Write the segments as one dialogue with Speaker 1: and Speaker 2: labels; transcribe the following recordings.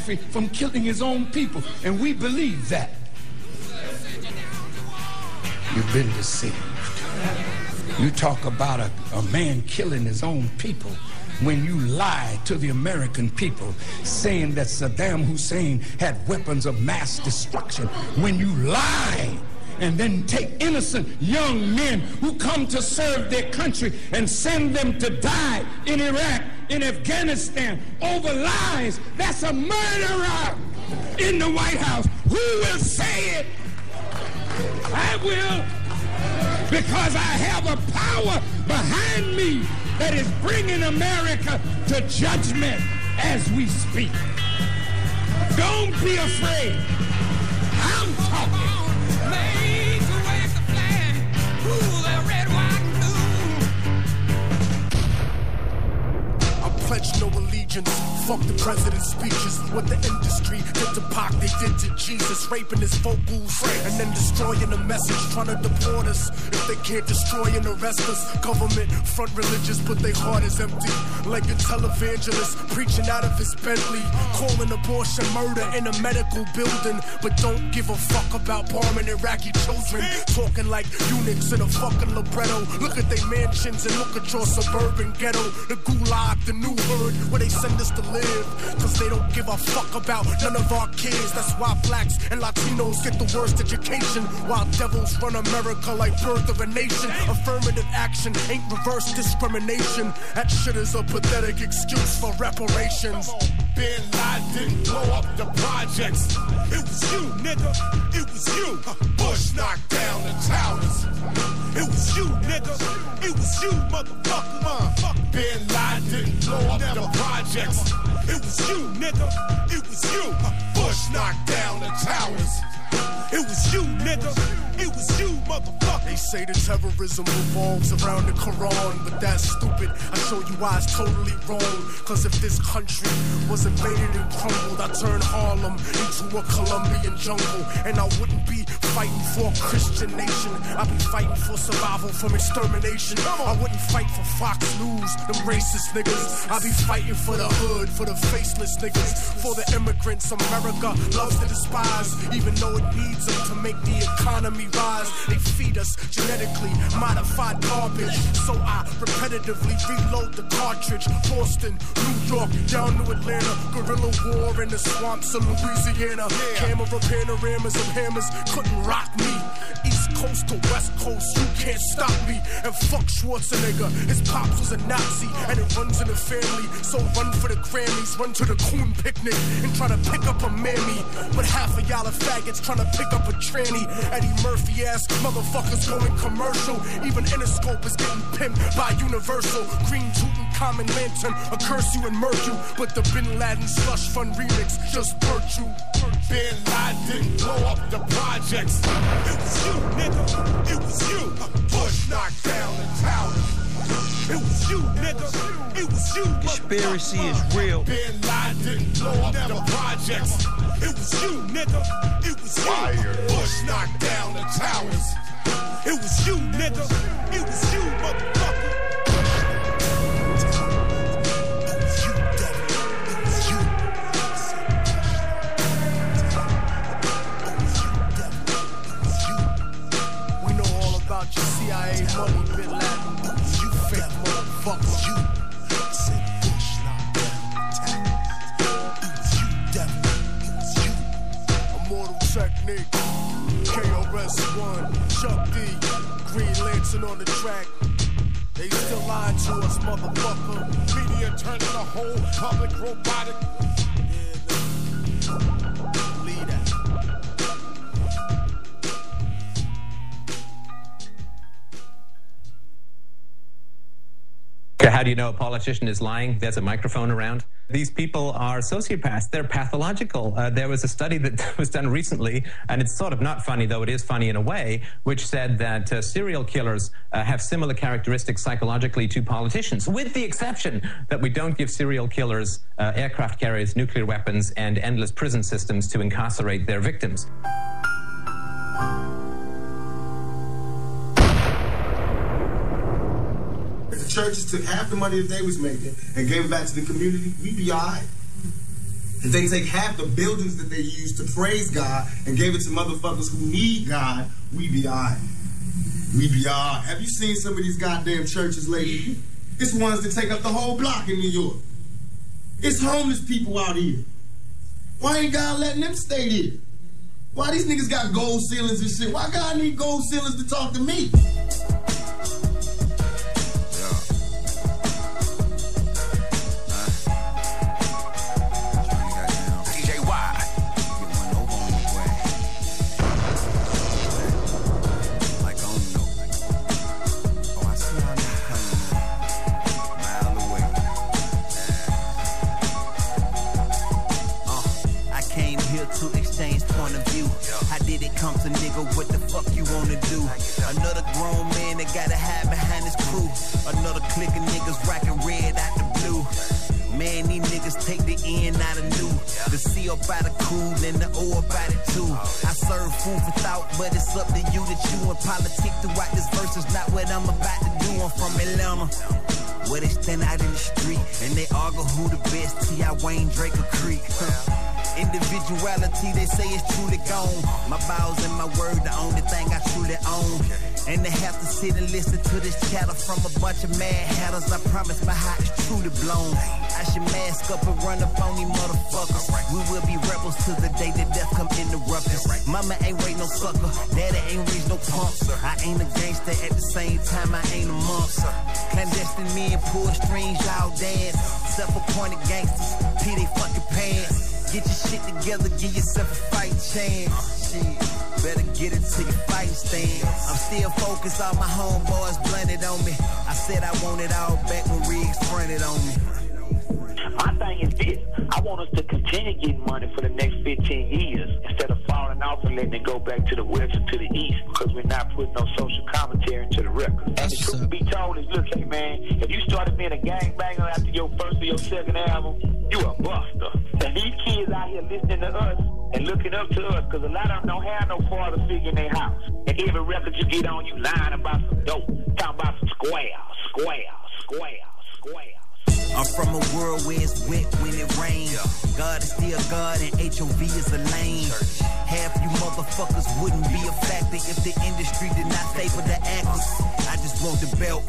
Speaker 1: Gaddafi from killing his own people, and we believe that. You've been deceived. You talk about a, a man killing his own people when you lie to the American people saying that Saddam Hussein had weapons of mass destruction. When you lie and then take innocent young men who come to serve their country and send them to die in Iraq, in Afghanistan, over lies. That's a murderer in the White House. Who will say it? I will. Because I have a power behind me that is bringing America to judgment as we speak. Don't be afraid. I'm talking.
Speaker 2: No allegiance. Fuck the president's speeches. What the industry did to Pac, they did to Jesus. Raping his vocals and then destroying the message. Trying to deport us if they can't destroy and arrest us. Government front religious, but their heart is empty. Like a televangelist preaching out of his Bentley. Calling abortion murder in a medical building. But don't give a fuck about bombing Iraqi children. Talking like eunuchs in a fucking libretto. Look at their mansions and look at your suburban ghetto. The gulag, the new hood where they send us to live. Cause they don't give a fuck about none of our kids. That's why blacks and Latinos get the worst education. While devils run America like birth of a nation. Affirmative action ain't reverse discrimination. That shit is a pathetic excuse for reparations.
Speaker 3: Bin Laden didn't blow up the projects. It was you, nigga. It was you. Bush knocked down the towers. It was you, nigga. It was you, motherfucker. Uh, Bin Laden didn't blow up the projects. It was you, nigga. It was you. Bush knocked down the towers. It was you, nigga. It was you, motherfucker.
Speaker 2: They say the terrorism revolves around the Quran, but that's stupid. I show you why it's totally wrong. Cause if this country was invaded and crumbled, I'd turn Harlem into a Colombian jungle. And I wouldn't be fighting for a Christian nation. I'd be fighting for survival from extermination. I wouldn't fight for Fox News, them racist niggas. I'd be fighting for the hood, for the faceless niggas, for the immigrants America loves to despise, even though it needs them to make the economy rise. They feed us genetically modified garbage, so I repetitively reload the cartridge. Boston, New York, down to Atlanta, guerrilla war in the swamps of Louisiana. Camera panoramas of hammers couldn't rock me. East Coast to West Coast, you can't stop me. And fuck Schwarzenegger, his pops was a Nazi, and it runs in the family. So run for the Grammys, run to the coon picnic, and try to pick up a mammy. But half of y'all are faggots trying to pick up a tranny. Eddie Murphy ass motherfuckers going commercial. Even Interscope is getting pimped by Universal. Green Tutankhamun Lantern, a curse you and murk you. But the Bin Laden slush fund remix just burnt you.
Speaker 3: Bin Laden didn't blow up the projects. It was you, nigga. It was you. Bush knocked down the towers. It was you, nigga. It was you.
Speaker 4: Conspiracy is real.
Speaker 3: Bin Laden didn't blow up the projects. It was you, nigga. It was you. Bush knocked down the towers. It was you, nigga. It was you, motherfucker. It's you. It's you. It's you. It's you.
Speaker 2: We know all about your CIA money, Bin Laden. You fake motherfucker. You. Technique, KRS-One, Chuck D, Green Lantern on the track. They still lying to us, motherfucker.
Speaker 3: Media turning the whole public robotic.
Speaker 5: How do you know a politician is lying? There's a microphone around. These people are sociopaths. They're pathological. Uh, there was a study that was done recently, and it's sort of not funny, though it is funny in a way, which said that uh, serial killers uh, have similar characteristics psychologically to politicians, with the exception that we don't give serial killers uh, aircraft carriers, nuclear weapons, and endless prison systems to incarcerate their victims.
Speaker 6: churches took half the money that they was making and gave it back to the community, we'd be all right. If they take half the buildings that they use to praise God and gave it to motherfuckers who need God, we be all right. We be all right. Have you seen some of these goddamn churches lately? It's ones that take up the whole block in New York. It's homeless people out here. Why ain't God letting them stay there? Why these niggas got gold ceilings and shit? Why God need gold ceilings to talk to me? grown man that gotta hide behind his crew. Another clique of niggas rocking red. I The seal by the cool and the O by the two. I serve food for thought, but it's up to you to chew. And politic write this verse is not what I'm about to do. I'm from Atlanta. Where they stand out in the street and they argue who the best. T.I. Wayne, Drake, or Creek. Individuality, they say it's truly gone. My vows and my word, the only thing I truly own. And they have to sit and listen to this chatter from a bunch of mad hatters. I promise my heart is truly blown. I should mask up and run up on these motherfuckers right. We will be rebels till the day that death come interrupt us. Right. Mama ain't wait no sucker, daddy ain't raised no punk. Sir. I ain't a gangster at the same time, I ain't a monster. Clandestine men pull strings, y'all dance. Self-appointed gangsters, pee they fucking pants. Get your shit together, give yourself a fight chance. Shit better get it to your fight stand. I'm still focused, all my homeboys blended on me. I said I want it all back when Riggs
Speaker 7: fronted on me. My thing is this. I want us to continue getting money for the next 15 years instead of falling off and letting it go back to the west or to the east because
Speaker 6: we're not
Speaker 7: putting no social commentary into the record. That's and the truth be told is, look, hey, man, if you started
Speaker 6: being
Speaker 7: a gangbanger after your first or your second album, you a buster. And these kids out here listening to us and looking up to us because a lot of them don't have no father figure in their house. And every record you get on, you lying about some dope, talking about some square, square, square, square.
Speaker 6: I'm from a world where it's wet when it rains. God is still God and HOV is a lane. Half you motherfuckers wouldn't be a factor if the industry did not favor the actors. I just want the belt.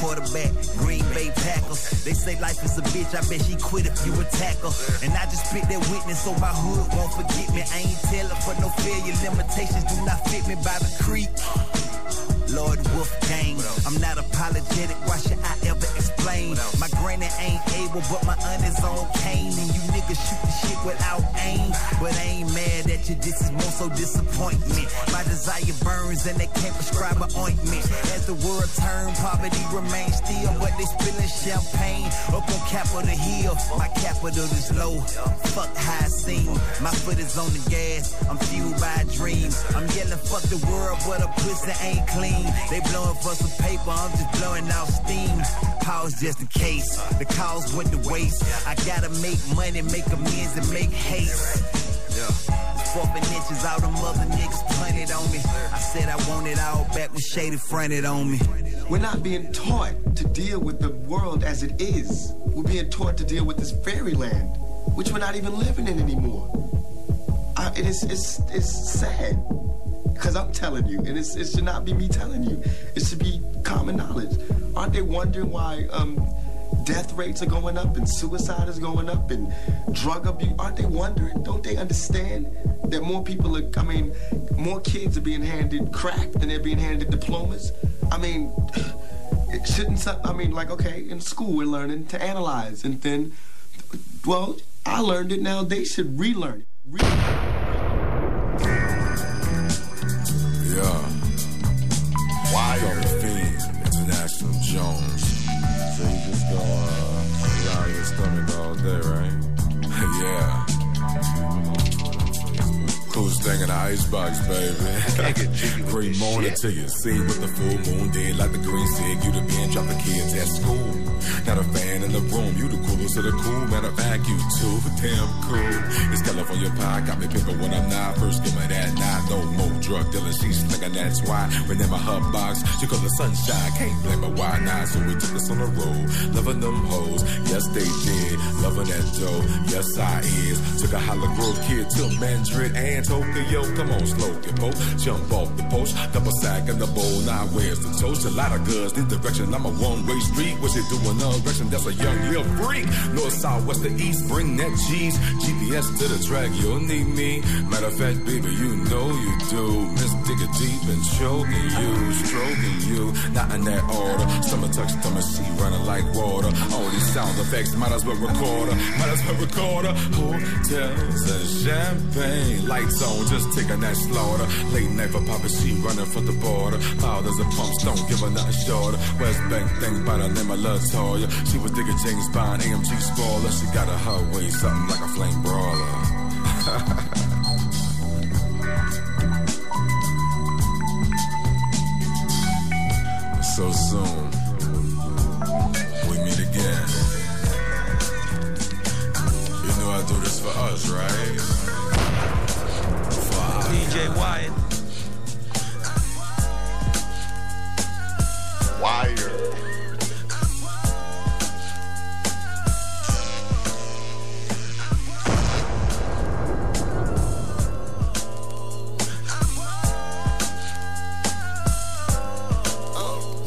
Speaker 6: Quarterback, Green Bay Packers. They say life is a bitch. I bet she quit if you attack her. And I just spit that witness so my hood won't forget me. I ain't tellin' for no failure. Limitations do not fit me by the creek. Lord Wolf Gang, I'm not apologetic. Why should I flame. My granny ain't able, but my aunt is on cane. And you niggas shoot the shit without aim. But I ain't mad at you, this is more so disappointment. My desire burns and they can't prescribe an ointment. As the world turns, poverty remains still, but they spilling champagne up on Capitol Hill. My capital is low, fuck high scene. My foot is on the gas, I'm fueled by dreams. I'm yelling fuck the world, but a pussy ain't clean. They blowing for some paper, I'm just blowing out steam. Pause just in case. The cause went to waste. I gotta make money, make amends, and make haste. Fourpin inches, all them mother niggas planted on me. I said I want it all back when Shady fronted on me.
Speaker 8: We're not being
Speaker 6: taught to deal with the world as it is. We're being taught to deal with this fairyland, which we're not even living in anymore. Uh, it is, it's, it's sad. Because I'm telling you, and it should not be me telling you. It should be common knowledge. Aren't they wondering why um, death rates are going up and suicide is going up and drug abuse? Aren't they wondering? Don't they understand that more people are, I mean, more kids are being handed crack than they're being handed diplomas? I mean, it shouldn't, I mean, like, okay, in school we're learning to analyze and then, well, I learned it, now they should relearn it. Relearn
Speaker 9: it. Wire. Fiend, International Jones. So you just go uh, lie on your stomach all day, right? everything in the icebox, baby. Free morning to you. See what the full moon did, like the green sea, You the band, drop the kids at school. Not a fan in the room. You the coolest of the cool. Matter of fact, you too. Damn cool. It's California pie. Got me pimping when I'm not. First give me that nine. No more drug dealing. She's thinking That's why. Bring in my hub box, she called the sunshine. Can't blame her. Why not? So we took this on the road. Loving them hoes. Yes, they did. Loving that dough. Yes, I is. Took a holla girl kid to Madrid and told Tokyo. Come on, slow your boat. Jump off the post. Double sack in the bowl. Now where's the toast? A lot of goods. This direction. I'm a one way street. What's it doing? Direction. That's a young real freak. North, south, west, the east. Bring that cheese. GPS to the track. You'll need me. Matter of fact, baby, you know you do. Miss Digger deep and choking you. Stroking you. Not in that order. Summer touch, summer sea running like water. All these sound effects. Might as well record her. Might as well record her. Hotels and champagne. Lights on. Just taking that slaughter. Late night for Papa, she running for the border. Fathers and pumps. Don't give her nothing shorter. West Bank thing by the name of Latoya. She was digging James Bond, AMG spoiler. She got a her way, something like a flame brawler. so soon, we meet again. You know I do this for us, right? For
Speaker 4: DJ Wired.
Speaker 3: Wire.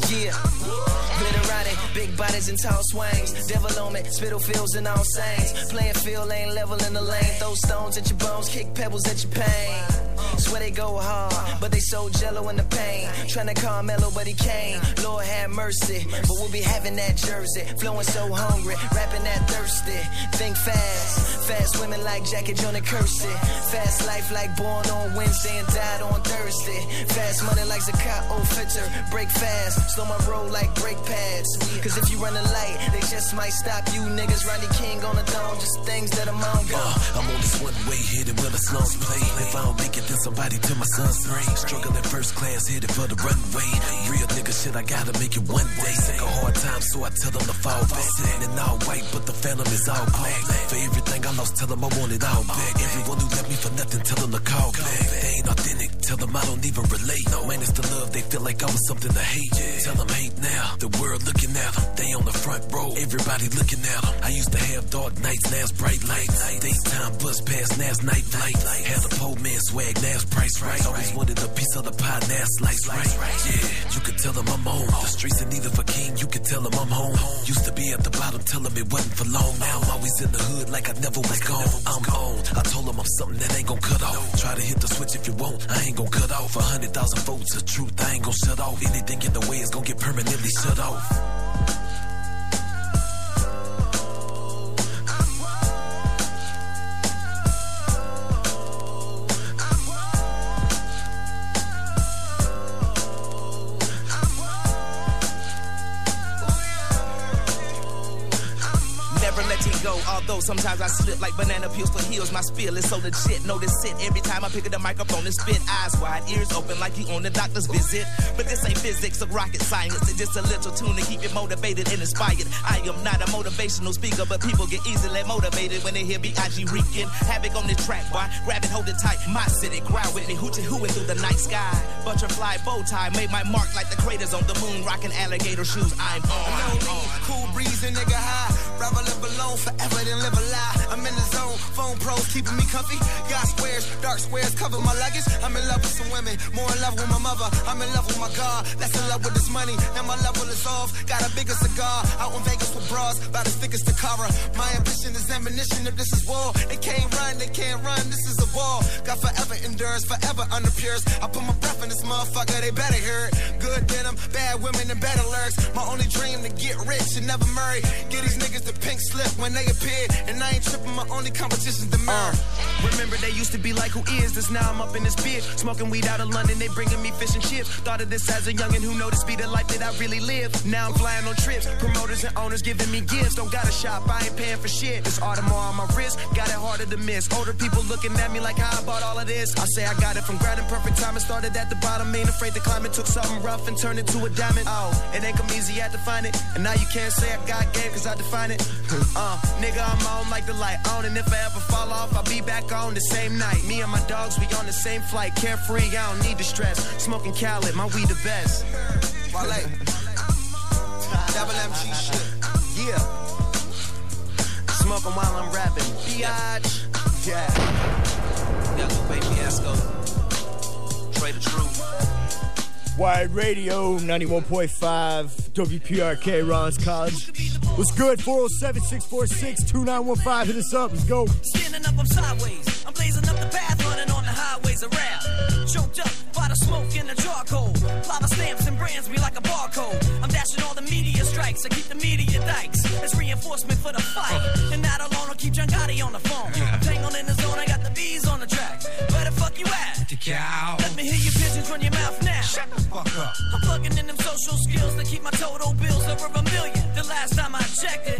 Speaker 10: Yeah. Glitterati, big bodies and tall swings. Devil on me, spittle fields and all saints. Playing field ain't level in the lane. Throw stones at your bones, kick pebbles at your pain. Swear they go hard, but they so jello in the pain. Tryna call Mellow, but he came. Lord have mercy, but we'll be having that jersey. Flowing so hungry, rapping that thirsty. Think fast, fast women like Jackie Joyner-Kersee. Fast life like born on Wednesday and died on Thursday. Fast money like Zakat Fitter. Break fast, slow my roll like brake pads. Cause if you run a light, they just might stop you niggas. Rodney King on the throne, just things that I'm on.
Speaker 11: Uh, I'm on this one way headed where the slums play. If I don't make it, then somebody to my son's brain. Struggling first class, headed for the runway. Real nigga shit, I gotta make it one day. Sick a hard time, so I tell them to fall back. Sitting in all white, but the phantom is all black. For everything I lost, tell them I want it all back. Everyone who left me for nothing, tell them to call back. They ain't authentic, tell them I don't even relate. No, man, it's the love, they feel like I was something to hate. Tell them hate now, the world looking at them. They on the front row, everybody looking at them. I used to have dark nights, now's bright lights. Daytime bus pass, now's night flight. Had a poor man swag, now's price right. Always wanted a piece of the pie, now it's slice right. Yeah, you could tell them I'm home. The streets in need for king, you could tell them I'm home. Used to be at the bottom, tell them it wasn't for long. Now I'm always in the hood like I never was gone. I'm on. I told them I'm something that ain't gon' cut off. Try to hit the switch if you want, I ain't gon' cut off. A hundred thousand volts of truth, I ain't gon' shut off. Anything in the way is gon' get permanently shut off.
Speaker 12: Although sometimes I slip like banana peels for heels. My spiel is so legit. Notice it every time I pick up the microphone and spit. Eyes wide, ears open like you on the doctor's visit. But this ain't physics or rocket science. It's just a little tune to keep you motivated and inspired. I am not a motivational speaker, but people get easily motivated when they hear B.I.G. wreaking havoc on the track. why? grab it, hold it tight. My city, crowd with me, hoochie hooing through the night sky. Butterfly bow tie made my mark like the craters on the moon. Rocking alligator shoes. I'm on. I'm on.
Speaker 13: Cool breeze and nigga high. Live alone forever than live a lie. I'm in the zone. Phone pros keeping me comfy. Got squares, dark squares cover my luggage. I'm in love with some women, more in love with my mother. I'm in love with my God, less in love with this money. And my level is off. Got a bigger cigar. Out in Vegas with bras, about as thick as the Cara. My ambition is ammunition. If this is war, they can't run, they can't run. This is a war. Got forever endures, forever under peers. I put my breath in this motherfucker, they better hear it. Good denim, bad women, and better lyrics. My only dream to get rich and never marry. Get these niggas the pink slip when they appear. And I ain't tripping, my only competition's the mirror.
Speaker 12: Remember they used to be like, who is this? Now I'm up in this bitch. Smoking weed out of London, they bringing me fish and chips. Thought of this as a youngin' who know the speed of life that I really live. Now I'm flying on trips. Promoters and owners giving me gifts. Don't gotta shop, I ain't paying for shit. It's Audemars on my wrist, got it harder to miss. Older people looking at me like how I bought all of this.
Speaker 3: I say I got it from ground in perfect time. It started at the bottom, ain't afraid to climb it. Took something rough and turned it to a diamond. Oh, it ain't come easy, had to find it. And now you can't say I got game, cause I define it. uh, nigga, I'm on like the light on. And if I ever fall off, I'll be back on the same night. Me and my dogs, we on the same flight. Carefree, I don't need the stress. Smoking Khaled, my weed the best. Wale. Double MG shit. Yeah. Smoking while I'm rapping. Biatch. Yeah.
Speaker 14: Yellow baby Esco. Trae tha Truth.
Speaker 15: Wired Radio 91.5 WPRK Rollins College. What's good? 407 646 2915. Hit us up. Let's go.
Speaker 16: Standing up, I'm sideways. I'm blazing up the path, running on of rap. Choked up by the smoke and the charcoal. Lava stamps and brands me like a barcode. I'm dashing all the media strikes. I keep the media dikes. It's reinforcement for the fight. And that alone will keep John Gotti on the phone. I'm tangled in the zone. I got the bees on the track. Where the fuck you at?
Speaker 13: The cow.
Speaker 16: Let me hear your pigeons run your mouth now.
Speaker 13: Shut the fuck up.
Speaker 16: I'm plugging in them social skills to keep my total bills over a million. The last time I checked it,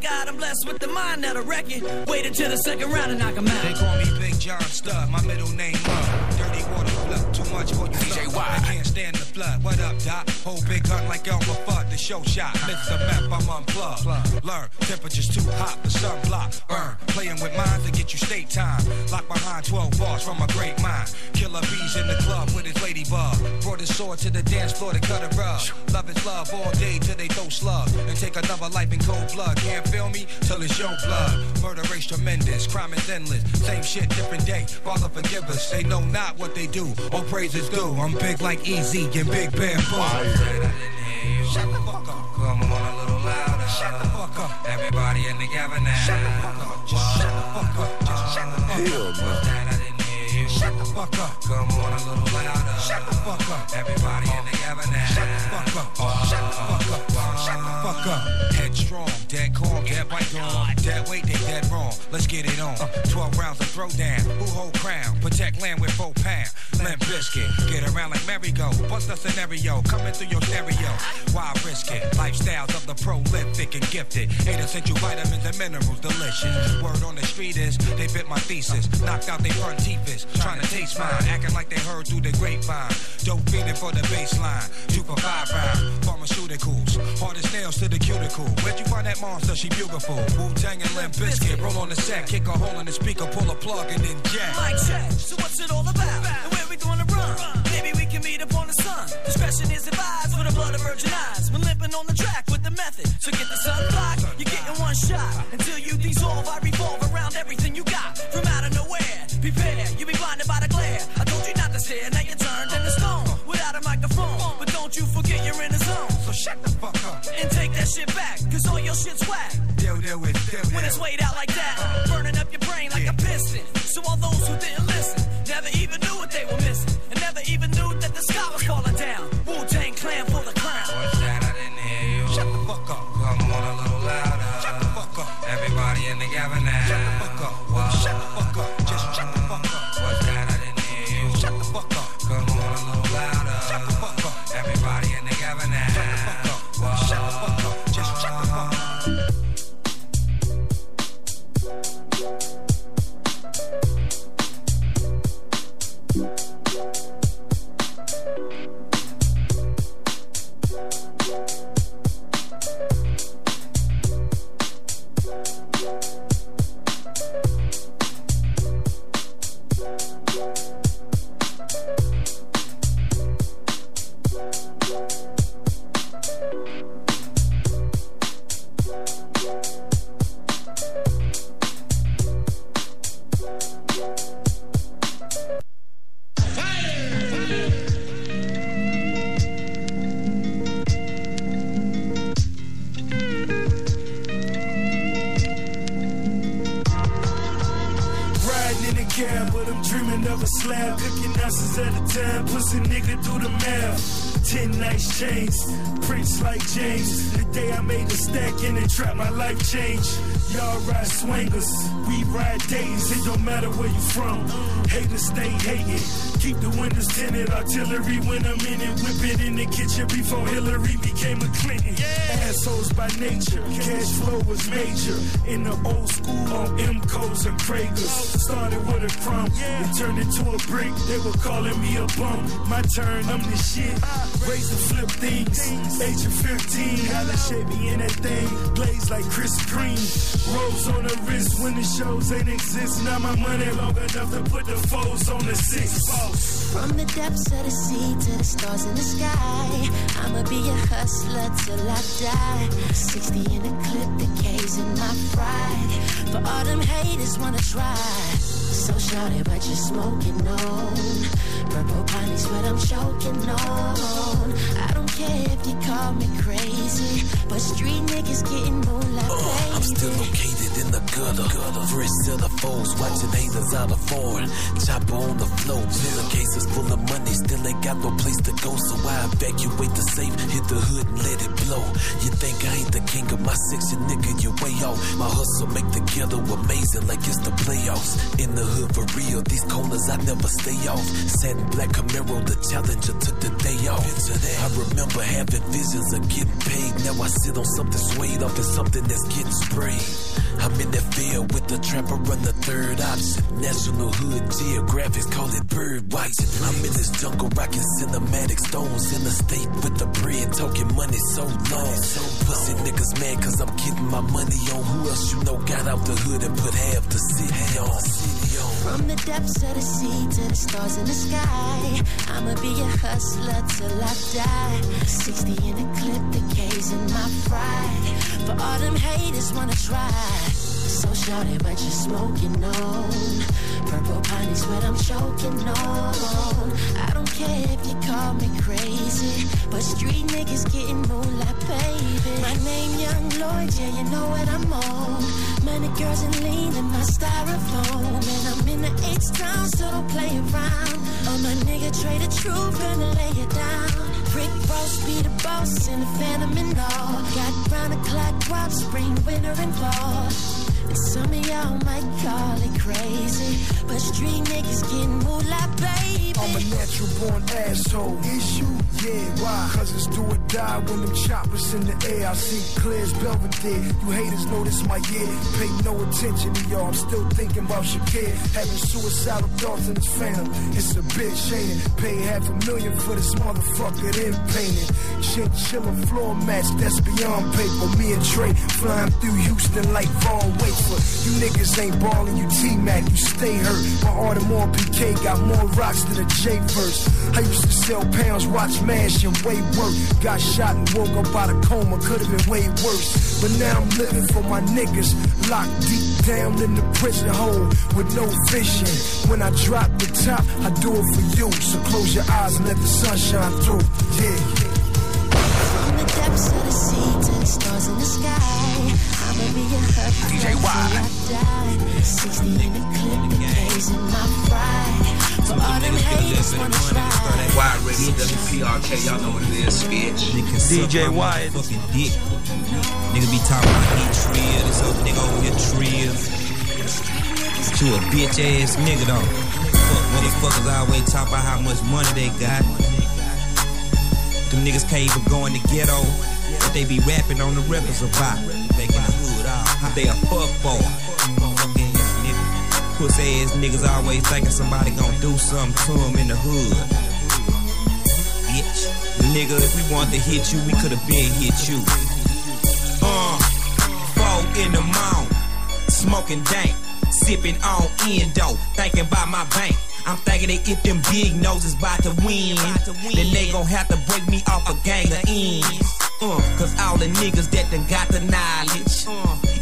Speaker 16: thank God I'm blessed with the mind that'll wreck it. Wait until the second round and knock 'em out.
Speaker 13: They call me Big John Stud. My middle name Mud. Dirty water flood. Too much for you. DJ I can't stand the flood. What up, Doc? Hold big gun like Elmer Fudd. The show shot. Mr. Map, I'm unplugged. Learn. Temperatures too hot. The sunblock. Burn. Playing with minds to get you state time. Lock behind 12 bars from a great mind. Killer bees in the club with his ladybug. Brought his sword to the dance floor to cut a rug. Love is love all day till they throw slug. And take another life in cold blood. Can't feel me till it's your blood. Murder race tremendous. Crime is endless. Same shit, different day. Father forgive us. They know not what they do. All praises due. I'm big like Easy Big Bamboo. Shut the fuck up. Come on a little louder. Shut the fuck up. Everybody in together now. Shut the fuck up. Just shut the fuck up. Just shut the fuck up. What's that? I didn't hear you. Shut the fuck up. Come on a little louder. Shut the fuck up. Everybody in together now. Shut the fuck up. Shut the fuck up. Shut the fuck up. Headstrong, dead calm, dead white on. Dead weight, dead wrong. Let's get it on. 12 rounds of throw down. Who hold crown? Protect land with four pound. Limp Bizkit. Get around like merry-go. Bust a scenario. Coming through your stereo. Why risk it? Lifestyles of the prolific and gifted. Eight essential vitamins and minerals. Delicious. Word on the street is they bit my thesis. Knocked out their front teeth. Trying to taste mine. Acting like they heard through the grapevine. Dope feeling for the baseline. Two for five round. Pharmaceuticals. Hard as nails to the cuticle. Where'd you find that monster? She beautiful. Wu Tang and Limp Bizkit. Roll on the set. Kick a hole in the speaker. Pull a plug and then jack.
Speaker 16: Mic check. So what's it all about? And where we gonna run? Maybe we can meet up on the sun. Discretion is advised for the blood of virgin eyes. We're limping on the track with the method. So get the sun block. You're getting one shot. Until you dissolve, I revolve around everything you got. From out of nowhere. Prepare. You be blinded by the glare. I told you not to stare. Now you're don't you forget you're in the zone.
Speaker 13: So shut the fuck up.
Speaker 16: And take that shit back. Cause all your shit's whack.
Speaker 13: Deal, deal with, deal,
Speaker 16: When it's weighed out like that. Burning up your brain like a piston. So all those who didn't listen. Never even knew what they were missing. And never even
Speaker 17: nice chains, Prince like James. The day I made a stack in and trap, my life changed. Y'all ride swingers, we ride days. It don't matter where you from. Haters stay hating. Keep the windows tinted, artillery when I'm in it. Whip it in the kitchen before Hillary became a Clinton. Assholes by nature, cash flow was major. In the old school on M-Co's and Kragers. Started with a crumb, it turned into a brick. They were calling me a bum. My turn, I'm the shit. And flip things. Age of 15, Hella shapey in that thing. Glaze like Chris Green. Rose on the wrist when the shows ain't exist. Now my money long enough to put the foes on the six.
Speaker 18: From the depths of the sea to the stars in the sky, I'ma be a hustler till I die. 60 in a clip, the K's in my pride. For all them haters wanna try. So shout it, but you're smoking on. Purple piney's what I'm choking on. I don't care if you call me crazy, but street niggas getting moonlight.
Speaker 11: Uh, I'm still located in the gutter. Fresh set of foes, watching haters out of foreign. Chopper on the floor, pillowcases full of money. Still ain't got no place to go, so I evacuate the safe, hit the hood and let it blow. You think I ain't the king of my section, nigga? You way off. My hustle make the ghetto amazing, like it's the playoffs. In the hood for real, these corners I never stay off. Satin black Camaro, the challenger took the day off. I remember having visions of getting paid. Now I sit on something swayed off and something that's getting sprayed. I'm in that field with the trapper run the third option. National Hood Geographics call it bird watching. I'm in this jungle rocking cinematic stones in the state with the bread talking money so long. So pussy niggas mad cause I'm getting my money on. Who else you know got out the hood and put half the city on? On.
Speaker 18: From the depths of the sea to the stars in the sky, I'ma be a hustler till I die. 60 in a clip, the K's in my pride. For all them haters wanna try. So shout it, but you're smoking on. Purple piney's what I'm choking on. I don't care if you call me crazy, but street niggas getting moonlight, baby. My name Young Lloyd, yeah, you know what I'm on. Many girls in lean in my styrofoam, and I'm in the H town, so don't play around. Oh my nigga, Trae tha Truth, gonna lay it down. Rick Ross be the boss in the Phantom and all. Got round the clock drop, spring, winter, and fall. Some of y'all might call it crazy, but street niggas getting like baby.
Speaker 17: I'm a natural born asshole. Is you? Yeah, why? Cause it's do or die when them choppers in the air. I see clear as Belvedere. You haters know this my year. Pay no attention to y'all. I'm still thinking about Shakir. Having suicidal thoughts in his family. It's a bitch, ain't it? Pay half a million for this motherfucker, then painted. Chinchilla floor mats, that's beyond paper. Me and Trae flying through Houston like Vaughn You niggas ain't ballin', you T-Mac, you stay hurt. My Audemars PK got more rocks than a J verse. I used to sell pounds, watch mash and way work. Got shot and woke up out of coma, could've been way worse. But now I'm living for my niggas, locked deep down in the prison hole with no vision. When I drop the top, I do it for you. So close your eyes and let the sun shine through. Yeah.
Speaker 18: From the the sea to the stars in the sky, I'ma be a hustler
Speaker 19: DJ
Speaker 18: till
Speaker 19: Y.
Speaker 18: I die. 60 in the clip, the K's in my pride. For all them haters wanna try.
Speaker 19: Wired Radio WPRK, y'all know what it is, Sketch.
Speaker 4: DJ Wired.
Speaker 20: Fucking dick. Nigga be talking about he trill. This other nigga over here trill. To a bitch ass nigga though. Fuck motherfuckers always talk about how much money they got. Them niggas can't even go in the ghetto. But they be rapping on the records about. Making the hood out. They a fuck boy. Fucking. Pussy ass niggas always thinking somebody gonna do something to them in the hood. Bitch. Nigga, if we wanted to hit you, we could've been hit you. Uh, four in the morning, smoking dank, sipping on endo, thinking about my bank. I'm thinking if them big noses about to win, then they gon' have to break me off a gang of ends. Uh, cause all the niggas that done got the knowledge,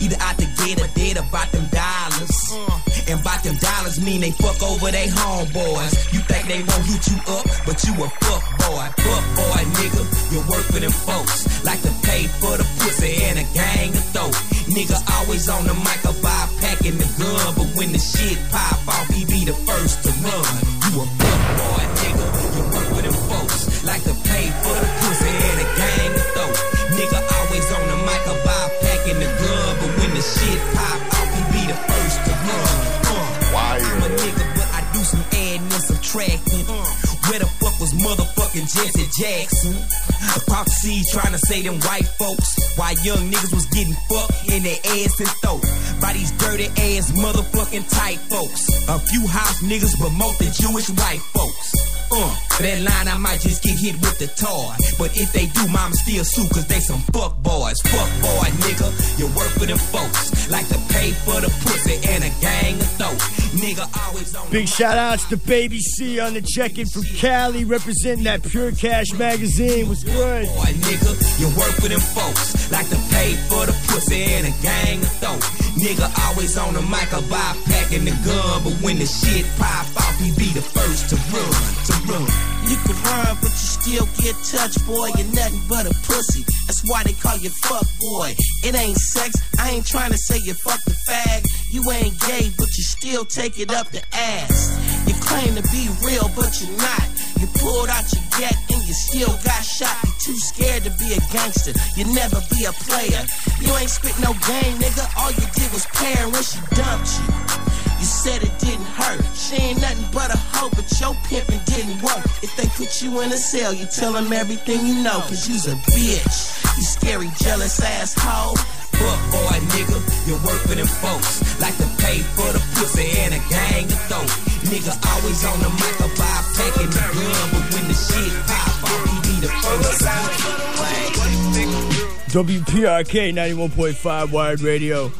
Speaker 20: either out to get or dead about them dollars. And about them dollars mean they fuck over they homeboys. You think they won't hit you up, but you a fuck boy. Fuck boy, nigga. You work for them folks. Like to pay for the pussy and a gang of dope. Nigga always on the mic about packing the gun. But when the shit pop off, he be the first to run. You a fuck boy, nigga. You work for them folks.
Speaker 21: like to pay for the pussy and a gang some adding and subtracting. Where the fuck was motherfucking Jesse Jackson? C trying to say them white folks, while young niggas was getting fucked in their ass and throat by these dirty ass motherfucking tight folks. A few house niggas, but most the Jewish white folks. Uh, that line, I might just get hit with the toy. But if they do, mama still sue, cause they some fuck boys. Fuck boy, nigga. You work for them folks. Like to pay for the pussy and a gang of throat. Nigga always on
Speaker 15: Big shout outs to Baby C on the check in from Cali, representing that Pure Cash magazine. Was good.
Speaker 21: Boy, nigga, you work for them folks. Like to pay for the pussy and a gang of throat. Nigga always on the mic about packing the gun. But when the shit pop off, he be the first to run. To run.
Speaker 12: You can run, but you still get touched, boy. You're nothing but a pussy. That's why they call you fuck boy. It ain't sex. I ain't trying to say you fuck the fag. You ain't gay, but you still take it up the ass. You claim to be real, but you're not. You pulled out your gat and you still got shot. You too scared to be a gangster. You never be a player. You ain't spit no game, nigga. All you did was pair when she dumped you. You said it didn't hurt. She ain't nothing but a hoe, but your pimping didn't work. If they put you in a cell, you tell them everything you know, cause you's a bitch. You scary, jealous asshole.
Speaker 21: Fuck boy, nigga, you work for them folks. Like to pay for the pussy and a gang of throat. Nigga always on the mic about packing the gun, but when the shit pop off, he be the first.
Speaker 15: WPRK 91.5 Wired Radio.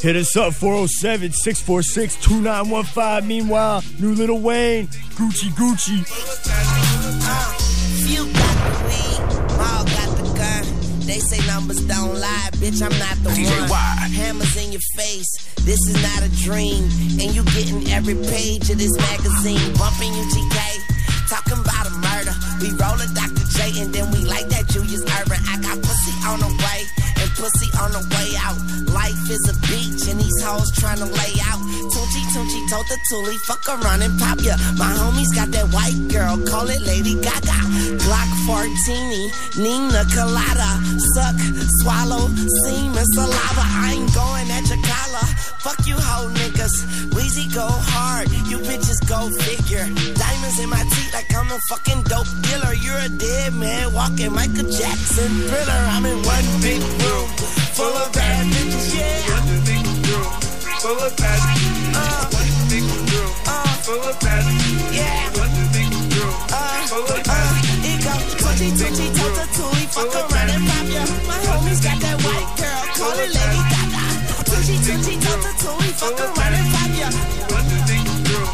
Speaker 15: Hit us up 407 646 2915. Meanwhile, new Lil Wayne, Gucci Gucci.
Speaker 10: They say numbers don't lie, bitch. I'm not the
Speaker 22: DJ
Speaker 10: one.
Speaker 22: Y.
Speaker 10: Hammers in your face. This is not a dream, and you getting every page of this magazine. Bumping you, GK. Talking about a murder. We roll a Dr. J, and then we like that Julius Erving. I got pussy on the way, pussy on the way out. Life is a beach, and these hoes trying to lay out. Tunchi Tunchi told the Tuli, fuck around and pop ya. My homies got that white girl, call it Lady Gaga. Glock 14, Nina Colada. Suck, swallow, semen, saliva. I ain't going at your collar. Fuck you, hoe niggas. Wheezy go hard, you bitches go figure. Diamonds in my teeth like I'm a fucking dope dealer. You're a dead man walking Michael Jackson thriller. I'm in one big room full of bad bitches, yeah. One big room full of bad bitches. Uh, one big room uh, full of bad bitches. Yeah. One big room uh, full of bad bitches. It go twitchy, twitchy, tota, tooey, fuck around and pop ya. My homies got that white girl, call it Lady Gaga. Twitchy, twitchy, tota, tooey, fuck around and pop ya. One big room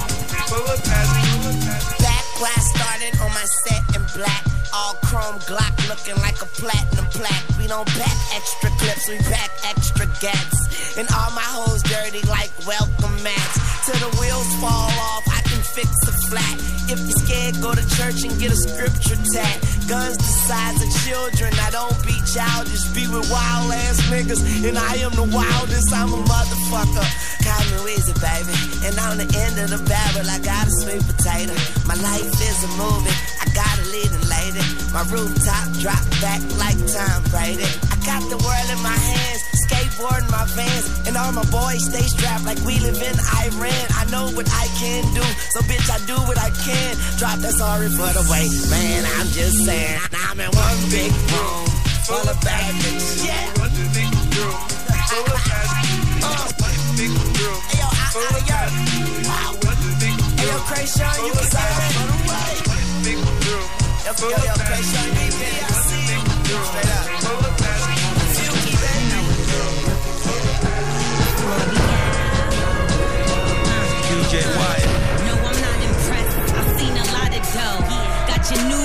Speaker 10: full of bad bitches. Back where started on my set in black. All chrome Glock looking like a platinum plaque. We don't pack extra clips, we pack extra gats. And all my hoes dirty like welcome mats. Till the wheels fall off, I can fix a flat. If you're scared, go to church and get a scripture tat. Guns the size of children, I don't be childish. Be with wild ass niggas, and I am the wildest. I'm a motherfucker. Call me Weezy, baby. And on the end of the barrel, I got a sweet potato. My life is a movie, I gotta lead My rooftop drop back like Tom Brady. I got the world in my hands, skateboarding my vans, and all my boys stay strapped like we live in Iran. I know what I can do, so bitch, I do what I can. Drop that sorry for the wait, man. I'm just saying, I'm in one big room full of bad bitches. Yeah. One big room full of bad bitches. Uh, one big room full of bad bitches. Wow. Hey, yo, Kreayshawn, you was already on the way. Big room.
Speaker 23: No, I'm not impressed. I've seen a lot of dough. Got your new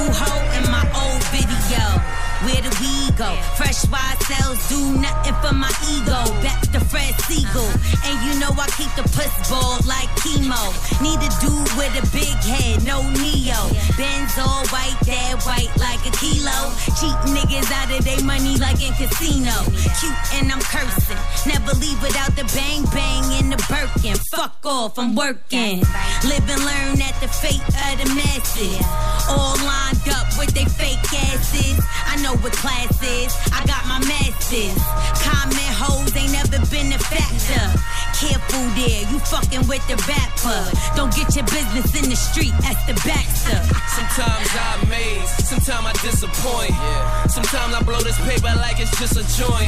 Speaker 23: Fresh YSLs do nothing for my ego. Back to Fred Segal. And you know I keep the puss ball like chemo. Need a dude with a big head, no Neo. Benz all white, dad white like a kilo. Cheat niggas out of their money like in casino. Cute and I'm cursing. Never leave without the bang bang in the Birkin. Fuck off, I'm working. Live and learn at the fate of the masses. All lined up with their fake asses. I know what class I got my masters. Comment hoes ain't never been a factor. Careful there, you fucking with the rapper. Don't get your business in the street, that's the Baxter.
Speaker 22: Sometimes I amaze, sometimes I disappoint. Sometimes I blow this paper like it's just a joint.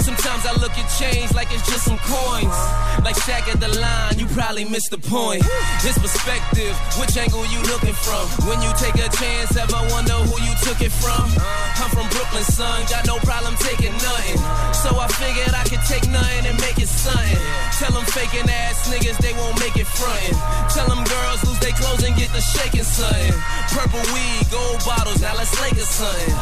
Speaker 22: Sometimes I look at change like it's just some coins. Like Shaq at the line, you probably missed the point. This perspective, which angle you looking from? When you take a chance, ever wonder who you took it from? I'm from Brooklyn, son, got no problem taking nothing. So I figured I could take nothing and make it something. Tell them faking ass niggas they won't make it frontin'. Tell them girls lose their clothes and get the shaking something. Purple weed, gold bottles, now let's lake a something.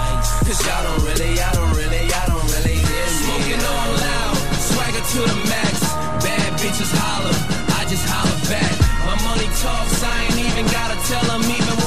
Speaker 22: Cause y'all don't really, y'all don't really, y'all don't really hear me. Smoking on loud, swagger to the max. Bad bitches holler, I just holler back. My money talks, I ain't even gotta tell them even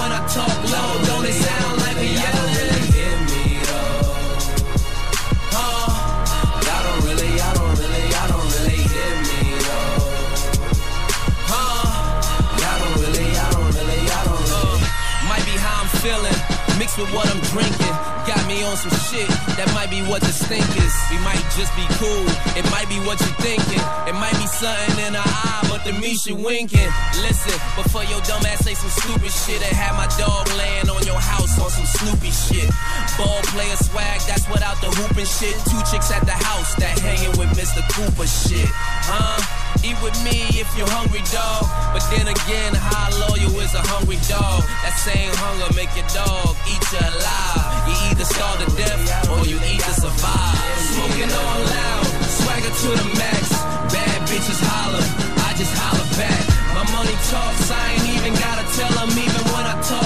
Speaker 22: with what I'm drinking. Got me on some shit that might be what the stink is. We might just be cool, it might be what you're thinking. It might be something in her eye, but the me she winking. Listen, before your dumb ass say some stupid shit and have my dog laying on your house on some Snoopy shit. Ball player swag, that's without the hooping shit. Two chicks at the house that hanging with Mr. Cooper shit. Huh? Eat with me if you're hungry, dog. But then again, how loyal is a hungry dog? That same hunger make your dog eat you alive. You either starve to death or you eat to survive. Smoking all loud, swagger to the max. Bad bitches holler, I just holler back. My money talks, I ain't even gotta tell them even when I talk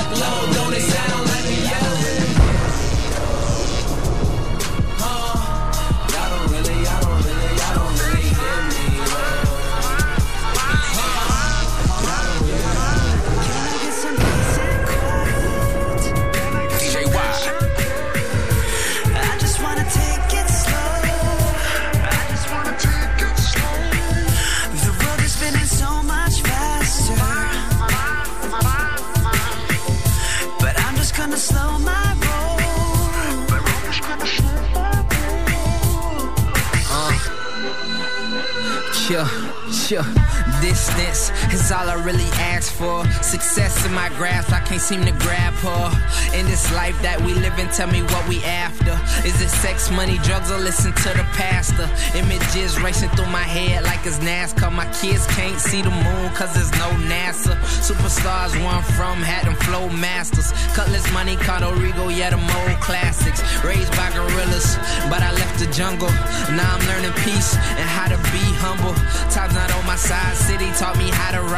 Speaker 20: is
Speaker 24: all I really ask for. Success in my grasp, I can't seem to grab her. In this life that we live in, tell me what we after. Is it sex, money, drugs, or listen to the pastor? Images racing through my head like it's NASCAR. My kids can't see the moon cause there's no NASA. Superstars where I'm from had them flow masters. Cutlass money, Cardo Rigo, yeah, them old classics. Raised by gorillas, but I left the jungle. Now I'm learning peace and how to be humble. Time's not on my side, city taught me how to ride.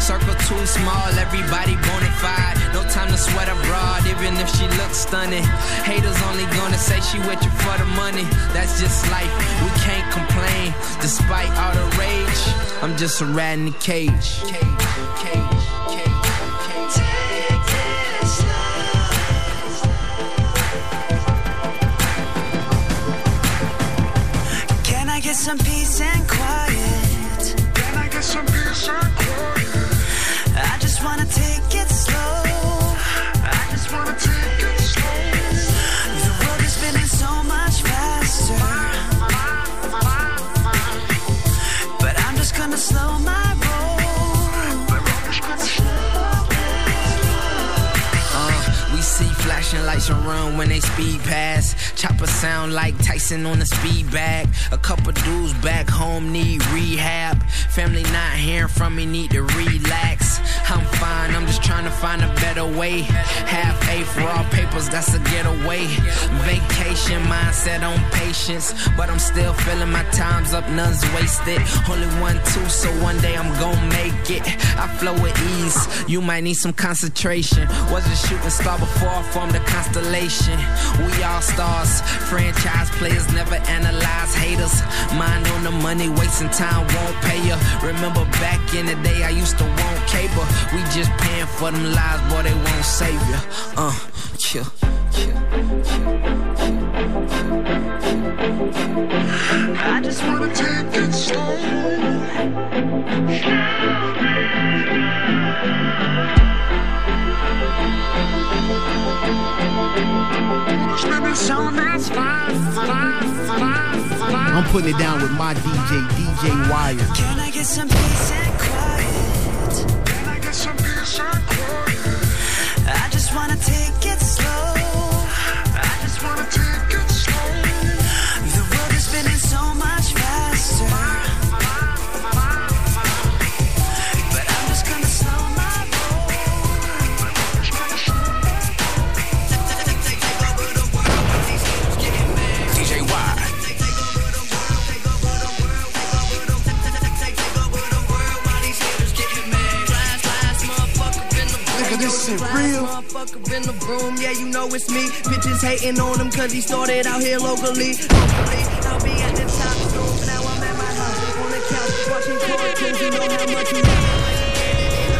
Speaker 24: Circle too small, everybody bona fide. No time to sweat abroad, even if she looks stunning. Haters only gonna say she with you for the money. That's just life, we can't complain. Despite all the rage, I'm just a rat in the cage.
Speaker 20: Can I get some peace and quiet? I just wanna take it slow. I just wanna take it slow. The world is spinning so much faster. But I'm just gonna slow my roll.
Speaker 24: Uh, we see flashing lights run when they speed past. Chopper sound like Tyson on the speed bag. A couple dudes back home need rehab. Family not hearing from me, need to relax. I'm fine, I'm just trying to find a better way. Half A for all papers, that's a getaway. Vacation mindset on patience, but I'm still feeling my time's up, none's wasted. Only one, two, so one day I'm gonna make it. I flow with ease, you might need some concentration. Was a shooting star before I formed a constellation. We all stars, franchise players never analyze haters. Mind on the money, wasting time won't pay ya. Remember back in the day, I used to want cable. We just paying for them lies, boy, they won't save ya. Uh, chill.
Speaker 20: I just wanna take it slow.
Speaker 15: I'm putting it down with my DJ, DJ Wire.
Speaker 16: Can I get some peace and quiet? Can I get some peace and quiet? I just wanna take it slow.
Speaker 10: Motherfucker in the room, yeah, you know it's me. Bitches hating on him cause he started out here locally. Hopefully, I'll be at the top soon. Now I'm at my house on the couch watching cartoons. You know how much you love it.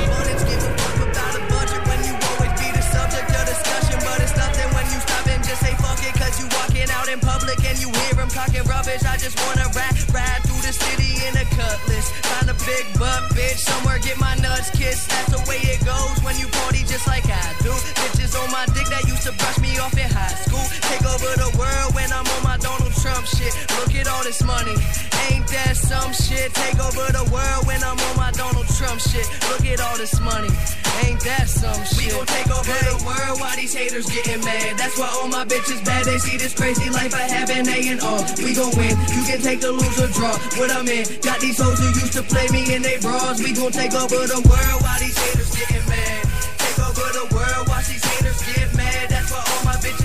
Speaker 10: Abundance, give a fuck about a budget when you always be the subject of discussion. But it's nothing when you stop and just say fuck it cause you walking out in public and you hear him talking rubbish. I just wanna ride, ride through the city in a cutlass. Find a big butt bitch somewhere, get my nuts kissed. That's the way it goes when you party just like all this money. Ain't that some shit? Take over the world when I'm on my Donald Trump shit. Look at all this money. Ain't that some shit? We gon' take over the world while these haters getting mad. That's why all my bitches bad. They see this crazy life I have and they and all. We gon' win. You can take the lose or draw. What I'm in. Got these hoes who used to play me in they bras. We gon' take over the world while these haters getting mad. Take over the world while these haters get mad. That's why all my bitches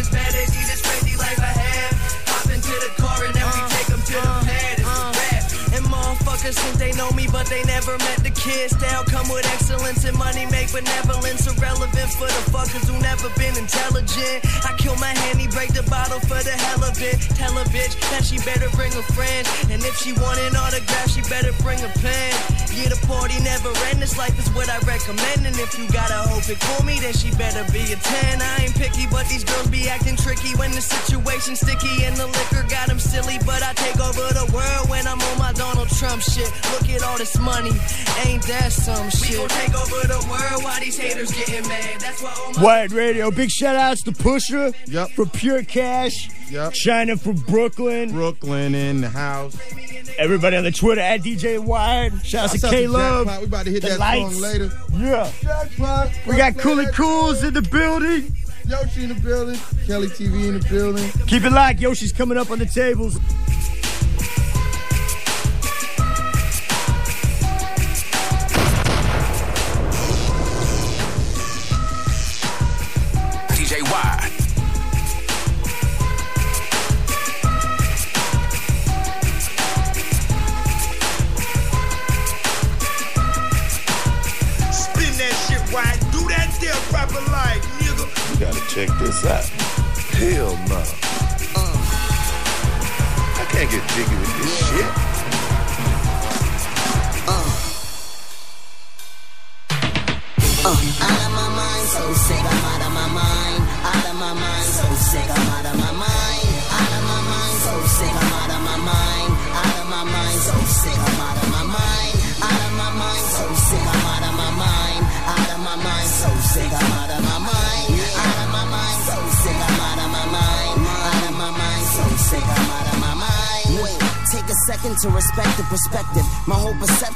Speaker 10: motherfuckers think they know me, but they never met the kid. Style come with excellence and money make benevolence irrelevant for the fuckers who never been intelligent. I kill my hand, he break the bottle for the hell of it. Tell a bitch that she better bring a friend. And if she want an autograph, she better bring a pen. Yeah, the party never end. This life is what I recommend. And if you gotta hope it for me, then she better be a 10. I ain't picky, but these girls be acting tricky when the situation's sticky and the liquor got them silly. But I take over the world when I'm on my Donald Trump shit. Look at all this money. Ain't that some shit? We gon' take over the world while these haters getting mad. That's why all my
Speaker 15: Wired Radio. Big shout outs to Pusher
Speaker 25: Yep.
Speaker 15: for Pure Cash.
Speaker 25: Yep.
Speaker 15: China from Brooklyn.
Speaker 25: Brooklyn in the house.
Speaker 15: Everybody on the Twitter at DJ Wired. Shout out to
Speaker 25: Shouts out
Speaker 15: K
Speaker 25: to
Speaker 15: Love.
Speaker 25: We about to hit
Speaker 15: The
Speaker 25: that
Speaker 15: lights.
Speaker 25: song later.
Speaker 15: Yeah.
Speaker 25: Jackpot.
Speaker 15: We got Coolie Coolz in the building.
Speaker 25: Yoshi in the building. Kelly TV in the building.
Speaker 15: Keep it locked. Yoshi's coming up on the tables.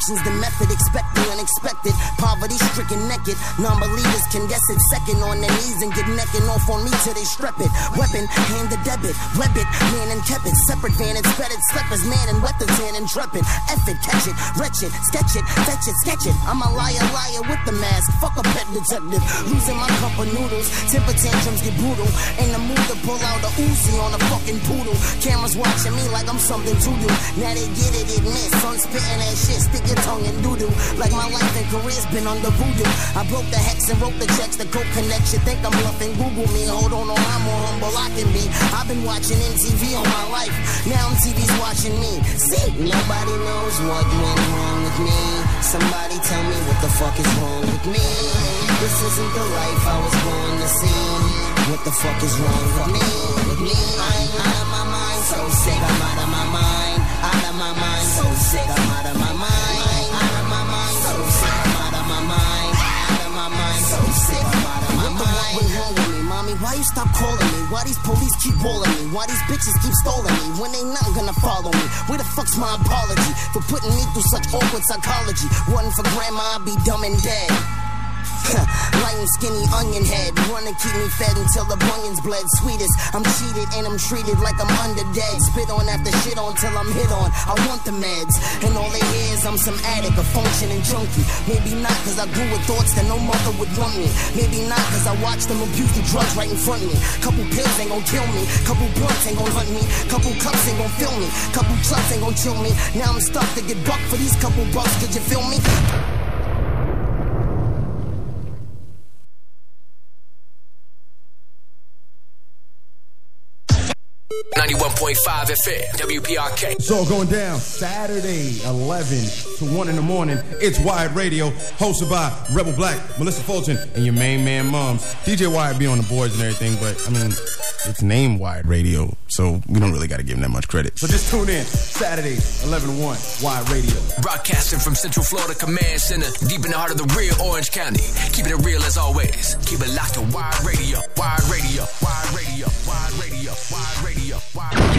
Speaker 26: Whole the method. Poverty stricken naked. Non believers can guess it. Second on their knees and get necking off on me till they strep it. Weapon, hand the debit. Web it, man and kept it. Separate van and spread it. Sleepers, man and weapons, hand and. F it, catch it, wretched, sketch it, fetch it, sketch it. I'm a liar, liar with the mask. Fuck a pet detective. Losing my cup of noodles. Temper tantrums get brutal. In the mood to pull out a Uzi on a fucking poodle. Cameras watching me like I'm something to do. Now they get it, admit. Son spitting that shit, stick your tongue in doo doo. Like my life and career's been under voodoo. I broke the hex and wrote the checks, the code connection. Think I'm bluffing, Google me. Hold on, oh, I'm more humble I can be. I've been watching MTV all my life. Now MTV's watching me. See, nobody knows what went wrong with me. Somebody tell me what the fuck is wrong with me. This isn't the life I was born to see. What the fuck is wrong with me? With me, I'm out of my mind, so sick. I'm out of my mind. Out of my mind, so sick. I'm out of my mind. Wrong with me, mommy? Why you stop calling me? Why these police keep rolling me? Why these bitches keep stalling me when they not gonna follow me? Where the fuck's my apology for putting me through such awkward psychology? Wasn't for grandma, I'd be dumb and dead. And skinny onion head. Wanna keep me fed until the bunions bled. Sweetest, I'm cheated and I'm treated like I'm under dead. Spit on after shit on till I'm hit on. I want the meds. And all they hear is I'm some addict, a functioning junkie. Maybe not cause I grew with thoughts that no mother would want me. Maybe not cause I watched them abuse the drugs right in front of me. Couple pills ain't gon' kill me. Couple blunts ain't gon' hunt me. Couple cups ain't gon' fill me. Couple trucks ain't gon' chill me. Now I'm stuck to get bucked for these couple bucks. Could you feel me?
Speaker 22: 91.5 FM, WPRK.
Speaker 27: All going down Saturday, 11 to 1 in the morning. It's Wired Radio, hosted by Rebel Black, Melissa Fulton, and your main man, Mums. DJ Wired be on the boards and everything, but I mean, it's named Wired Radio, so we don't really got to give him that much credit. So just tune in Saturday, 11 to 1, Wired Radio.
Speaker 22: Broadcasting from Central Florida Command Center, deep in the heart of the real Orange County. Keeping it real as always. Keep it locked to Wired Radio, Wired Radio, Wired Radio, Wired Radio, Wired Radio, Wired Radio.
Speaker 18: Getting into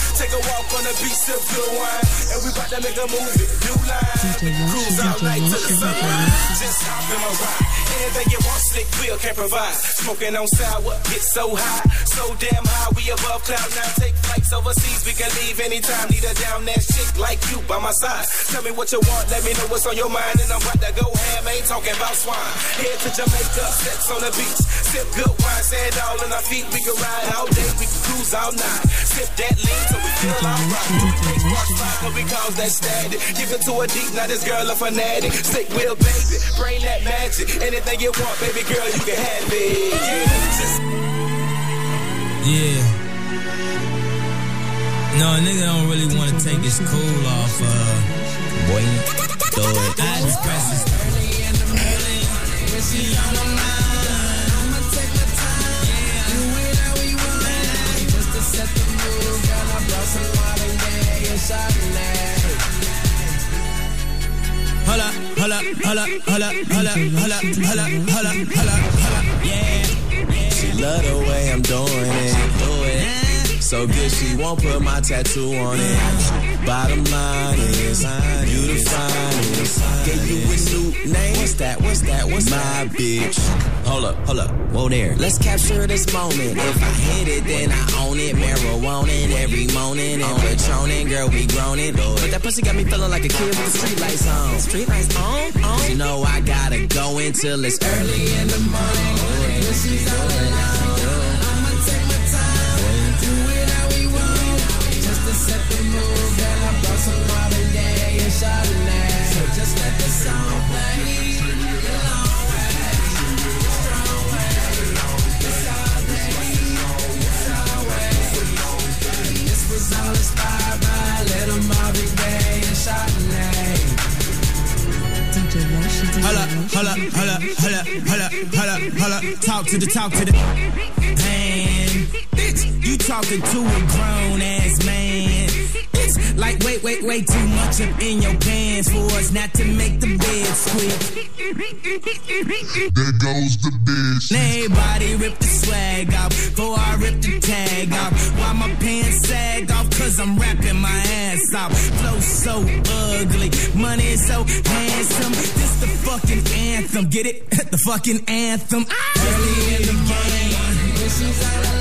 Speaker 18: Take a
Speaker 10: walk on the beach, sip good wine. And we bout to make a movie, new line. Cruise all night to the sunrise. Just hop in my ride. Anything you want, slick can provide. Smoking on sour, get so high. So damn high, we above cloud nine. Take flights overseas, we can leave anytime. Need a down that chick like you by my side. Tell me what you want, let me know what's on your mind. And I'm about to go ham, ain't talking about swine. Head to Jamaica, steps on the beach. Sip good wine, sand all in our feet. We can ride all day, we can cruise all night. Sip that lean till we feel alright. Take sparks fly, cause we cause that static. Give it to a deep, now this girl a fanatic. Stick wheel, baby, bring that magic. Anything you want, baby girl, you can have it. Yeah, just
Speaker 28: Yeah. No, a nigga don't really want to take his cool off. Uh, boy, throw it. I just press this. Early in the morning, when she on my mind, hold up, hold up, hold up, hold up, hold up, hold up, hold up, hold up, yeah.
Speaker 6: She love the way I'm doing it. Do it. So good she won't put my tattoo on it. Bottom line is you the finest. Gave you a new name. What's that? What's that? What's my bitch? Hold up, hold up. Whoa there. Let's capture this moment. If I hit it, then I own it. Marijuana every morning and patroning. Girl, we groaning. But that pussy got me feeling like a kid with the street lights on. Street lights on, on. You know I gotta go until it's early in the morning.
Speaker 28: Hold up, hold up, hold up, hold up, hold up, hold up. Talk to the, talk to the. Man, you talking to a grown ass man. Wait, wait, wait, too much up in your pants for us not to make the bed squeak.
Speaker 29: There goes the bitch.
Speaker 28: Everybody rip the swag off before I rip the tag off. Why my pants sag off? Cause I'm rapping my ass off. Flow so ugly, money so handsome. This the fucking anthem. Get it? the fucking anthem. Ah! Early in the game. When she's all alone,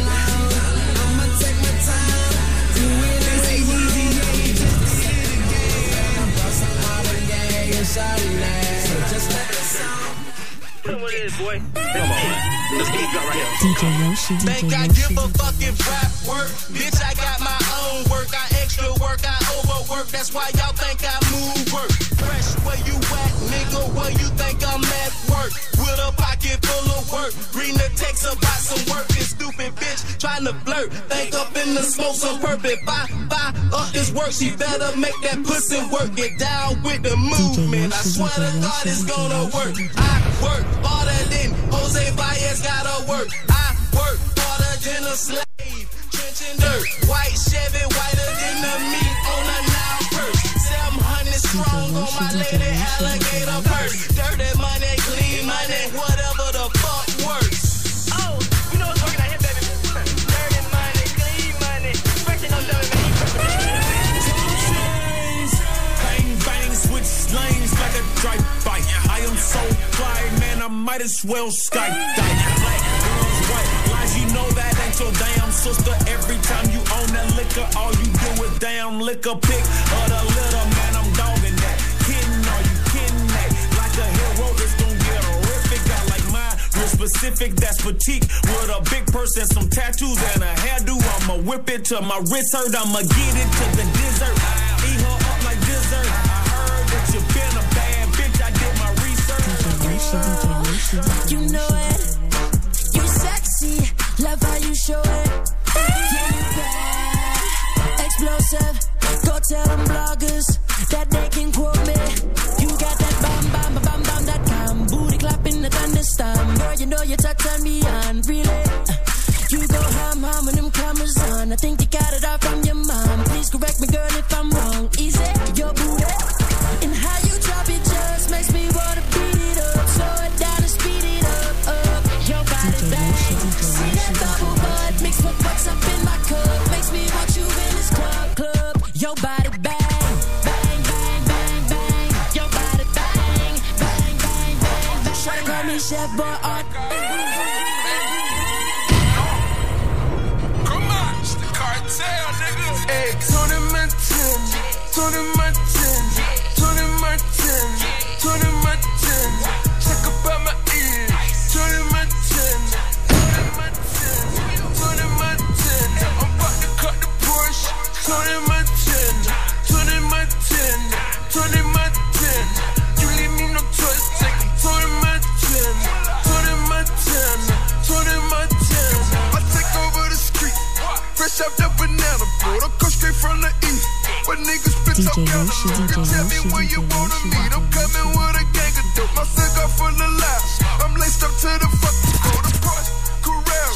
Speaker 7: Come on in, boy. Come on. Let's get it right here.
Speaker 30: DJ Yoshi,
Speaker 10: Think
Speaker 30: DJ
Speaker 10: I give a fucking rap work. Bitch, I got my own work. I extra work, I overwork. That's why y'all think I move work. Fresh where you at, nigga, where you think I'm at work. With a pocket full of work. Reading the text about some work
Speaker 31: trying to blur. Think up in the smoke, some perfect. Bye, bye, up this work. She better make that pussy work. Get down with the movement. I swear to God, it's gonna work. I work harder than Jose Baez gotta work. I work harder than a slave. Trenching dirt. White Chevy, whiter than the meat on a nine purse. 700 strong on my lady alligator purse. Dirty money, clean money.
Speaker 3: might as well Skype dice. Black girls, white lies, you know that ain't your damn sister. Every time you own that liquor, all you do is damn liquor pick of the litter, man. I'm dogging that. Kidding, are you kidding that? Like a hero, it's gonna get horrific. I like mine real specific, that's petite. With a big purse and some tattoos and a hairdo, I'ma whip it to my wrist hurt. I'ma get it to the dessert. You
Speaker 18: know it. You sexy. Love how you show it. Yeah, you bad. Explosive. Go tell them bloggers that they can quote me. You got that bomb, bomb, bomb, bomb, that calm. Booty clapping the thunderstorm. Girl, you know you're touching me on. Really? You go ham, ham when them cameras on. I think you got it all from your mom. Please correct me, girl, if I'm wrong. Easy. Your booty your body bang. Bang, bang, bang. Your body bang. Bang, bang, bang, call me Chef
Speaker 32: Check up my ears. I'm to cut the Porsche. Fresh off that banana boat, I come straight from the east. But niggas spit up counter, tell me where you wanna meet. I'm coming with a gang of dope, my cigar full of lies. I'm laced up to the fucking score, the parts, Corral,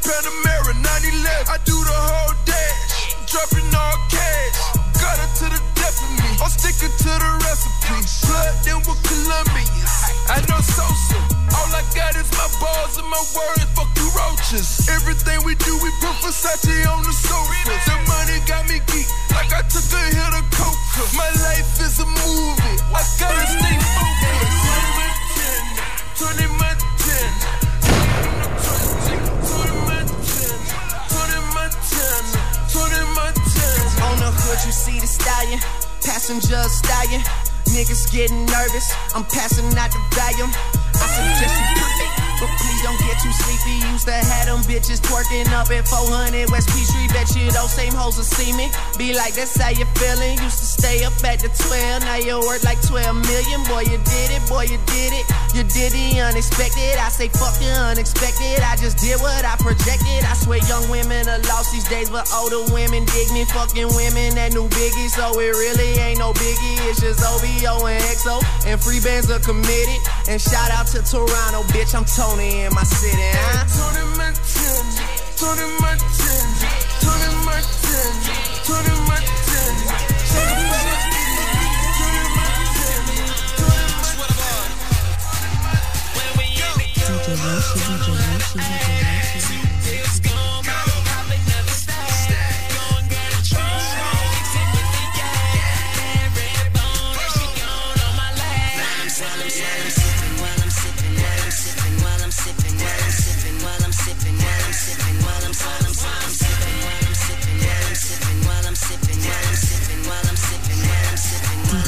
Speaker 32: Panamera, 911. I do the whole dash, dropping all cash gutter to the death of me. I'm sticking to the recipe. Plugged in with Colombians. I know Sosa. All I got is my balls and my words. Fuck you roaches. Everything we do, we put Versace on the sofa. The money got me geek. Like I took a hit of coke. My life is a movie. I gotta stay focused. 20
Speaker 10: Passengers dying, niggas getting nervous. I'm passing out the volume. I suggest you put it. But please don't get too sleepy. Used to have them bitches twerking up at 400 West Peachtree. Bet you those same hoes will see me. Be like, that's how you feeling. Used to stay up at the 12. Now you're worth like 12 million. Boy, you did it. Boy, you did it. You did the unexpected. I say fuck the unexpected. I just did what I projected. I swear young women are lost these days, but older women dig me. Fucking women that new biggie. So it really ain't no biggie. It's just OVO and XO. And free bands are committed. And shout out to Toronto, bitch. I'm talking. Tony in my city, huh?
Speaker 32: Tony Martin, Tony Martin, Tony Martin, Tony Martin.
Speaker 28: DJ Rush, DJ Rush, DJ Rush.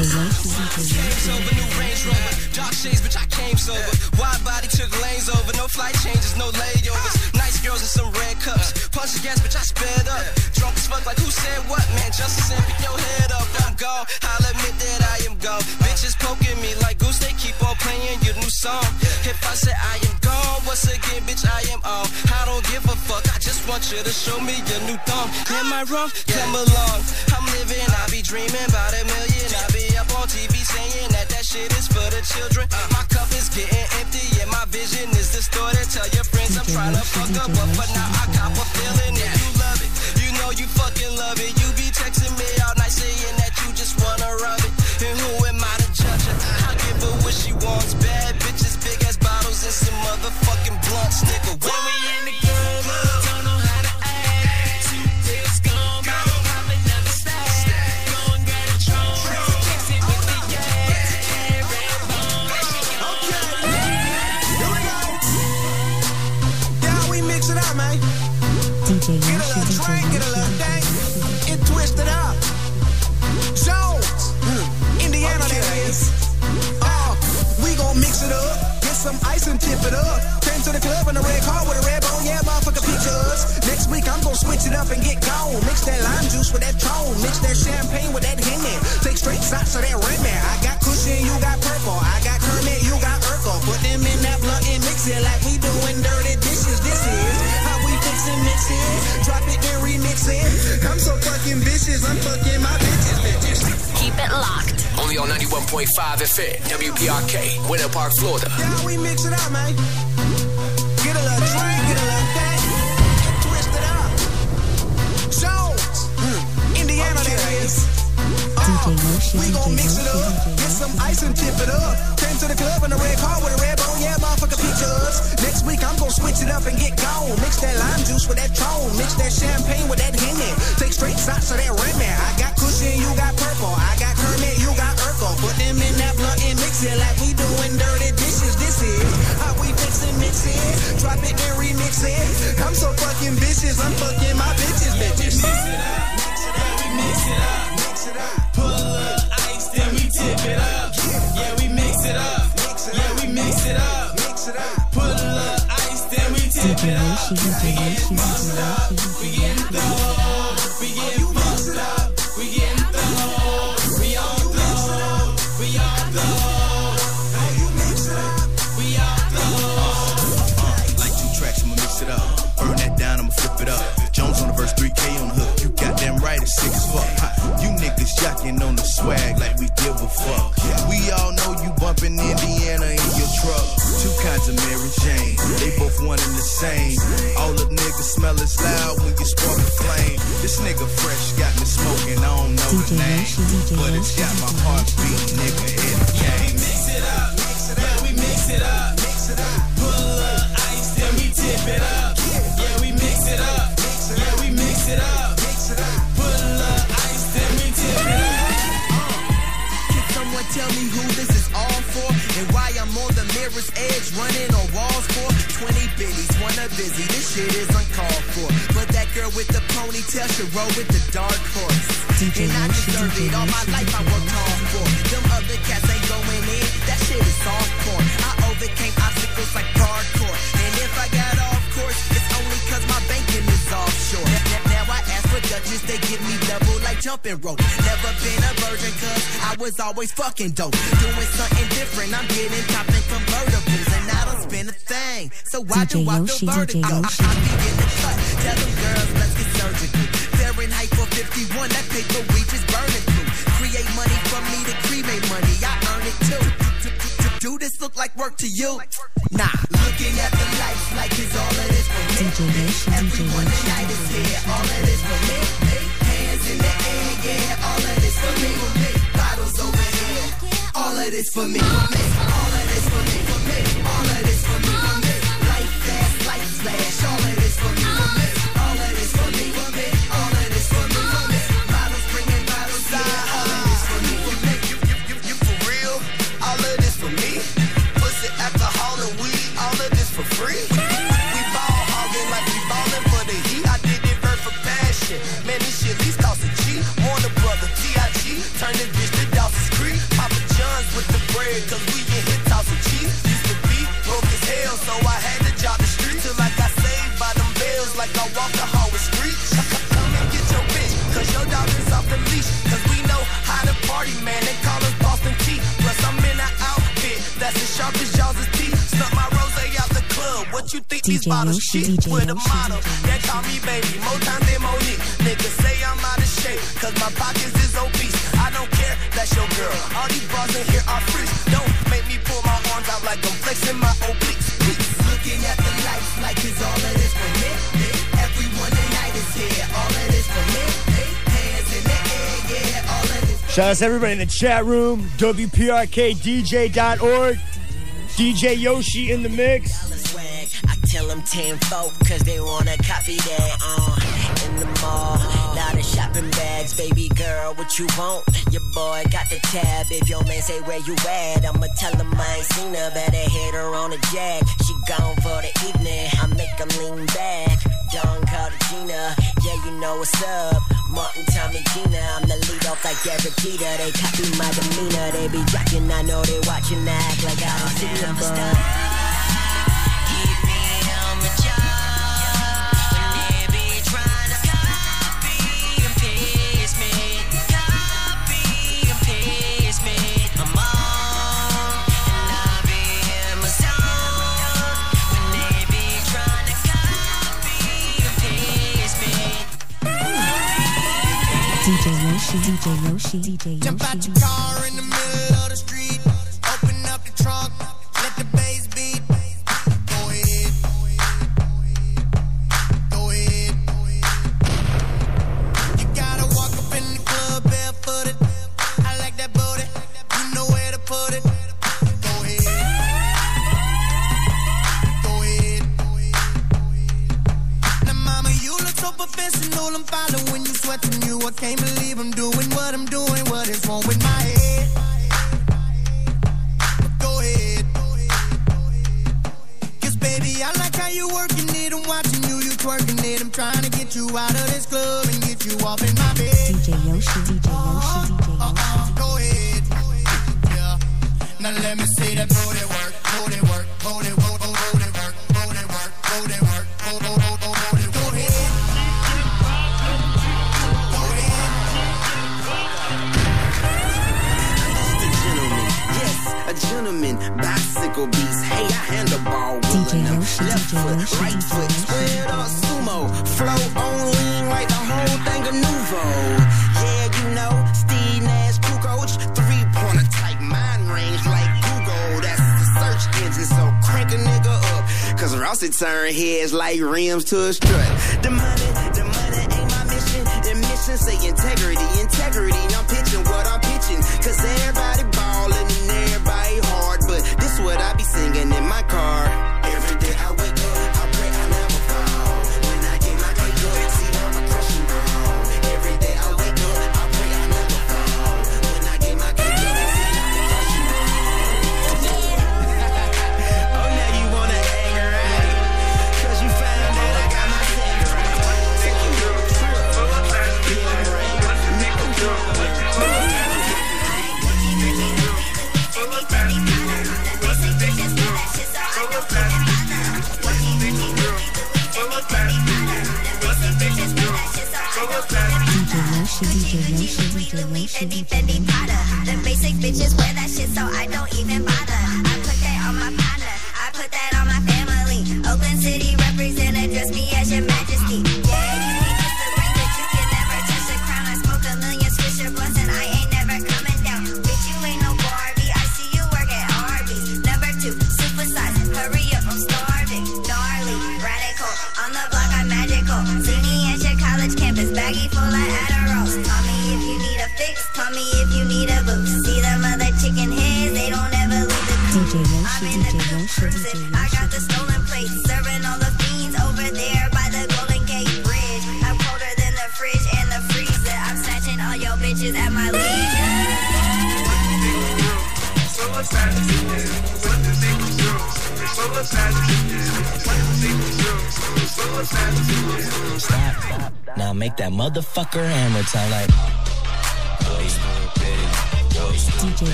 Speaker 12: Change over, new Range Rover. Dark shades, bitch, I came sober. Wide body took lanes over. No flight changes, no layovers. Nice girls in some red cups. Punch the gas, bitch, I sped up. Drunk as fuck, like who said what, man? Justice and pick your head up. I'm gone. I'll admit that I am gone. Bitches poking me like goose, they keep on playing your new song. If I say I am gone, once again, bitch, I am on. I don't give a fuck, I just want you to show me your new thumb. Am I wrong? Come along. I'm living, I be dreaming about a million. I be up on TV saying that that shit is for the children. My cup is getting empty, and my vision is distorted. Tell your friends I'm trying to fuck up, but for now I cop a feeling that you love it. You know you fucking love it. You be texting me all night saying that you just wanna rub it. And who am I to judge her? I give her what she wants. Bad bitches, big ass bottles, and some motherfucking blunts, nigga. When we in the
Speaker 13: some ice and tip it up. Came to the club in a red car with a red bone, yeah, motherfucker pictures. Next week I'm gon' switch it up and get gone. Mix that lime juice with that tone, mix that champagne with that Henny. Take straight shots of that Remy. I got cushion, you got purple. I got Kermit, you got Urkel. Put them in that blunt and mix it like we doing dirty dishes. This is how we fix and mix it. Drop it then remix it. I'm so fucking vicious, I'm fucking my bitches.
Speaker 22: Keep it locked. Only on 91.5 FM, WPRK, Winter Park, Florida.
Speaker 13: Yeah, we mix it up, man. Get a little drink, get a little We gon' mix it up, get some ice and tip it up. Came to the club in a red car with a red bone, yeah, motherfucker pictures. Next week I'm gon' switch it up and get gone. Mix that lime juice with that tone, mix that champagne with that Henny. Take straight shots of that Remy. I got cushion, you got purple. I got Kermit, you got Urkel. Put them in that blunt and mix it like we doing dirty dishes. This is how we fix and mix it. Drop it and remix it. I'm so fucking vicious, I'm fucking my bitches, bitches.
Speaker 12: Mix it up. Pull up mix it up. A little ice, then we tip it up. Yeah, we mix it up. Yeah, we mix it up. Mix it up, pull up ice, then we tip it up.
Speaker 28: DJ Yoshi, DJ Yoshi,
Speaker 12: We getting throw.
Speaker 33: You niggas jocking on the swag like we give a fuck. We all know you bumping Indiana in your truck. Two kinds of Mary Jane, they both one and the same. All the niggas smell as loud when you spark a flame. This nigga fresh got me smoking, I don't know the name. But it's got my heart beating, nigga, in the game.
Speaker 12: Mix it up. Yeah, we mix it up.
Speaker 13: Running on walls for? 20 billies, wanna busy, this shit is uncalled for. But that girl with the ponytail should roll with the dark horse.
Speaker 28: DJ
Speaker 13: and I deserve it, all my life I worked hard for. Them other cats ain't going in, that shit is soft porn. I overcame obstacles like hardcore. And if I got off course, it's only cause my banking is offshore. Now, now I ask for judges, they give me double like jumping rope. Never been a virgin cause I was always fucking dope. Doing something different, I'm getting top in convertibles. And I don't spin a thing, so why
Speaker 28: DJ
Speaker 13: do I
Speaker 28: Yoshi,
Speaker 13: feel vertigo? I. I be in the cut, tell them girls, let's get surgical. Fahrenheit 451, that paper reaches burning through. Create money for me to cremate money, I earn it too. Do- do- Do this look like work to you? Nah, looking at the lights like it's all of this for me.
Speaker 28: DJ Yoshi, DJ
Speaker 13: Everyone tonight is here, all of this for me. Hands in the air, yeah, all of this for me. Bottles over here, all of this for me. All of this for me, for me. All of this for me, me. Light fast, light flash, all of this for me,
Speaker 33: You
Speaker 34: think these bottles
Speaker 28: Yoshi,
Speaker 34: shit
Speaker 28: DJ
Speaker 34: with
Speaker 28: Yoshi.
Speaker 34: a model? That call me baby, more times than Monique. Niggas say I'm out of shape, cause my pockets is obese. I don't care, that's your girl. All these bras in here are freaks. Don't make me pull my arms out like I'm flexing my obliques. Peace.
Speaker 35: Looking at the lights like it's all of this for me. Everyone tonight is here, all of this for me.
Speaker 15: Shout out to everybody in the chat room, WPRKDJ.org, DJ Yoshi in the mix.
Speaker 6: I tell them team folk, cause they wanna copy that. Uh, in the mall, lot of shopping bags, baby girl, what you want? Your boy got the tab. If your man say where you at, I'ma tell him I ain't seen her, better hit her on a jack. She gone for the evening, I make him lean back. Don't Gina, yeah, you know what's up. Martin, Tommy, Gina, I'm the lead off like Derek Jeter. They copy my demeanor, they be jacking, I know they watching, I act like I don't see them.
Speaker 28: DJ Yoshi, DJ Yoshi, DJ Yoshi.
Speaker 13: Jump out your car and
Speaker 36: touch.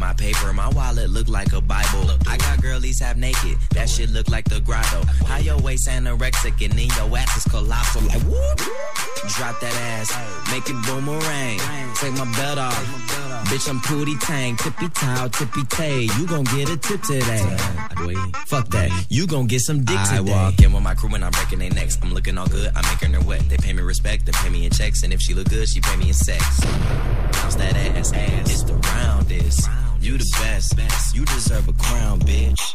Speaker 36: My
Speaker 31: paper, my wallet look like a Bible. I got girlies half naked, that shit look like the grotto. How your waist anorexic and then your ass is colossal. Like whoop, drop that ass, make it boomerang. Take my belt off, bitch I'm Pootie Tang, tippy toe, tippy tay. You gon' get a tip today. Fuck that, you gon' get some dick today. I walk in with my crew and I'm breaking their necks. I'm looking all good, I'm making her wet. They pay me respect, they pay me in checks, and if she look good, she pay me in sex. Bounce that ass, ass. It's the roundest. You the best, best. You deserve a crown, bitch.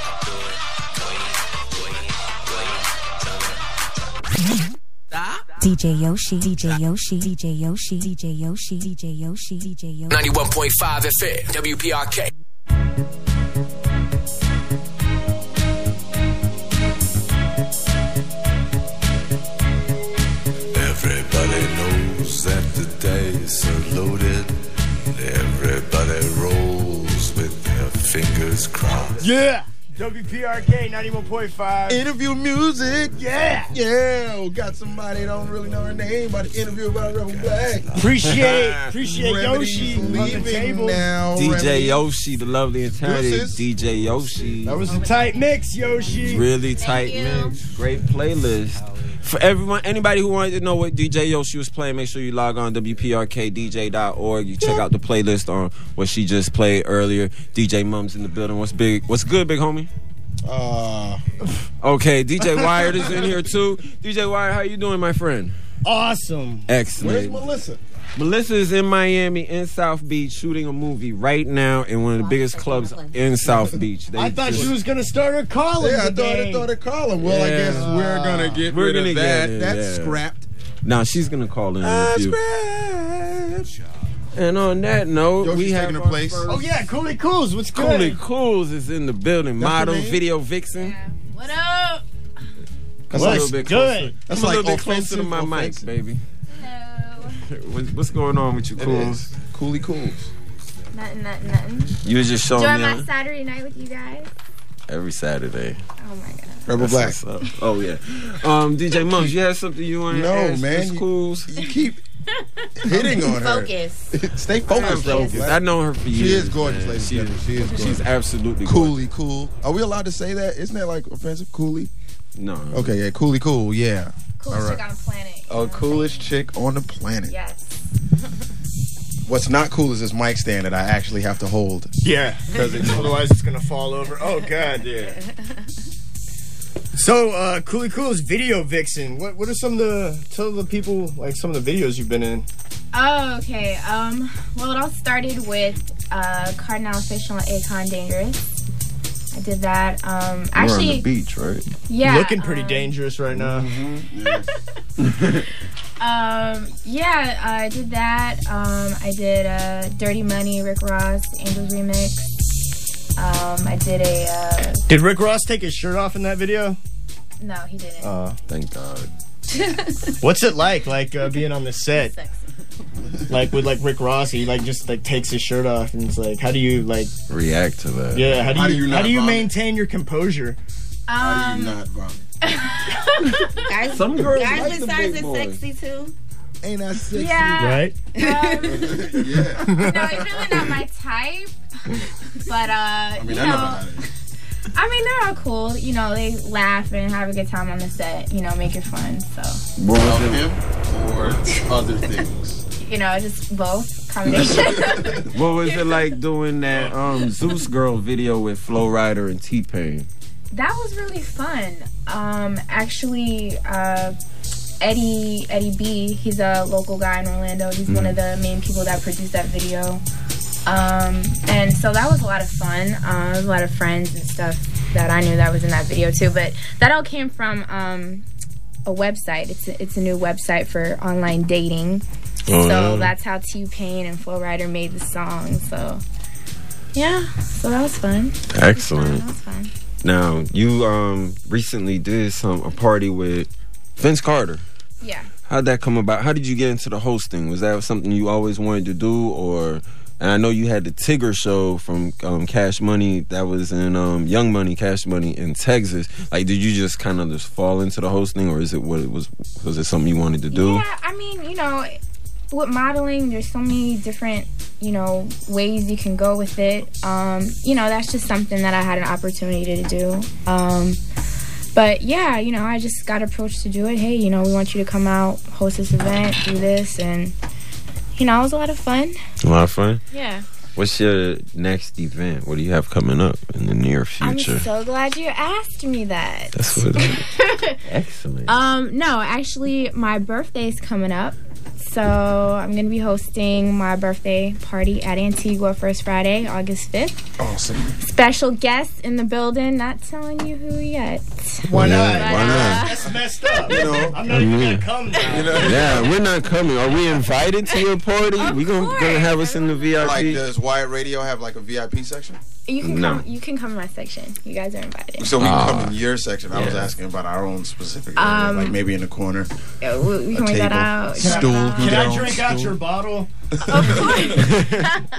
Speaker 28: DJ Yoshi, DJ Yoshi, DJ Yoshi, DJ Yoshi, DJ Yoshi, DJ Yoshi.
Speaker 22: 91.5 FM, WPRK.
Speaker 37: Everybody knows that the dice are loaded. Everybody rolls with their fingers crossed.
Speaker 15: Yeah. WPRK 91.5.
Speaker 25: Interview music.
Speaker 15: Yeah.
Speaker 25: Yeah. Got somebody don't really know her name, but interview about Rebel Black.
Speaker 15: Appreciate, appreciate
Speaker 25: Remedy's
Speaker 15: Yoshi on the
Speaker 25: leaving
Speaker 15: table.
Speaker 25: now.
Speaker 38: DJ
Speaker 25: Remedy.
Speaker 38: Yoshi, the lovely and talented DJ Yoshi.
Speaker 15: That was a tight mix, Yoshi.
Speaker 38: really tight mix. Great playlist. For everyone, anybody who wanted to know what DJ Yoshi was playing, make sure you log on WPRKDJ.org. You check out the playlist on what she just played earlier. DJ Mums in the building. What's big? What's good, big homie?
Speaker 25: Uh,
Speaker 38: Okay, DJ Wired is in here too. DJ Wired, how you doing, my friend?
Speaker 15: Awesome.
Speaker 38: Excellent. where's.
Speaker 25: Melissa?
Speaker 38: Melissa is in Miami in South Beach shooting a movie right now in one of the biggest clubs in South Beach. They
Speaker 15: I thought
Speaker 38: just-
Speaker 15: she was gonna start her calling.
Speaker 25: Yeah, I thought
Speaker 15: today.
Speaker 25: I thought I call him. Well, I
Speaker 38: Yeah.
Speaker 25: guess we're gonna get
Speaker 38: We're
Speaker 25: rid
Speaker 38: gonna
Speaker 25: of
Speaker 38: get
Speaker 25: that.
Speaker 38: it,
Speaker 25: That's
Speaker 38: yeah.
Speaker 25: scrapped.
Speaker 38: Now she's gonna call in a few. And on that note,
Speaker 25: Yoshi's
Speaker 38: we have
Speaker 25: taking her
Speaker 38: our
Speaker 25: place.
Speaker 38: first-
Speaker 15: Oh yeah, Coolie Coolz. What's good?
Speaker 38: Coolie Coolz is in the building.
Speaker 25: That's her
Speaker 38: Model,
Speaker 25: name?
Speaker 38: video vixen.
Speaker 39: What up?
Speaker 25: That's
Speaker 38: Come
Speaker 25: like
Speaker 38: a little bit
Speaker 15: good.
Speaker 38: closer.
Speaker 25: That's
Speaker 38: Come a
Speaker 25: like
Speaker 38: little bit closer to
Speaker 25: offensive,
Speaker 38: my mic,
Speaker 25: offensive.
Speaker 38: baby.
Speaker 39: Hello.
Speaker 38: What's, what's going on with you,
Speaker 25: It
Speaker 38: Cools?
Speaker 25: is. Coolie Coolz.
Speaker 39: Nothing, nothing, nothing.
Speaker 38: You was just showing
Speaker 39: Enjoy
Speaker 38: me
Speaker 39: my
Speaker 38: out
Speaker 39: Saturday night with you guys.
Speaker 38: every Saturday.
Speaker 39: Oh my god.
Speaker 25: Rebel
Speaker 38: That's
Speaker 25: Black.
Speaker 38: what's up. Oh yeah. Um, DJ Mums, you had something you want to
Speaker 25: No,
Speaker 38: ask
Speaker 25: man,
Speaker 38: Miss
Speaker 25: you-
Speaker 38: Cools?
Speaker 25: You keep hitting on her.
Speaker 39: Focus.
Speaker 25: Stay focused, though.
Speaker 38: Focus. I know her for years.
Speaker 25: She is gorgeous,
Speaker 38: man.
Speaker 25: ladies
Speaker 38: She
Speaker 25: and gentlemen. She is gorgeous.
Speaker 38: She's absolutely
Speaker 25: Cooley cool. Are we allowed to say that? Isn't that like offensive? Cooley.
Speaker 38: No.
Speaker 25: Okay, yeah, Cooley cool. Yeah.
Speaker 39: Coolest
Speaker 25: All
Speaker 39: chick on the planet. you
Speaker 25: Oh,
Speaker 39: know?
Speaker 25: coolest chick on the planet.
Speaker 39: Yes.
Speaker 25: What's not cool is this mic stand that I actually have to hold.
Speaker 15: Yeah, because otherwise it's gonna fall over. Oh god, yeah. So, uh, Cooley Cool's video vixen. What what are some of the tell the people like some of the videos you've been in?
Speaker 39: Oh, okay. Um, well, it all started with uh, Kardinal Offishall and Akon Dangerous. I did that. Um,
Speaker 25: We're on
Speaker 39: actually,
Speaker 25: the beach, right?
Speaker 39: yeah.
Speaker 15: looking pretty
Speaker 39: um,
Speaker 15: dangerous right now.
Speaker 39: Um, yeah, I did that. Um, I did uh, Dirty Money, Rick Ross, Angels remix. Um, I did a uh,
Speaker 15: Did Rick Ross take his shirt off in that video?
Speaker 39: no, he didn't.
Speaker 15: Uh,
Speaker 38: Thank God.
Speaker 15: what's it like, like uh, being on the set? Like with like Rick Ross, he like just like takes his shirt off and it's like, how do you like?
Speaker 38: React to that.
Speaker 15: Yeah, how do
Speaker 25: How
Speaker 15: you,
Speaker 25: do you
Speaker 15: how do you maintain your composure?
Speaker 25: How do you
Speaker 39: Um,
Speaker 25: not vomit?
Speaker 39: guys,
Speaker 38: Some girls
Speaker 39: guys
Speaker 38: like
Speaker 39: with
Speaker 38: the
Speaker 39: stars
Speaker 38: big boys.
Speaker 39: sexy too.
Speaker 25: Ain't that sexy?
Speaker 39: Yeah.
Speaker 15: Right?
Speaker 39: Um,
Speaker 25: yeah.
Speaker 39: no, it's really not my type. But uh,
Speaker 25: I mean,
Speaker 39: you
Speaker 25: I
Speaker 39: know,
Speaker 25: know.
Speaker 39: I mean, they're all cool. You know, they laugh and have a good time on the set. You know, make it fun. So,
Speaker 38: What was
Speaker 25: Of him or other things?
Speaker 39: You know, just both combination.
Speaker 38: What was it like doing that um, Zoosk Girl video with Flo Rida and T Pain?
Speaker 39: that was really fun. Um, actually, uh, Eddie Eddie B, he's a local guy in Orlando. He's one of the main people that produced that video. Um, and so that was a lot of fun. Uh, was a lot of friends and stuff that I knew that was in that video too. But that all came from um, a website. It's a, it's a new website for online dating.
Speaker 38: Oh,
Speaker 39: so
Speaker 38: yeah.
Speaker 39: that's how T Pain and Flo Rida made the song. So yeah, so that was fun.
Speaker 38: Excellent.
Speaker 39: That was fun.
Speaker 38: Now you um recently did some a party with Vince Carter.
Speaker 39: Yeah.
Speaker 38: How'd that come about? How did you get into the hosting? Was that something you always wanted to do, or? And I know you had the Tyga show from um, Cash Money that was in um, Young Money, Cash Money in Texas. Like, did you just kind of just fall into the hosting, or is it what it was? Was it something you wanted to do?
Speaker 39: Yeah, I mean, you know, with modeling, there's so many different, you know, ways you can go with it. Um, you know, that's just something that I had an opportunity to do. Um, but yeah, you know, I just got approached to do it. Hey, you know, we want you to come out, host this event, do this, and you know, it was a lot of fun.
Speaker 38: A lot of fun.
Speaker 39: Yeah.
Speaker 38: What's your next event? What do you have coming up in the near future?
Speaker 39: I'm so glad you asked me that.
Speaker 38: That's what. Excellent.
Speaker 39: Um, no, actually, my birthday's coming up. So I'm gonna be hosting my birthday party at Antigua First Friday, August 5th.
Speaker 25: Awesome.
Speaker 39: Special guests in the building. Not telling you who yet.
Speaker 15: Why not?
Speaker 38: Why not?
Speaker 15: That's messed up.
Speaker 25: You know,
Speaker 15: I'm not even
Speaker 38: Yeah.
Speaker 15: gonna come now.
Speaker 25: You know?
Speaker 38: Yeah, we're not coming. Are we invited to your party?
Speaker 39: Of
Speaker 38: we gonna, gonna have us in the VIP.
Speaker 25: Like, does Wired Radio have like a VIP section?
Speaker 39: You can
Speaker 38: No.
Speaker 39: come. You can come in my section. You guys are invited.
Speaker 25: So we can
Speaker 38: Ah.
Speaker 25: come in your section. I was asking about our own specific area,
Speaker 39: Um,
Speaker 25: like maybe in the corner.
Speaker 39: Yeah, we, we can
Speaker 25: A
Speaker 39: work that out.
Speaker 25: Stool.
Speaker 39: Yeah.
Speaker 25: Can
Speaker 15: Can I
Speaker 25: Down,
Speaker 15: drink out
Speaker 25: stool.
Speaker 15: your bottle?
Speaker 39: Of course.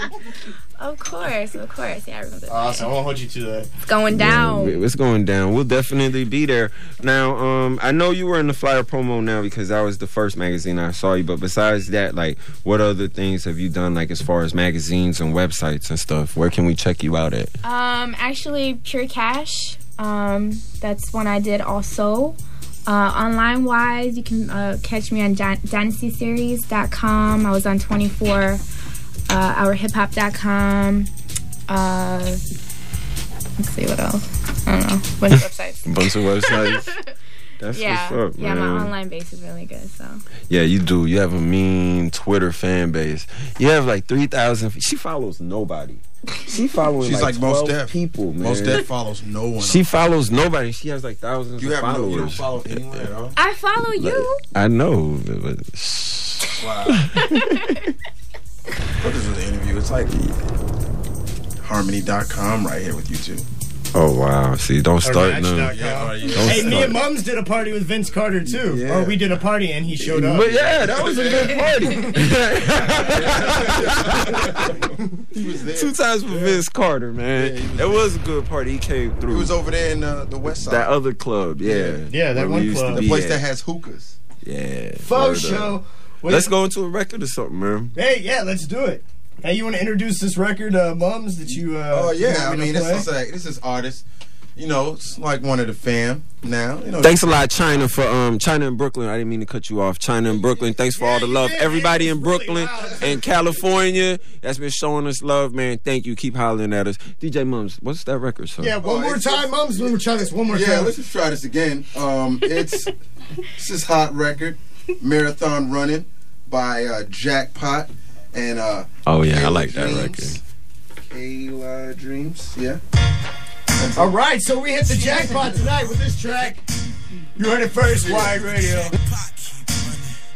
Speaker 39: of course. Of course. Yeah, everyone's
Speaker 15: Awesome. I won't hold you to that.
Speaker 39: It's going down.
Speaker 38: Yeah, it's going down. We'll definitely be there. Now, um, I know you were in the flyer promo now because that was the first magazine I saw you. But besides that, like, what other things have you done, like, as far as magazines and websites and stuff? Where can we check you out at?
Speaker 39: Um, actually, Pure Cash. Um, that's one I did also. Uh, online wise, you can uh, catch me on dy- dynastyseries.com. I was on 24 uh, hourhiphop.com. Uh, let's see what else. I don't know. Bunch of websites.
Speaker 38: A bunch of websites. That's
Speaker 39: yeah,
Speaker 38: up,
Speaker 39: yeah. My online base is really good. So
Speaker 38: Yeah, you do. You have a mean Twitter fan base. You have like three thousand. She follows nobody. She following
Speaker 25: She's
Speaker 38: like,
Speaker 25: like Mos
Speaker 38: 12
Speaker 25: Def.
Speaker 38: people, man.
Speaker 25: Most Def follows no one.
Speaker 38: She follows nobody. She has like thousands
Speaker 25: you
Speaker 38: of
Speaker 25: have no,
Speaker 38: followers.
Speaker 25: you don't follow anyone at all.
Speaker 39: I follow you.
Speaker 38: I know. But, but
Speaker 25: Wow. what is the interview? It's like harmony.com right here with you two.
Speaker 38: Oh wow! See, don't start
Speaker 15: Match.com.
Speaker 38: none.
Speaker 25: Yeah,
Speaker 38: Don't
Speaker 15: Hey, me and Mums did a party with Vince Carter too.
Speaker 25: Yeah.
Speaker 15: Or we did a party and he showed up.
Speaker 38: But yeah, that was a good party.
Speaker 25: He was there.
Speaker 38: Two times with Vince Carter, man.
Speaker 25: Yeah, was
Speaker 38: it was a good party. He came through.
Speaker 25: He was over there in uh, the West Side.
Speaker 38: that other club, yeah.
Speaker 15: Yeah, that
Speaker 38: where
Speaker 15: one club.
Speaker 25: the place
Speaker 38: at.
Speaker 25: that has hookahs.
Speaker 38: Yeah.
Speaker 15: Faux
Speaker 38: word
Speaker 15: show. Wait,
Speaker 38: Let's go into a record or something, man.
Speaker 15: Hey, yeah, let's do it. Hey, you want to introduce this record, uh, Mums, that you? Uh,
Speaker 25: Oh
Speaker 15: you
Speaker 25: yeah, I mean
Speaker 15: to
Speaker 25: this
Speaker 15: play?
Speaker 25: is like this is artist. You know, it's like one of the fam now. You know,
Speaker 38: Thanks a lot, China, for um China in Brooklyn. I didn't mean to cut you off. China in Brooklyn. Thanks for all the love. Everybody in Brooklyn and California that's been showing us love, man. Thank you. Keep hollering at us. DJ Mums, what's that record, son?
Speaker 15: Yeah, one
Speaker 25: Oh,
Speaker 15: more time, Mums. Let me try this one more
Speaker 25: Yeah,
Speaker 15: time.
Speaker 25: Yeah, let's just try this again. Um, it's this is hot record, marathon running by uh, Jackpot and uh.
Speaker 38: Oh yeah, I
Speaker 25: Kayla
Speaker 38: like that
Speaker 25: Dreams.
Speaker 38: record.
Speaker 25: Kayla Dreams, yeah.
Speaker 15: All right, so we hit the jackpot tonight with this track. You heard it first, Wired Radio.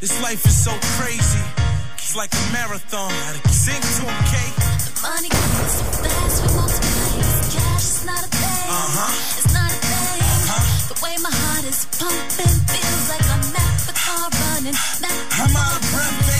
Speaker 4: This life is so crazy. It's like a marathon. Sing to him, Kate.
Speaker 18: Money goes so fast, we multiply. Cash is not a thing.
Speaker 4: Uh-huh.
Speaker 18: It's not a thing. The way my heart is pumping feels like a marathon running. Marathon
Speaker 4: I'm out of breath,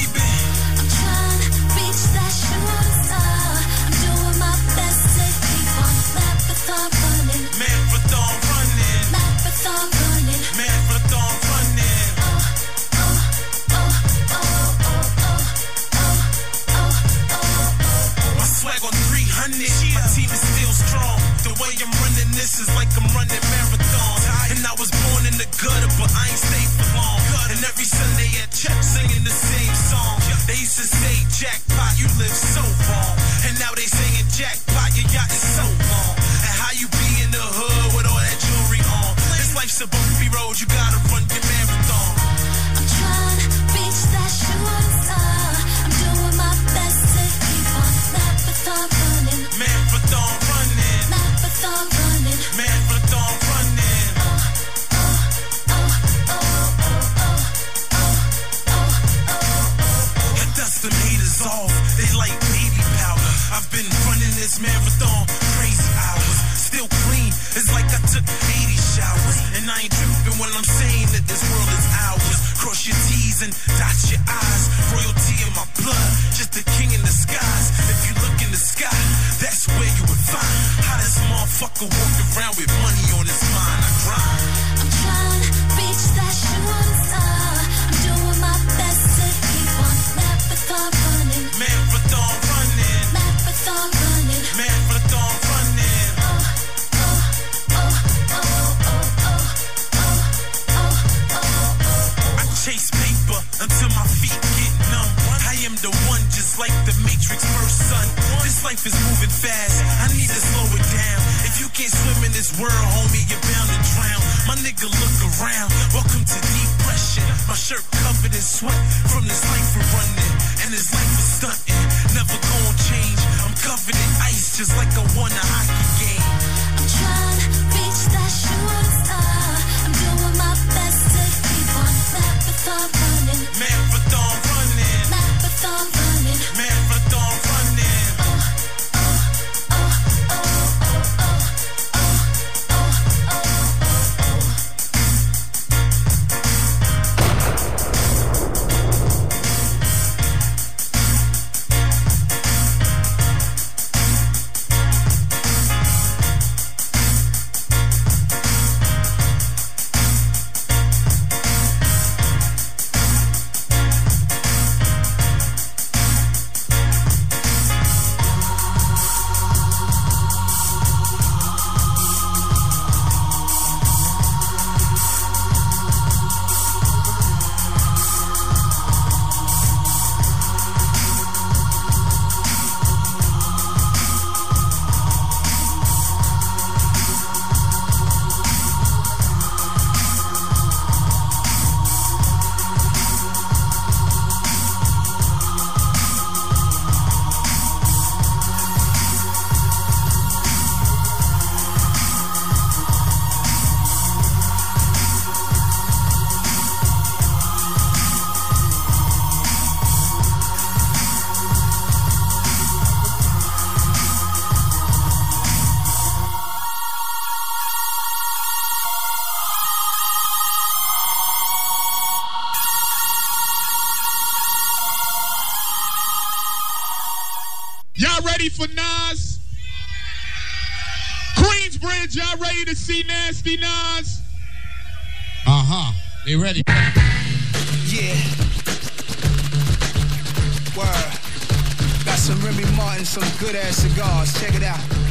Speaker 4: I've been running this marathon crazy hours. Still clean. It's like I took 80 showers. And I ain't tripping when I'm saying that this world is ours. Cross your T's and dot your I's. Royalty in my blood, just the king in the skies. If you look in the sky, that's where you would find. How this motherfucker walk around with money life is moving fast. I need to slow it down. If you can't swim in this world, homie, you're bound to drown. My nigga, look around. Welcome to depression. My shirt covered in sweat from this life we're running. And this life is stunting. Never gonna change. I'm covered in ice just like I won a hockey
Speaker 3: for Nas? Queensbridge, y'all ready to see Nasty Nas? Uh huh. They ready?
Speaker 13: Yeah. Word. Got some Remy Martin, some good ass cigars. Check it out.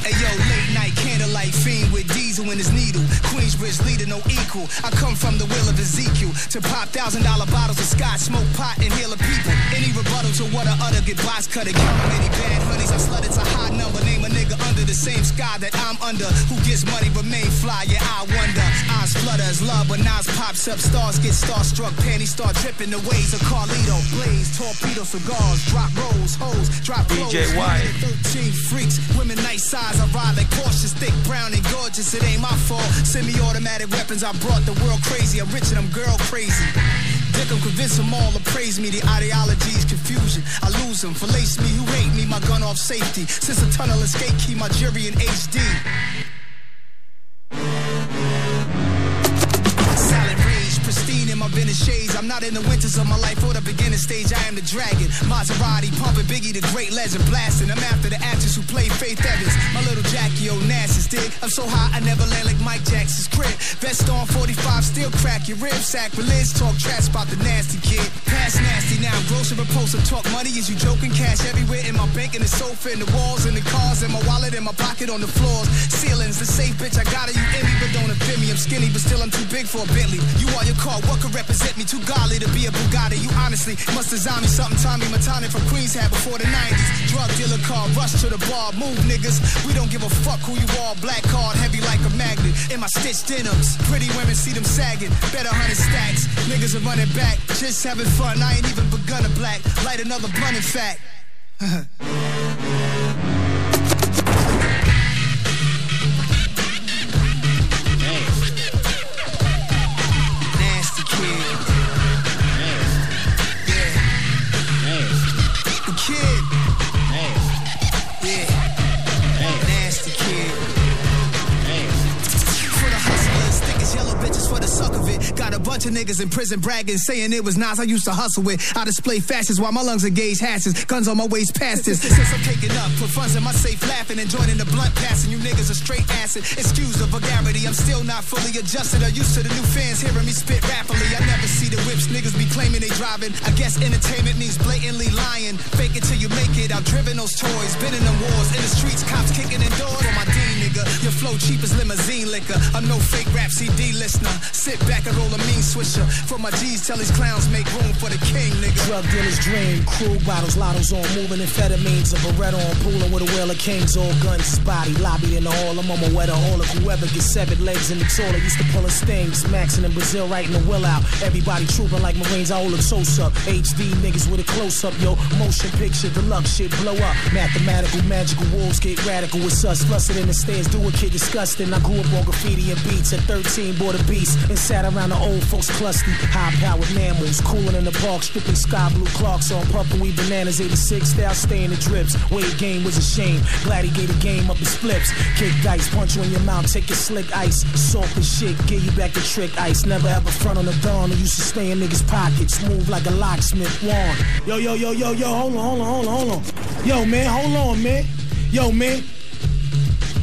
Speaker 13: Hey yo, late night candlelight fiend with diesel in his needle. Queensbridge leader, no equal. I come from the will of Ezekiel to pop thousand dollar bottles of scotch, smoke pot, and heal the people. Any rebuttal to what I utter, get box cut count many bad honeys. I slut it's a high number. Name a nigga under the same sky that I'm under. Who gets money but remain fly? Yeah, I wonder. Eyes flutter as love when Nas pops up. Stars get starstruck, panties start dripping the ways of Carlito. Blaze, torpedo cigars, drop rolls, hoes, drop clothes.
Speaker 40: DJ Wired.
Speaker 13: 13 freaks, women nice size. I ride like cautious, thick, brown, and gorgeous. It ain't my fault. Semi-automatic weapons, I brought the world crazy. I'm rich and I'm girl crazy. Dick 'em, convince them all to praise me. The ideology's confusion. I lose them, Falace me, who hate me. My gun off safety. Since a tunnel escape, keep my in HD. Pristine in vintage shades. I'm not in the winters of my life or the beginning stage. I am the dragon. Maserati pumping Biggie, the great legend blasting. I'm after the actors who play Faith Evans. My little Jackie Onassis dig. I'm so high I never land like Mike Jackson's crib. Vest on 45, still crack your ribs. Sacrilege, talk trash about the nasty kid. Past nasty now, grocer repulsive. Talk money, is you joking? Cash everywhere in my bank, in the sofa, in the walls, in the cars, in my wallet, in my pocket, on the floors. Ceilings, the safe bitch, I got it, you envy, but don't offend me. I'm skinny, but still I'm too big for a Bentley. You are your car, what could represent me? Too godly to be a Bugatti. You honestly must design me something Tommy Matani from Queens had before the 90s. Drug dealer car, rush to the bar, move niggas. We don't give a fuck who you are. Black card, heavy like a magnet. In my stitched denims, pretty women see them sagging. Better hundred stacks, niggas are running back. Just having fun, I ain't even begun to black. Light another blunt, in fact. bunch of niggas
Speaker 40: in prison bragging, saying it was Nas I used to hustle with. I display fashions while my lungs engage hatches. Guns on my waist past this. Since I'm taking up, put funds in my safe laughing and joining the blunt passing. You niggas are straight acid. Excuse the vulgarity, I'm still not fully adjusted. Or used to the new fans hearing me spit rapidly. I never see the whips niggas be claiming they driving. I guess entertainment means blatantly lying. Fake it till you make it. I've driven those toys, been in the wars, in the streets, cops kicking in doors. On my nigga, your flow cheap as limousine liquor. I'm no fake rap CD listener. Sit back and roll a mean swisher. For my G's, tell these clowns make room for the king, nigga.
Speaker 41: Drug dealers dream, crew bottles, lottos on, moving amphetamines, a Beretta on, pooling with a wheel of kings, all guns, body, lobbied in the hall, I'm on my to all of whoever gets severed legs in the toilet, used to pull a stings, maxing in Brazil, writing the will out, everybody trooping like Marines, I hold a toast up, HD niggas with a close up, yo, motion picture, deluxe shit, blow up, mathematical, magical wolves get radical with us, flustered in the stairs, do a kid disgusting, I grew up on graffiti and beats, at 13 bought a beast, and sat around the old folks cluster, high powered mammals, cooling in the park, stripping sky blue clocks on pumping we bananas. 86 style staying the drips. Weight game was a shame. Gladiator game up his flips kick dice punch you in your mouth take your slick ice. Salt the shit give you back the trick ice. Never ever front on the dawn. Used to stay in niggas pockets. Move like a locksmith wand. Yo yo yo yo yo hold on hold on hold on hold on. Yo man hold on man. Yo man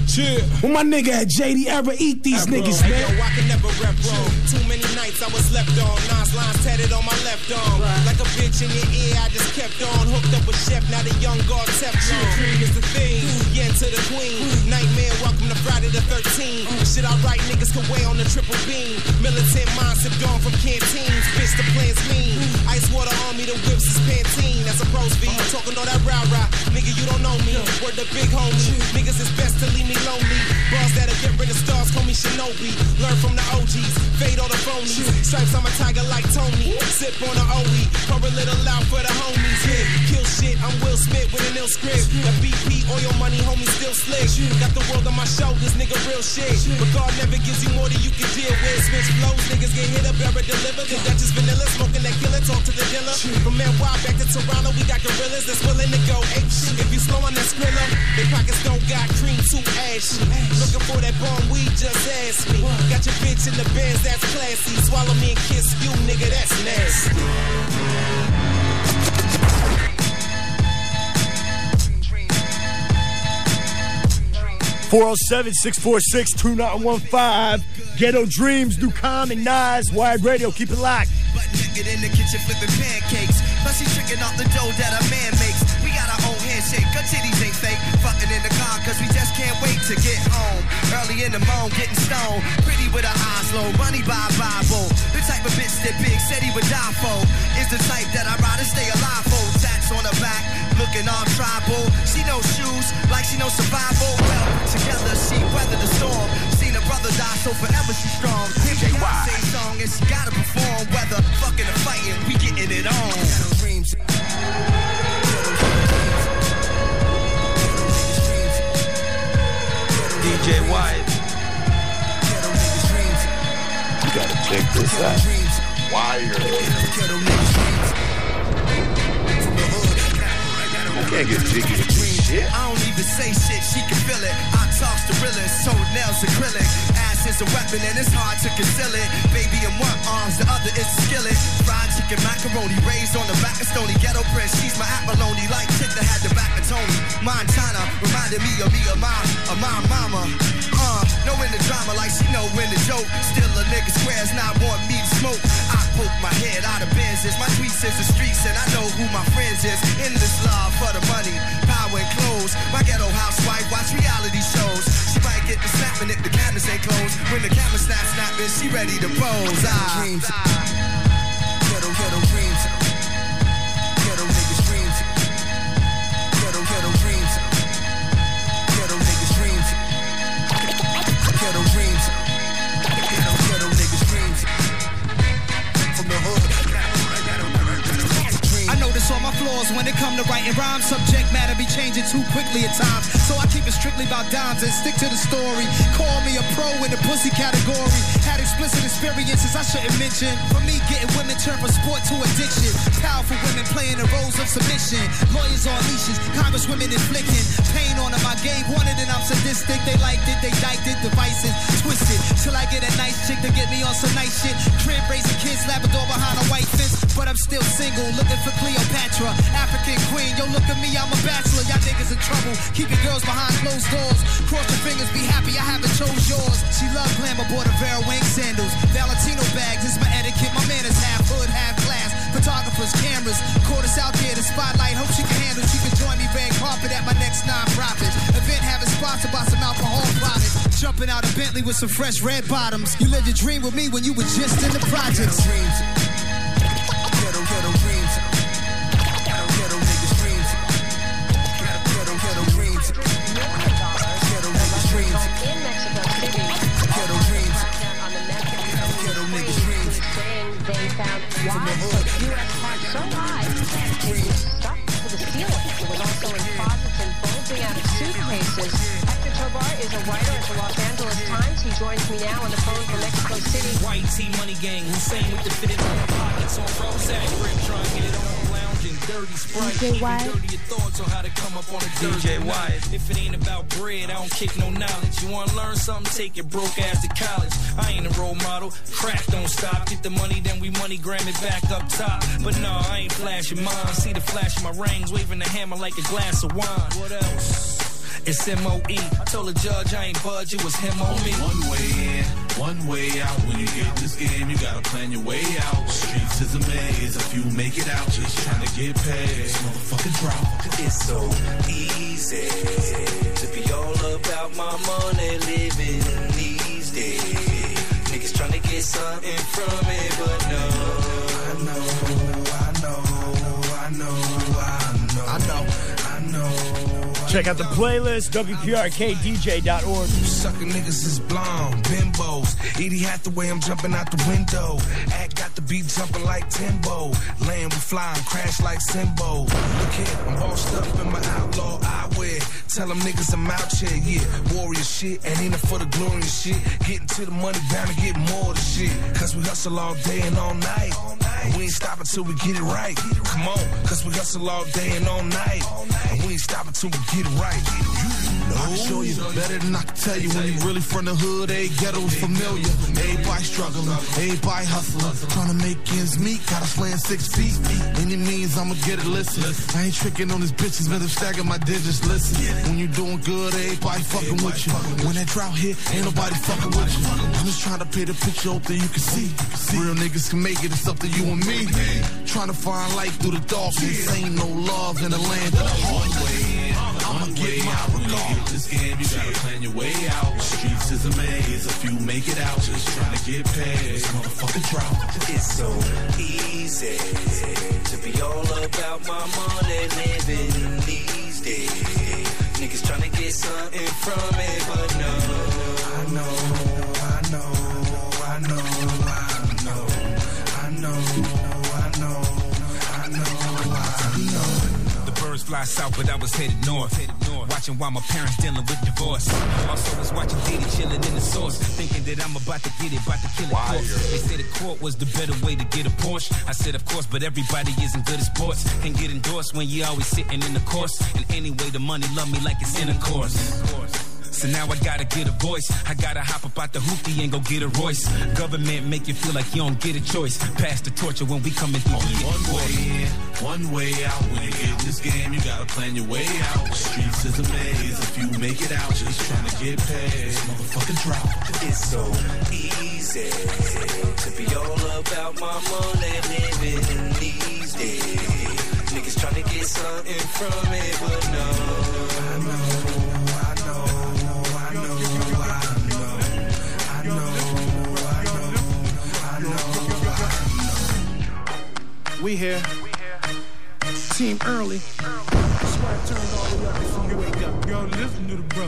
Speaker 41: Chill. Where my nigga at JD ever eat these niggas, man.
Speaker 42: Hey, yo, I can never rep wrong. Too many nights I was left on. Nas lines tatted on my left arm. Like a bitch in your ear, I just kept on. Hooked up with Chef, now the young guard Teflon. Cream is the theme. Yeah, to the queen. Nightmare, welcome to Friday the 13th. Shit I write, niggas can weigh on the triple beam. Militant mindset dawn from canteens. Bitch, the plan's mean. Ice water on me, the whips is Pantene. That's a pros V. Uh-huh. Talking all that rah rah. Nigga, you don't know me. Word the big homie. Niggas is best to leave me lonely. Bars that'll get rid of stars, call me Shinobi. Learn from the OGs, fade all the phonies. Stripes, I'm a tiger like Tony. Sip on the OE, pour a little out for the homies. Yeah, kill shit, I'm Will Smith with an ill script. The BP, oil money, homie, still slick. Got the world on my shoulders, nigga, real shit. But God never gives you more than you can deal with. Switch flows, niggas get hit up, ever deliver. The Duchess vanilla, smoking that killer, talk to the dealer. From NY back to Toronto, we got gorillas that's willing to go ape. If you slow on that skrilla, they pockets don't got cream too ashy. Looking for that bomb, we just ask me. Got your bitch in the Benz, that's classy. Swallow me and kiss you, nigga, that's nasty.
Speaker 15: 407 646 2915. Ghetto Dreams, Ducom and Nas. Wired Radio. Keep it locked.
Speaker 13: Naked in the kitchen flipping pancakes. Plus she tricking off the dough that a man makes. We got our own handshake. Her titties ain't fake. Fucking in the car cause we just can't wait to get home. Early in the morning, getting stoned. Pretty with her eyes low. Money by Bible. The type of bitch that Big said he would die for. Is the type that I'd rather stay alive for. Tats on her back. Looking all tribal. She knows shoes like she knows survival. Well, together she weathered the storm. Seen her brother die, so forever she's strong. Hip Beyonce song and she gotta perform. Whether fucking or fighting, we getting it on. Dreams.
Speaker 43: DJ Wired. You gotta check this out. Wired. You can't get jiggy with this shit.
Speaker 13: I don't even say shit, she can feel it. I talk to realist, toenails acrylic. Is a weapon and it's hard to conceal it. Baby in one arms, the other is a skillet. Fried chicken macaroni, raised on the back of stony ghetto press. She's my abalone, like chick that had the back of Tony. Montana reminded me of me, of my, of my mama. Uh, knowing the drama like she know when the joke. Still a nigga squares not want me to smoke. I poke my head out of Benzes. My tweets is the streets and I know who my friends is. In this love for the money, power and clothes. My ghetto housewife watch reality shows. She might get the snapping if the cameras ain't closed. When the camera snaps, snap snapping, she ready to pose. Ah.
Speaker 40: Flaws when it come to writing rhymes. Subject matter be changing too quickly at times. So I keep it strictly about dimes and stick to the story. Call me a pro in the pussy category. Had explicit experiences I shouldn't mention. For me, getting women turned from sport to addiction.
Speaker 13: Powerful women playing the roles of submission. Lawyers on leashes, congresswomen inflicting pain on them. I gave one and I'm sadistic. They liked it, they diked it, devices twisted. Till I get a nice chick to get me on some nice shit. Crib raising kids, Labrador behind a white fence. But I'm still single, looking for Cleopatra. African queen, yo, look at me, I'm a bachelor. Y'all niggas in trouble. Keep your girls behind closed doors. Cross your fingers, be happy, I haven't chose yours. She love glamour, bought a Vera Wang sandals. Valentino bags, it's my etiquette. My man is half hood, half class. Photographers, cameras, caught us out there to spotlight. Hope she can handle. She can join me red carpet at my next non-profit event. Having sponsored by some alcohol products. Jumping out of Bentley with some fresh red bottoms. You lived your dream with me when you were just in the projects.
Speaker 40: Out. Hector Tobar is a writer at the Los Angeles Times. He joins me now on the phone from Mexico City.
Speaker 44: White T Money Gang, Hussein with the fitted pockets on Prozac, grip trying to get it on lounging, dirty sprite.
Speaker 39: DJ Wired.
Speaker 44: Dirty your thoughts on how to come up on a
Speaker 45: DJ
Speaker 44: dirty Wired. If it ain't about bread, I don't kick no knowledge. You wanna learn something, take your broke ass to college. I ain't a role model, crack don't stop. Get the money, then we money gram it back up top. But no, I ain't flashing mine. See the flash of my rings, waving the hammer like a glass of wine. What else? It's M.O.E. I told the judge I ain't budge, it was him on me.
Speaker 9: One way in, one way out. When you get this game, you gotta plan your way out. Streets is a maze. If you make it out, just trying to get paid. This motherfucking drop.
Speaker 46: It's so easy to be all about my money living these days. Niggas trying to get something from it, but no.
Speaker 47: I know, I know, I know, I know, I know.
Speaker 15: Check out the playlist, WPRKDJ.org.
Speaker 47: Sucker niggas is blonde, bimbos. Edie Hathaway, I'm jumping out the window. Act got the beat jumping like Timbo. Land we flying, crash like Simbo. Look here, I'm bossed up in my outlaw eyewear. Tell them niggas I'm out here, yeah. Warrior shit, and ain't it for the glorious shit. Getting to the money, bound to get more of the shit. Cause we hustle all day and all night. We ain't stopping till we get it right. Come on, cause we hustle all day and all night. And we ain't stopping till we get it right. You know.
Speaker 9: I can show you better than I can tell you when you really from the hood. A ghetto familiar. Everybody struggling, everybody hustling, trying to make ends meet. Gotta plan six feet. Any means I'ma get it. Listen, I ain't tricking on these bitches, man. I'm stacking my digits. Listen, when you doing good, everybody fucking with you. When that drought hit, ain't nobody fucking with you. I'm just trying to paint a picture up that you can see. Real niggas can make it. It's up to you and me. Trying to find light through the darkness. Ain't no love in the land of the heart. I'ma get. This game, you gotta plan your way out. The streets is a maze. If you make it out, just trying to get paid. This motherfucking drought.
Speaker 46: It's so easy to be all about my money living these days. Niggas trying to get something from it, but no.
Speaker 47: I know,
Speaker 44: fly south, but I was headed north. Watching while my parents dealing with divorce. Also was watching Diddy chilling in the source, thinking that I'm about to get it, about to kill it. They said the court was the better way to get a Porsche. I said, of course, but everybody isn't good at sports. Can get endorsed when you always sitting in the course. And anyway, the money love me like it's in a course. So now I gotta get a voice. I gotta hop up out the hoopty and go get a Royce. Government make you feel like you don't get a choice. Pass the torture when we coming through.
Speaker 9: Only one way one way out. When you get in this game, you gotta plan your way out. The streets is a maze. If you make it out, just trying to get paid. Motherfucking drought.
Speaker 46: It's so easy to be all about my money living these days. Niggas trying to get something from it, but no.
Speaker 47: I know, I know, I know, I know, I know, I know, I know.
Speaker 48: We here. Team early. Sweat turned all the way up before you wake up. Yo, listen to the bro.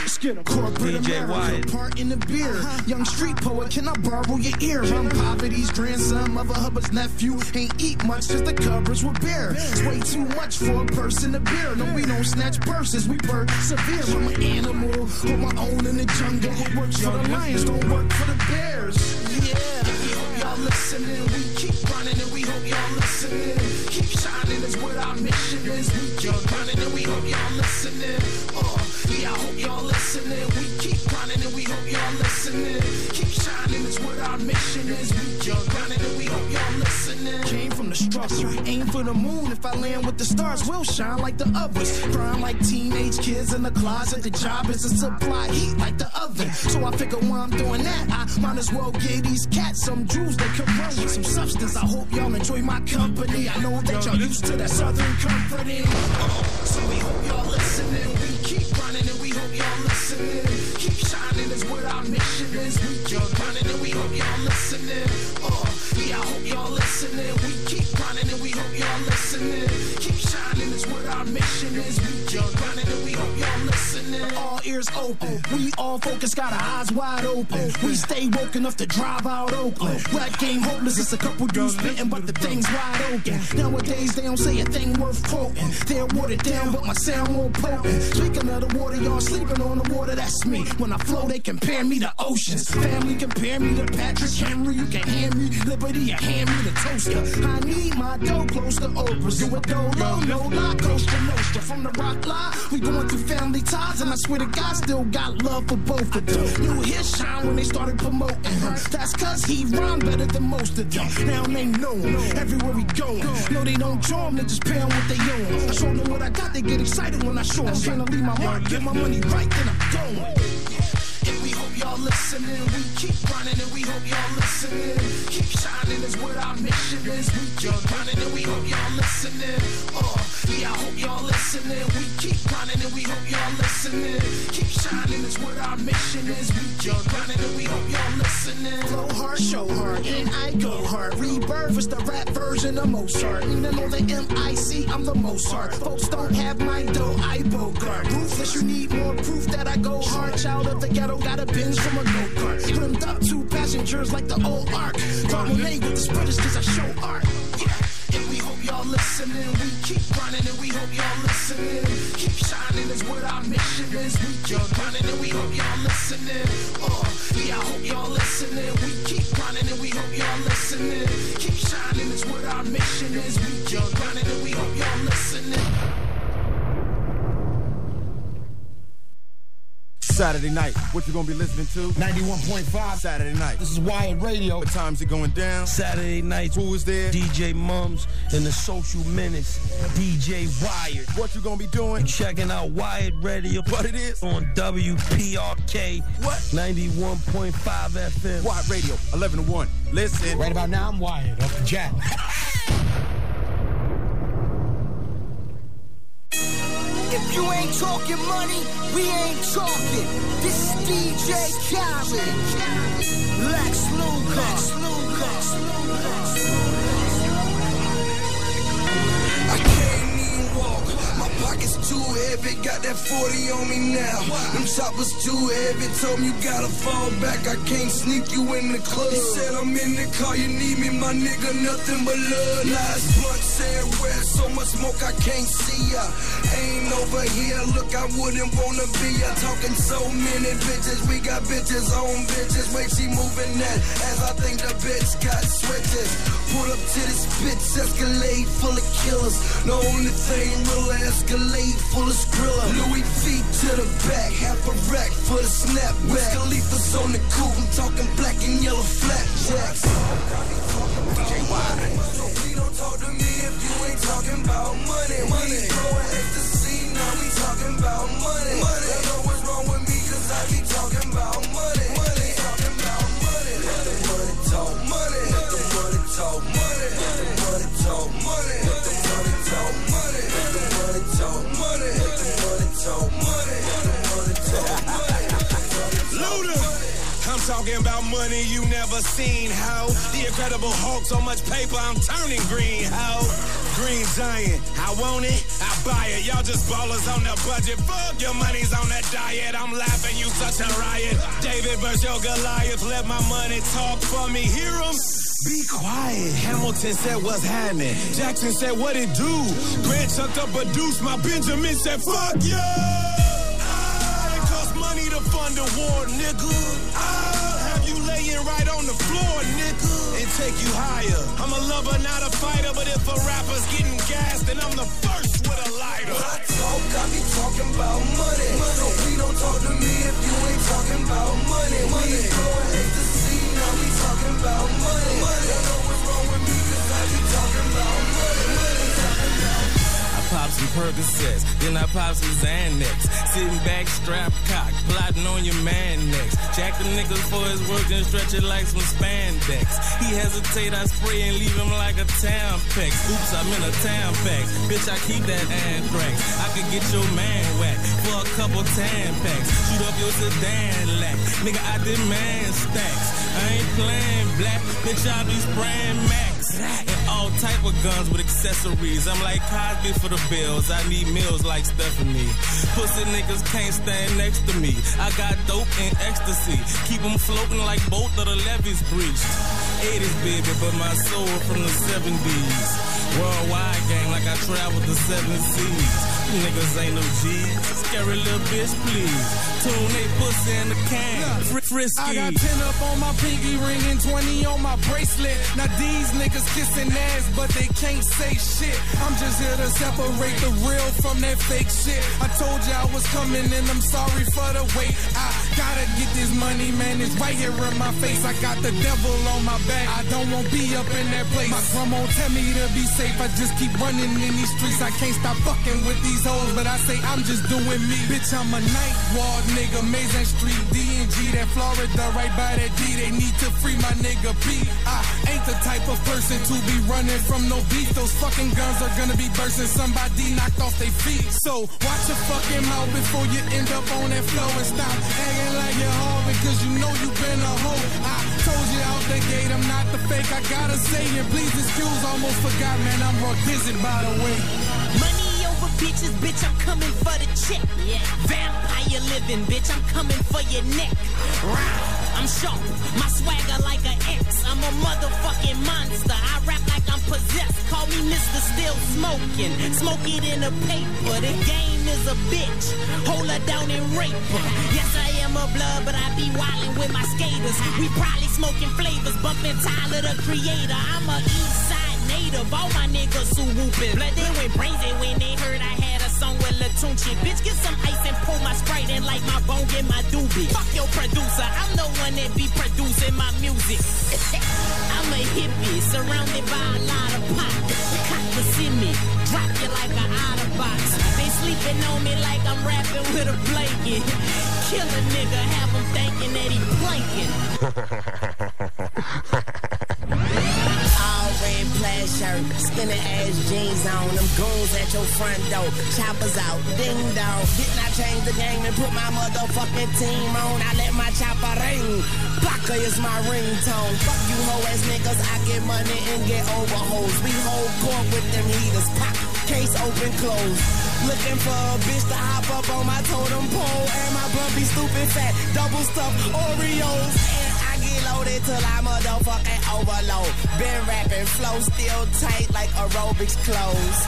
Speaker 48: Let's get 'em. Corporate
Speaker 13: DJ
Speaker 48: America,
Speaker 13: Wired.
Speaker 48: part in the beer.
Speaker 13: Young street poet, can I borrow your ear? I'm poverty's grandson, mother Hubbard's nephew. Ain't eat much, just the cupboards were bare. It's way too much for a person to bear. No, we don't snatch purses, we persevere. I'm an animal, on my own in the jungle. What works for the lions don't work for the bears. Yeah, we hope y'all listening. We keep running and we hope y'all listening
Speaker 48: mission is we keep grinding and we hope y'all listening. Uh, yeah, I hope y'all listening. We keep grinding and we hope y'all listening. Keep shining, it's what our mission is. We keep grinding. Structure, aim for the moon. If I land with the stars, we'll shine like the others. Grind like teenage kids in the closet. The job is to supply heat like the oven. So I figure while I'm doing that, I might as well give these cats some jewels that can run with some substance. I hope y'all enjoy my company. I know that y'all used to that southern comforting. So we hope y'all listening. We keep grinding and we hope y'all listening. Keep shining is what our mission is. We keep grinding and we hope y'all listening. Uh, yeah, I hope y'all listening. Listening. Keep shining is what our mission is. We keep grinding and we. All ears open. We all focus, got our eyes wide open. We stay woke enough to drive out Oakland. Rap game hopeless, it's a couple dudes spitting, but the thing's wide open. Nowadays they don't say a thing worth quoting. They're watered down, but my sound more potent. Speaking of the water, y'all sleeping on the water, that's me. When I flow, they compare me to oceans. Family compare me to Patrick Henry. You can hand me liberty, you hand me the toaster. I need my dough close to Oprah's. Do it dolo, no lie, coast to. From the rock lie, we going through family ties, and I swear to God, still got love for both of them. Knew his shine when they started promoting him. That's cause he rhymed better than most of them. Now they know him everywhere we going. No, they don't draw him, they just pay him what they own. I show them what I got, they get excited when I show them. Trying to leave my mark, get my money right, then I'm going. Y'all listening. We keep grinding and we hope y'all listening. Keep shining is what our mission is. We keep grinding and we hope y'all listening. Uh, yeah, I hope y'all listening. We keep grinding and we hope y'all listening. Keep shining is what our mission is. We keep grinding and we hope y'all listening. Flow hard, show hard, and I go hard. Rebirth is the rap version of Mozart. To know the M-I-C, I'm the Mozart. Folks don't have my dough, I bogart. Ruthless, you need more proof that I go hard. Child of the ghetto, got a binge from a go-kart. Rimmed up two passengers like the old ark. Promenade with the spreaders cause I show art. Yeah, and we hope y'all listening. We keep grinding and we hope y'all listening. Keep shining is what our mission is. We keep grinding and we hope y'all listening. Uh, yeah, I hope y'all listening. We keep grinding and we hope y'all listening. Keep shining is what our mission is. We keep grinding
Speaker 25: Saturday night, what you gonna be listening to? 91.5 Saturday night. This is Wired Radio. What time's it going down?
Speaker 49: Saturday nights.
Speaker 25: Who is there?
Speaker 49: DJ Mums and the Social Menace. DJ Wired.
Speaker 25: What you gonna be doing?
Speaker 49: Checking out Wired Radio.
Speaker 25: What it is?
Speaker 49: On WPRK.
Speaker 25: What?
Speaker 49: 91.5 FM.
Speaker 25: Wired Radio, 11 to 1. Listen.
Speaker 41: Right about now, I'm Wired off the jack.
Speaker 50: You ain't talking money, we ain't talking. This is DJ Khaled. Lex Luger. Lex
Speaker 51: I pockets too heavy, got that 40 on me now. Them choppers too heavy, told me you gotta fall back. I can't sneak you in the club. He said I'm in the car, you need me, my nigga, nothing but love. Last blunt said where so much smoke I can't see ya. Ain't over here, look, I wouldn't wanna be ya. Talking so many bitches, we got bitches on bitches. Wait, she moving that as I think the bitch got switches. Pull up to this bitch, Escalade full of killers. The only thing real Escalade full of skrilla. Louis feet to the back, half a rack for the snapback. Khalifa's on the coupe, I'm talking black and yellow flapjacks. We don't talk to me if you ain't talking about money. Money. We throwing ecstasy, now we talking about money. Money. They know what's wrong with me, cause I keep talking about money. Money. Talking about money. Let the money talk money. Talk money. Let the money talk money. Let the money talk money. Let the money talk money. Let the money talk money. Let the money talk money.
Speaker 42: Luda. I'm talking about money you never seen, how the incredible Hulk, so much paper, I'm turning green, how green giant, I want it, I buy it. Y'all just ballers on the budget. Fuck your money's on that diet. I'm laughing, you such a riot. David versus your Goliath, let my money talk for me. Hear 'em? Be quiet. Hamilton said, What's happening? Jackson said, What it do? Grant chucked up a deuce. My Benjamin said, Fuck you. It costs money to fund a war, nigga. I'll have you laying right on the floor, nigga, and take you higher. I'm a lover, not a fighter, but if a rapper's getting gas, then I'm the first with a lighter.
Speaker 13: I talk, I be talking about money. So we don't talk to me if you ain't talking about money. Money. Ecstasy, now we talking about money. Money. Don't know what's wrong with me, cause I be talking
Speaker 52: pop some Percocets, then I pop some Xanax. Sitting back, strap cock, plotting on your man next. Jack the niggas for his work, then stretch it like some spandex. He hesitate, I spray and leave him like a Tampax. Oops, I'm in a Tampax. Bitch, I keep that anthrax. I could get your man whack for a couple Tampax. Shoot up your sedan lack. Nigga, I demand stacks. I ain't playing black, bitch, I be spraying max. And all type of guns with accessories. I'm like Cosby for the bills. I need meals like Stephanie. Pussy niggas can't stand next to me. I got dope and ecstasy. Keep them floating like both of the levees breached. 80s baby, but my soul from the 70s. Worldwide gang like I traveled the seven seas. You niggas ain't no G's. Scary little bitch, please. Tune they pussy in the can. Fr- frisky.
Speaker 53: I got 10 up on my pinky ring and 20 on my bracelet. Now these niggas kissing ass, but they can't say shit. I'm just here to separate the real from that fake shit. I told you I was coming and I'm sorry for the wait. I gotta get this money, man. It's right here in my face. I got the devil on my back. I don't want be up in that place. My grandma tell me to be safe. I just keep running in these streets. I can't stop fucking with these hoes, but I say I'm just doing me. Bitch, I'm a night ward nigga. Mason Street, D and G, that Florida, right by that D. They need to free my nigga P. I ain't the type of person to be running from no beef. Those fucking guns are gonna be bursting. Somebody knocked off their feet. So watch your fucking mouth before you end up on that floor and stop acting like you're hard because you know you've been a hoe. I told you out the gate, I'm not the fake. I gotta say it. Please excuse, almost forgot, man. I'm rock dizzy by the way.
Speaker 23: Money over bitches, bitch, I'm coming for the check. Yeah. Vampire living, bitch, I'm coming for your neck. Rah, I'm sharp, my swagger like an X. I'm a motherfucking monster. I rap like I'm possessed. Call me Mr. Still Smoking. Smoke it in a paper. The game is a bitch. Hold her down and rape her. Yes, I am a blood, but I be wildin' with my skaters. We probably smoking flavors, bumping Tyler the creator. I'm a east native. All my niggas who whoopin'. Blood they went crazy when they heard I had a song with Latunchi. Bitch, get some ice and pull my sprite in like my bone get my doobie. Fuck your producer. I'm the one that be producing my music. I'm a hippie surrounded by a lot of pot. Cock see me. Drop you like an out of box. They sleeping on me like I'm rapping with a blanket. Kill a nigga, have him thinking that he planking. Shirt, skinny ass jeans on, them goons at your front door, choppers out, ding dong. Didn't I change the game and put my motherfucking team on? I let my chopper ring, Baka is my ringtone. Fuck you hoe ass niggas, I get money and get over hoes. We hold court with them heaters, pop, case open, close. Looking for a bitch to hop up on my totem pole, and my bumpy stupid fat, double stuffed Oreos. Loaded till I motherfucking overload. Been rapping, flow still tight like aerobics clothes.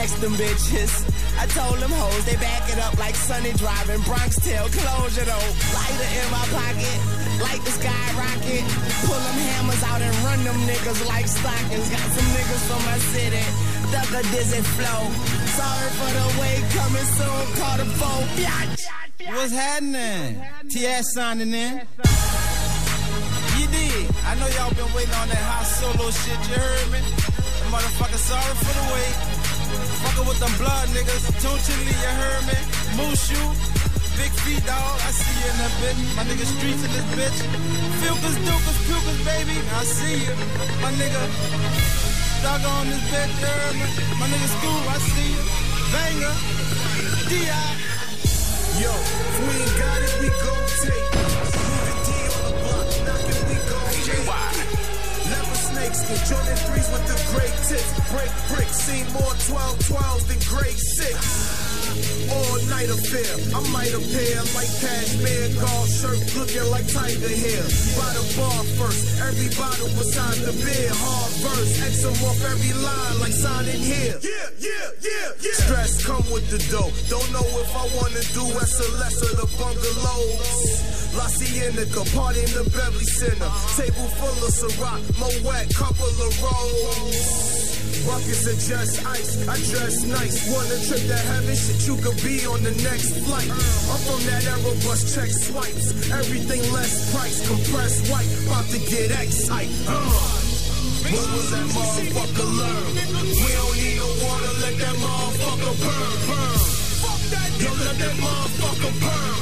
Speaker 23: Ask them bitches. I told them hoes, they back it up like Sunny driving Bronx tail closure though. Lighter in my pocket, like the skyrocket. Pull them hammers out and run them niggas like stockings. Got some niggas from my city, duck a dizzy flow. Sorry for the wait, coming soon, call the phone.
Speaker 54: What's happening? TS signing in. You. I know y'all been waiting on that hot solo shit, you heard me? The motherfucker, sorry for the wait. Fuckin' with them blood niggas. Chili, you leave, you heard me? Mushu. Big feet, dog. I see you in that bitch. My nigga streets in this bitch. Filkers, dukers, pukers, baby. I see you. My nigga. Dog on this bitch, you heard me? My nigga Scoob, I see you. Banger. D.I.
Speaker 13: Yo, if we ain't got it, we gon' take. Moving Get Jordan 3s with the great tips. Break bricks, seen more 12 12s than grade 6. All night affair, I might appear like cashmere, golf shirt looking like tiger hair. By the bar first, every bottle was beside the beer. Hard verse, X 'em off every line like signing here. Yeah, yeah, yeah, yeah. Stress come with the dough. Don't know if I wanna do SLS or the bungalows. La Cienega, party in the Beverly Center. Table full of Ciroc, Moet, couple of rolls. Buckets of just ice, I dress nice. Want a trip to heaven? Shit, you could be on the next flight. I'm from that era, bus check swipes. Everything less price, compressed white. About to get excite. Uh. What was that motherfucker learn? We don't need no water, let that motherfucker burn, burn. Yo, let that motherfucker burn.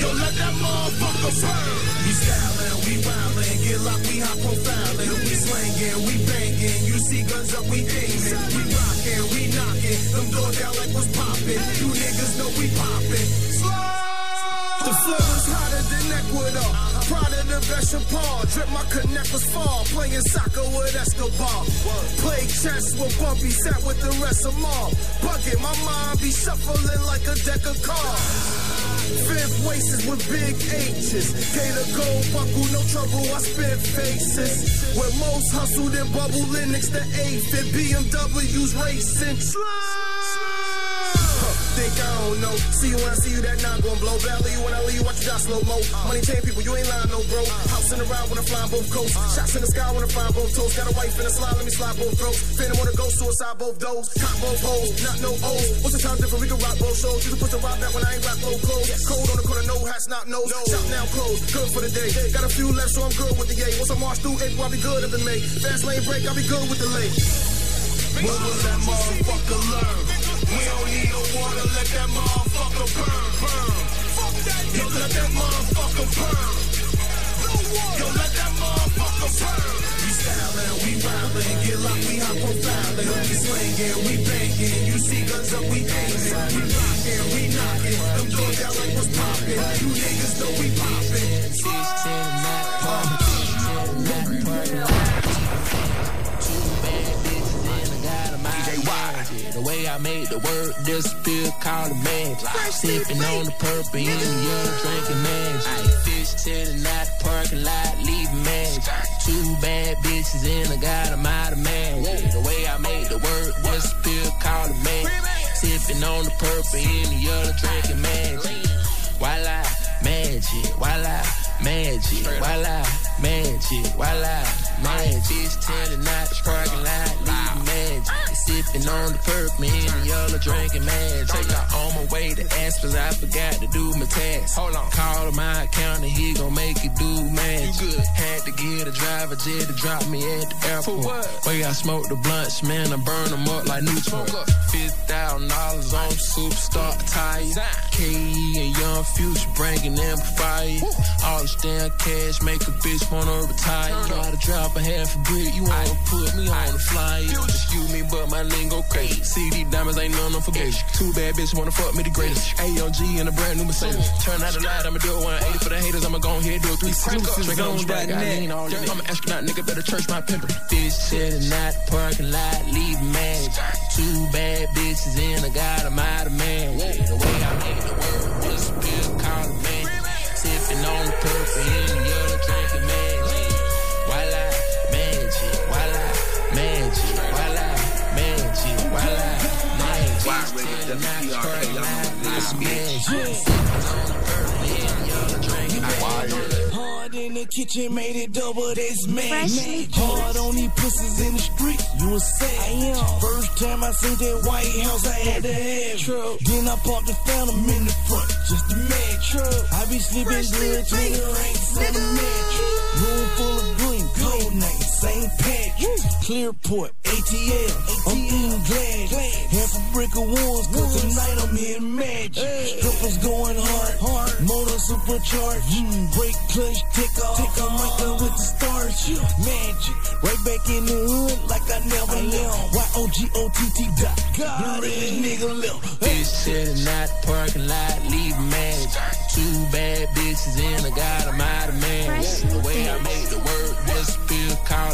Speaker 13: Yo, let that motherfucker burn. We stylin', we wildin', get locked, we hot profilin'. We slangin', we bangin', you see guns up, we aimin'. We rockin', we knockin', them doors down like what's poppin'. You niggas know we poppin'. The floor is hotter than Ecuador. Proud of the best Paul. Drip my connect was fall. Playing soccer with Escobar. Play chess with Bumpy. Sat with the rest of them Bucket, my mind be shuffling like a deck of cards. Fifth waces with big H's. Gator gold buckle, no trouble, I spit faces. Where most hustle than bubble Linux, the eighth, and BMW's racing. Huh, Think I don't know. See you when I see you, that not gon' blow. Belly you when I leave, watch you die slow mo. Money chain people, you ain't lying, no bro. House in the ride when I fly both coasts. Shots in the sky when I find both toes. Got a wife in a slide, let me slide both throats. Phantom on the go, suicide both doors. Cop both hoes, not no O's. What's the time difference? We can rock both shows. You can push the rock back when I ain't rock low clothes. Cold on the corner, no hats, not nose. Shop now closed, good for the day. Got a few left, so I'm good with the yay. Once I march through April, I'll be good up in May. Fast lane break, I'll be good with the late. What will that motherfucker learn? We don't need no water, let that motherfucker burn, burn. Yo, let that motherfucker burn. Yo, let that motherfucker burn. We stylin', we wildin', get locked, we hot profilin'. We slingin', we bangin', you see guns up, we aimin'. We rockin', we knockin', them doors down like what's poppin'. You niggas know we poppin'.
Speaker 55: The way I made the word disappear, call it magic. Sipping on the purple in the yellow, drinking magic. Fish telling out the parking lot, leaving magic. Two bad bitches in I got out of magic. The way I made the word disappear, call it magic. Sipping on the purple in the yellow, drinking magic. Voila, magic. Voila, magic. Voila, magic. Voila, magic. Bitch telling out the parking lot, leaving magic. Sipping on the purple the yellow, drinking magic. On my way to Aspens, I forgot to do my task. Hold on. Call my accountant, he gon' make it do magic. Had to get a driver jet to drop me at the airport. Way I smoke the blunts, man, I burn them up like. Fifty thousand dollars on superstar tires. KE and Young Future bringing them fire. All this damn cash make a bitch wanna retire. Gotta drop a half a brick, you wanna put me on the flyer. Excuse me, but my lingo crazy. CD diamonds ain't none unforgiving. Two bad bitches wanna fuck me the greatest. AMG in a brand new Mercedes. Turn out the light, I'ma do a 180 for the haters. I'ma go ahead do a 360. Drink on back, I lean all in. I'm an astronaut, nigga, better church my pimpin'. Bitch sitting at the parking lot, leaving magic. Two bad bitches in, I got out of magic. The way I made the word disappear, call it magic. Sipping on the purple in the yellow, leaving magic.
Speaker 17: Hard in the kitchen, made it double this man. Hard on these pussies in the street, you a savage. First time I seen that White House, I had to have it. Then I parked the Phantom in the front, just to match. I be sleeping good the rain on the mattress. Room full of green, cold night, St. Patrick. Clearport, ATL, I'm eating glad. Half a brick of ones, cause tonight I'm hitting magic. Strippers going hard, hard. motor supercharged. Mm, brake clutch, take off. Take off right there with the stars. Magic, right back in the hood like I never left. Y-O-G-O-T-T dot God, this nigga left.
Speaker 55: Bitch sitting at the parking lot, leaving magic. Two bad bitches in, I got 'em out of magic. The way I made the word disappear, call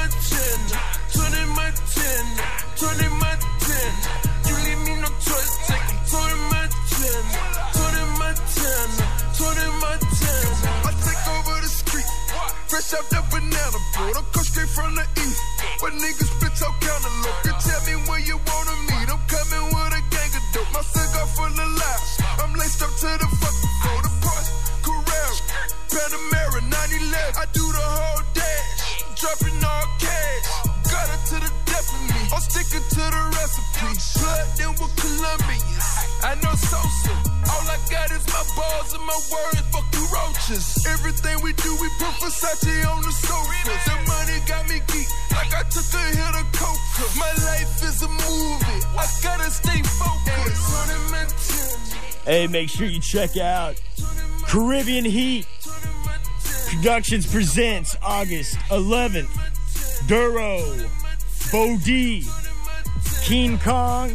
Speaker 56: from the east. But niggas spit talk cantaloupe. You tell me where you wanna meet. I'm coming with a gang of dope. My cigar full of lies. I'm laced up to the fucking floor. The Porsche, Carrera, Panamera, 911. I do the whole dash. Dropping all cash. Got it to the death of me. I'm sticking to the recipe. Plugged in with Colombians. I know Sosa. All I got is my balls and my words. Fuck you roaches. Everything we do, we put Versace on the sofa. I took a hit of coca. My life is a movie. I gotta stay focused.
Speaker 15: Hey, make sure you check out Caribbean Heat Productions presents August 11th. Duro, Bodie, King Kong,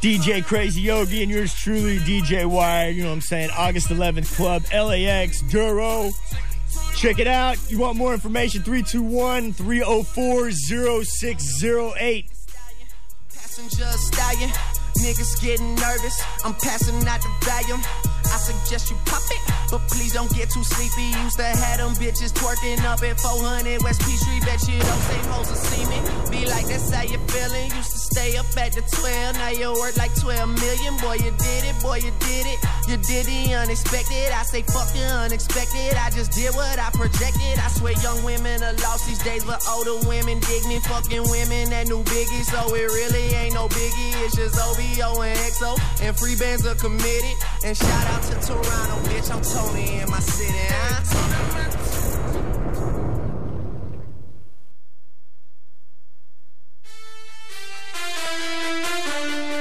Speaker 15: DJ Crazy Yogi, and yours truly, DJ Wired. You know what I'm saying? August 11th Club, LAX, Duro. Check it out. You want more information? 321 304 0608.
Speaker 10: Passengers dying, niggas getting nervous. I'm passing out the volume. I suggest you pop it, but please don't get too sleepy. Used to have them bitches twerking up at 400 West Peachtree. Bet you those same hoes will see me. Be like, that's how you feeling. Used to stay up at the 12, now you worth like 12 million. Boy, you did it, boy, you did it. You did the unexpected. I say fuck the unexpected. I just did what I projected. I swear young women are lost these days, but older women dig me. Fucking women that new biggie, so it really ain't no biggie. It's just OVO and XO, and free bands are committed. And shout out to Toronto, bitch. I'm Tony in my city. Huh?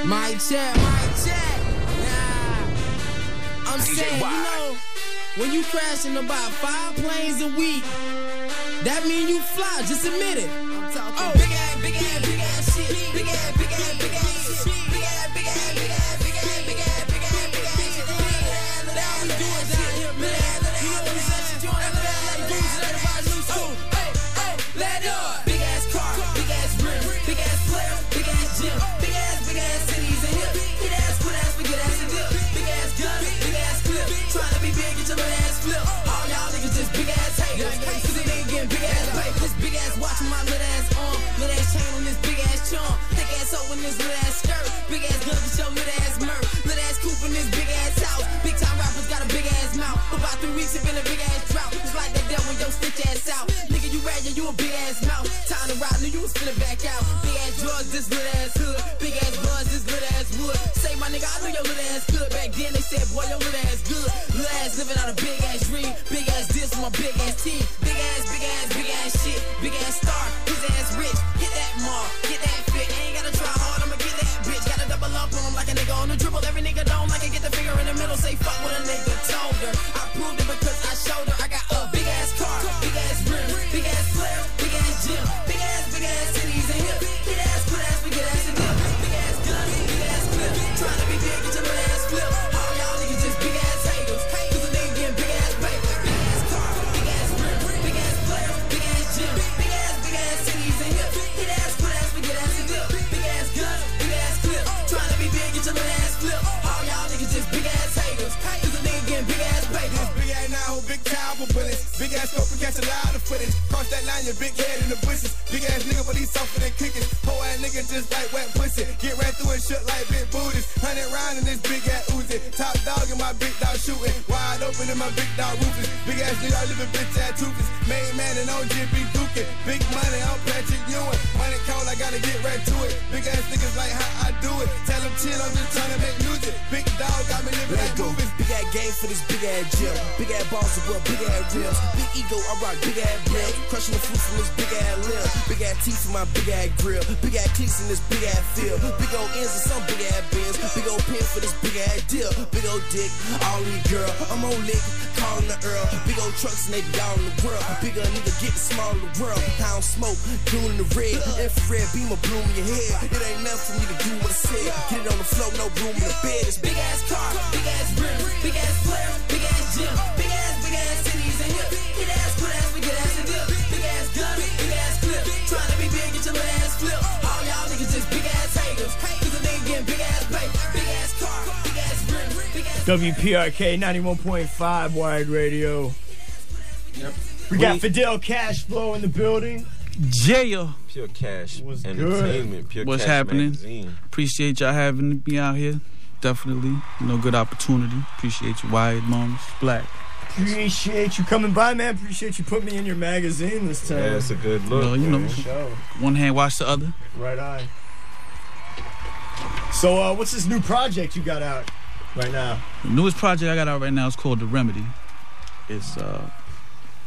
Speaker 23: My check, my check. Nah. I'm saying, you know, when you crashing about five planes a week, that mean you fly. Just admit it. Oh, big ass, big ass, big ass shit. Big ass, charm. Thick ass up in this little ass skirt. Big ass gun, get your little ass murk. Little ass coop in this big ass house. Big time rappers got a big ass mouth. About three weeks, it been a big ass drought. It's like that devil your stitch ass out. Nigga, you rad, you a big ass mouth. Time to ride, knew you was finna back out. Big ass drugs, this little ass hood. Big ass buzz, this little ass wood. Say my nigga, I knew your little ass good. Back then they said, boy, your little ass good. Little ass living on a big ass dream. Big ass this with my big ass team. Big ass, big ass, big ass shit. Big ass star, his ass rich. Get mark, get that fit. Ain't gotta try hard, I'ma get that bitch. Gotta double up on him like a nigga on the dribble. Every nigga don't like it, get the finger in the middle. Say fuck what a nigga told her. I proved it because I showed her. I got a big ass car,
Speaker 57: for this big ass gym. Big ass balls with big ass rims. Big ego, I rock big ass brim. Crushing the fruit from this big ass limb. Big ass teeth from my big ass grill. Big ass cleats in this big ass field. Big old ends and some big ass bins. Big old pin for this big ass deal. Big old dick, all these girl. I'm on lick, the. Big old trucks and they be all in the world. Bigger nigga get the smaller world. I don't smoke, doing the red. Infrared beam a bloom in your head. It ain't nothing for me to do what I said. Get it on the floor, no room in the bed. It's
Speaker 23: Big ass car, big ass rim, big ass player, big ass gym, big
Speaker 15: WPRK 91.5 Wired Radio.
Speaker 38: Yep.
Speaker 15: We got Fidel Cashflow in the building.
Speaker 58: Jail.
Speaker 38: Pure Cash
Speaker 15: Was
Speaker 38: Entertainment. Pure
Speaker 58: What's
Speaker 38: Cash
Speaker 58: happening?
Speaker 38: Magazine.
Speaker 58: Appreciate y'all having me out here. Definitely, you know, good opportunity. Appreciate you, Wyatt Moms, Black.
Speaker 15: Appreciate you coming by, man. Appreciate you putting me in your magazine this time.
Speaker 38: Yeah, it's a good
Speaker 58: You
Speaker 38: look.
Speaker 58: know, you know.
Speaker 15: Show.
Speaker 58: one hand wash the other.
Speaker 15: Right eye. So, uh, what's this new project you got out right now?
Speaker 58: The newest project I got out right now is called The Remedy. It's uh,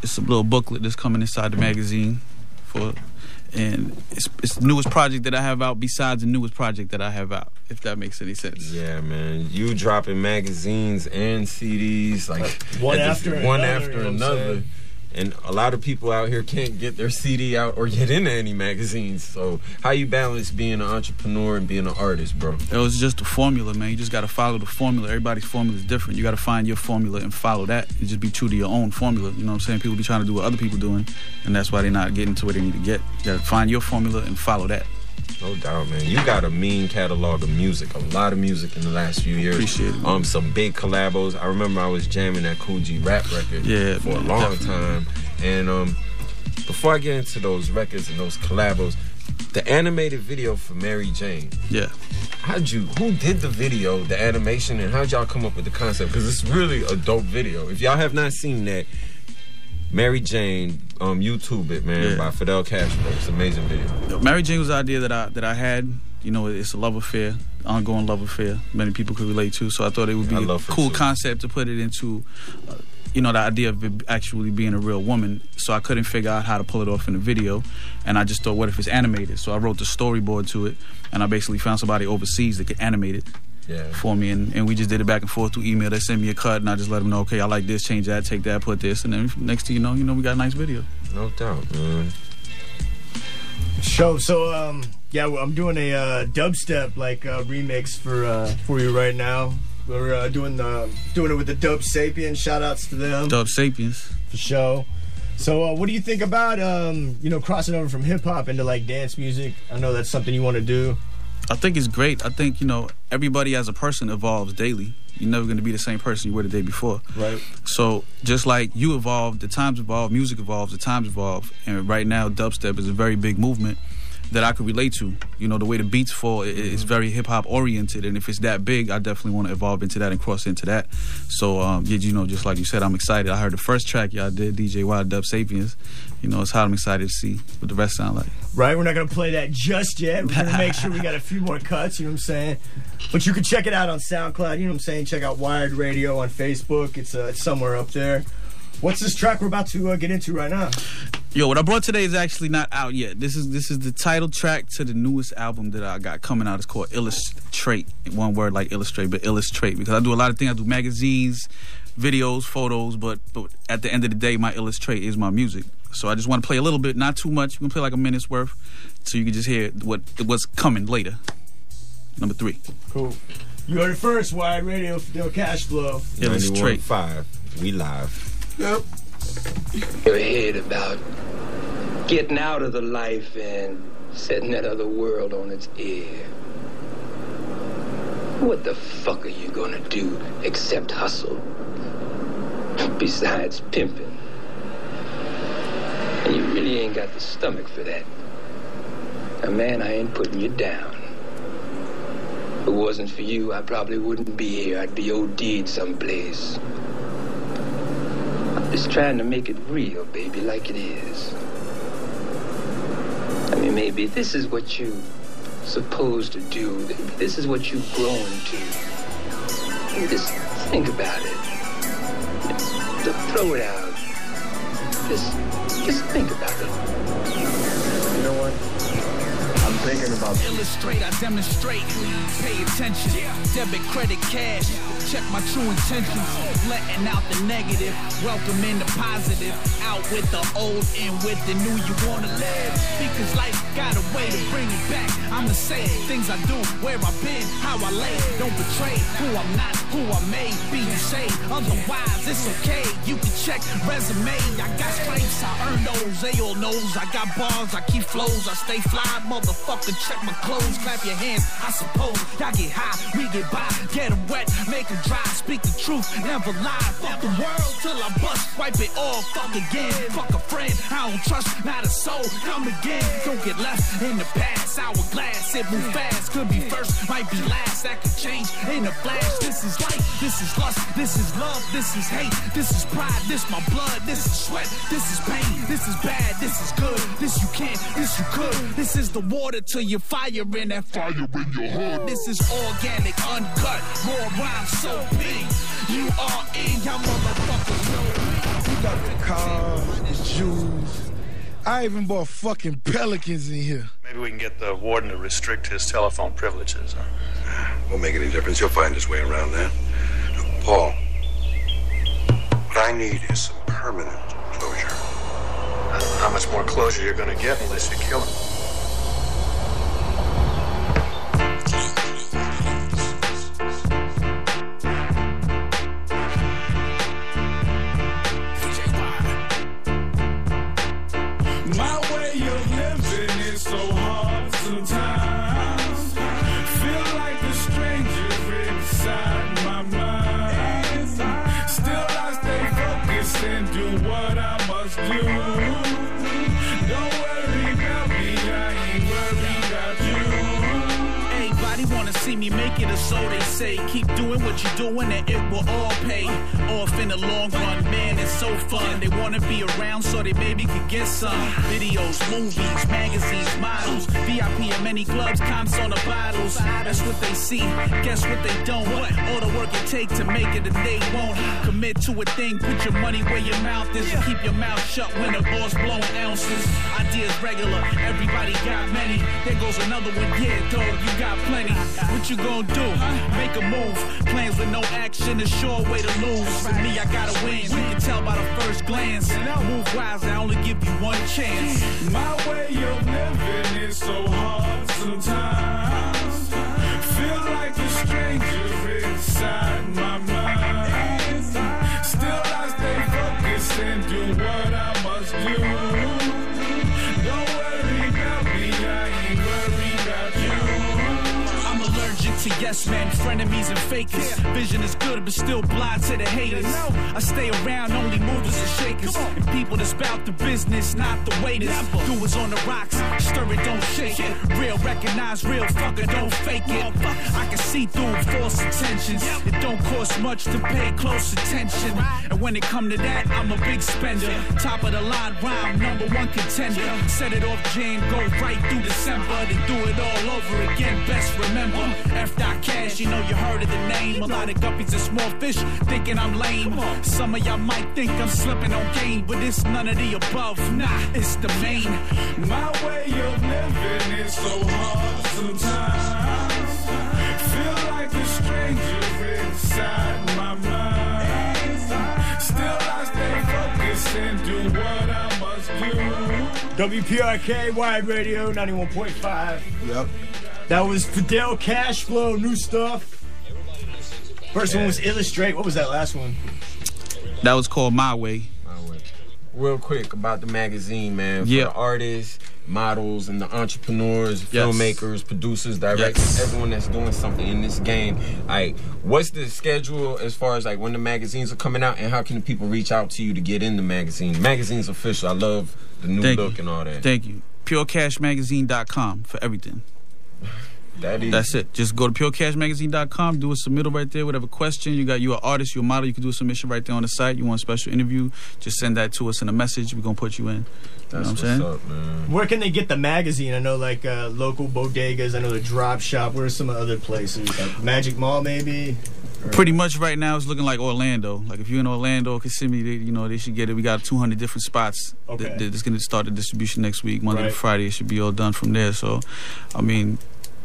Speaker 58: it's a little booklet that's coming inside the magazine for, and it's it's the newest project that I have out besides the newest project that I have out. If that makes any sense.
Speaker 38: Yeah, man. You dropping magazines and CDs like
Speaker 15: One after
Speaker 38: one
Speaker 15: another,
Speaker 38: after
Speaker 15: you know what I'm
Speaker 38: another. And a lot of people out here can't get their CD out or get into any magazines. So how you balance being an entrepreneur and being an artist, bro?
Speaker 58: It was just a formula, man. You just got to follow the formula. Everybody's formula is different. You got to find your formula and follow that. And just be true to your own formula. You know what I'm saying? People be trying to do what other people doing, and that's why they're not getting to where they need to get. You got to find your formula and follow that.
Speaker 38: No doubt, man. You got a mean catalog of music, a lot of music in the last few years.
Speaker 58: Appreciate it.
Speaker 38: Um, some big collabos. I remember I was jamming that Kool G Rap record
Speaker 58: Yeah,
Speaker 38: for a long
Speaker 58: definitely.
Speaker 38: time. And um, before I get into those records and those collabos, the animated video for Mary Jane.
Speaker 58: Yeah.
Speaker 38: How'd you? Who did the video, the animation, and how'd y'all come up with the concept? Because it's really a dope video. If y'all have not seen that, Mary Jane, um, YouTube it, man,
Speaker 58: Yeah.
Speaker 38: by Fidel Castro. It's an amazing video.
Speaker 58: Mary Jane was the idea that I that I had. You know, it's a love affair, ongoing love affair. Many people could relate to. So I thought it would be
Speaker 38: I
Speaker 58: a cool concept to put it into. Uh, you know, the idea of it actually being a real woman. So I couldn't figure out how to pull it off in a video, and I just thought, what if it's animated? So I wrote the storyboard to it, and I basically found somebody overseas that could animate it.
Speaker 38: Yeah.
Speaker 58: For me, and, and we just did it back and forth through email. They sent me a cut, and I just let them know, okay, I like this, change that, take that, put this, and then next thing you know, you know, we got a nice video.
Speaker 38: No doubt, man.
Speaker 15: Show. So, um, yeah, well, I'm doing a uh, dubstep like uh, remix for uh, for you right now. We're uh, doing the doing it with the Dub Sapien. Shout outs to them.
Speaker 58: Dub Sapiens.
Speaker 15: For show. So, uh, what do you think about um, you know crossing over from hip hop into like dance music? I know that's something you want to do.
Speaker 58: I think it's great. I think, you know, everybody as a person evolves daily. You're never going to be the same person you were the day before.
Speaker 15: Right.
Speaker 58: So just like you evolve, the times evolve, music evolves, the times evolve. And right now, dubstep is a very big movement that I could relate to. You know, the way the beats fall i- is very hip hop oriented. And if it's that big, I definitely want to evolve into that and cross into that. So, um, yeah, you know, just like you said, I'm excited. I heard the first track y'all did, DJ Wired Dub Sapiens. You know, it's how I'm excited to see what the rest sound like.
Speaker 15: Right, we're not gonna play that just yet. We're gonna make sure we got a few more cuts. You know what I'm saying? But you can check it out on SoundCloud. You know what I'm saying? Check out Wired Radio on Facebook. It's uh, it's somewhere up there. What's this track we're about to uh, get into right now?
Speaker 58: Yo, what I brought today is actually not out yet. This is this is the title track to the newest album that I got coming out. It's called Illustrate. One word like illustrate, but illustrate because I do a lot of things. I do magazines, videos, photos, but but at the end of the day, my illustrate is my music. So I just want to play a little bit, not too much. You can play like a minute's worth, so you can just hear what what's coming later. Number three.
Speaker 15: Cool. You heard it first. Wired Radio, Fidel Cashflow.
Speaker 58: Illustrate.
Speaker 38: Five. We live.
Speaker 51: Yep. Your head about getting out of the life and setting that other world on its ear. What the fuck are you gonna do except hustle? Besides pimping. And you really ain't got the stomach for that. Now, man, I ain't putting you down. If it wasn't for you, I probably wouldn't be here. I'd be OD'd someplace. Just trying to make it real, baby, like it is. I mean, maybe this is what you supposed to do. This is what you've grown to. Just think about it. Just throw it out. Just, just think about it.
Speaker 59: You know what? I'm thinking about
Speaker 44: Illustrate, I demonstrate. Pay attention. Debit, credit, cash. Check my true intentions. Letting out the negative. Welcome in the positive. Out with the old, in with the new. You wanna live? Because life got a way to bring it back. I'ma say things I do, where I've been, how I lay. Don't betray who I'm not, who I may be. You say otherwise, it's okay. You can check resume. I got stripes, I earn those. They all knows I got bars, I keep flows, I stay fly, motherfucker. Check my clothes, clap your hands. I suppose y'all get high, we get by, get 'em wet, make 'em and dry. Speak the truth, never lie. Fuck the world till I bust. Wipe it all, fuck again. Fuck a friend, I don't trust, not a soul. Come again, don't get left in the past. Hourglass, it move fast. Could be first, might be last. That could change in a flash. This is life, this is lust, this is love, this is hate, this is pride, this my blood, this is sweat, this is pain, this is bad, this is good, this you can't, this you could. This is the water to your fire in that fire in your hood. This is organic, uncut, raw rhymes so big. You are in, y'all motherfuckers know me.
Speaker 53: We got the cars, the jewels. I even bought fucking pelicans in here.
Speaker 60: Maybe we can get the warden to restrict his telephone privileges. Huh?
Speaker 61: Won't make any difference. He'll find his way around that. Paul, what I need is some permanent closure.
Speaker 60: I don't know how much more closure you're going to get unless you kill him.
Speaker 62: I me
Speaker 44: make it, or so they say. Keep doing what you're doing, and it will all pay off in the long run. Man, it's so fun. They wanna be around so they maybe could get some videos, movies, magazines, models, VIP in many clubs, comps on the bottles. That's what they see. Guess what they don't? What? All the work it takes to make it, and they won't commit to a thing. Put your money where your mouth is, and keep your mouth shut when the boss blowing ounces. Ideas regular, everybody got many. There goes another one. Yeah, dog, you got plenty. What you gonna do? Make a move. Plans with no action, a sure way to lose. For me, I gotta win. You can tell by the first glance. Move wise, I only give you one chance.
Speaker 62: My way of living is so hard sometimes. Feel like a stranger inside my mind. Still, I stay focused and do what I must do.
Speaker 44: Yes men, frenemies, and fakers. Vision is good, but still blind to the haters. I stay around only movers and shakers. And people that's about the business, not the waiters. Doers on the rocks, stir it, don't shake it. Real, recognize real, fucker, don't fake it. I can see through false intentions. It don't cost much to pay close attention. And when it come to that, I'm a big spender. Top of the line rhyme, number one contender. Set it off Jan, go right through December. Then do it all over again, best remember. F dot cash, you know you heard of the name. A lot of guppies and small fish thinking I'm lame. Some of y'all might think I'm slipping on game, but it's none of the above. Nah, it's the main.
Speaker 62: My way of living is so hard sometimes. Feel like a stranger inside my mind. Still, I stay focused and do what I must do.
Speaker 15: WPRK Wired Radio 91.5.
Speaker 25: Yep.
Speaker 15: That was Fidel Cashflow, new stuff. First one was Illustrate. What was that last one?
Speaker 58: That was called My Way. My Way.
Speaker 38: Real quick about the magazine, man. For
Speaker 58: Yeah.
Speaker 38: the artists, models, and the entrepreneurs,
Speaker 58: Yes.
Speaker 38: filmmakers, producers, directors,
Speaker 58: Yes.
Speaker 38: everyone that's doing something in this game. Like, what's the schedule as far as like when the magazines are coming out, and how can the people reach out to you to get in the magazine? Magazine's official. I love the new
Speaker 58: Thank
Speaker 38: look
Speaker 58: you.
Speaker 38: and all that.
Speaker 58: Thank you. PureCashMagazine.com for everything.
Speaker 38: That is.
Speaker 58: That's it. Just go to purecashmagazine.com, do a submittal right there. Whatever question you got, you're an artist, you're a model, you can do a submission right there on the site. You want a special interview, just send that to us in a message. We're gonna put you in. You know what I'm saying?
Speaker 38: man.
Speaker 15: Where can they get the magazine? I know like uh, local bodegas. I know the drop shop. Where are some other places? Like Magic Mall, maybe.
Speaker 58: Pretty much right now, it's looking like Orlando. Like if you're in Orlando, Kissimmee, they, you know they should get it. We got 200 different spots.
Speaker 15: Okay.
Speaker 58: That, that's going to start the distribution next week, Monday
Speaker 15: Right.
Speaker 58: to Friday. It should be all done from there. So, I mean,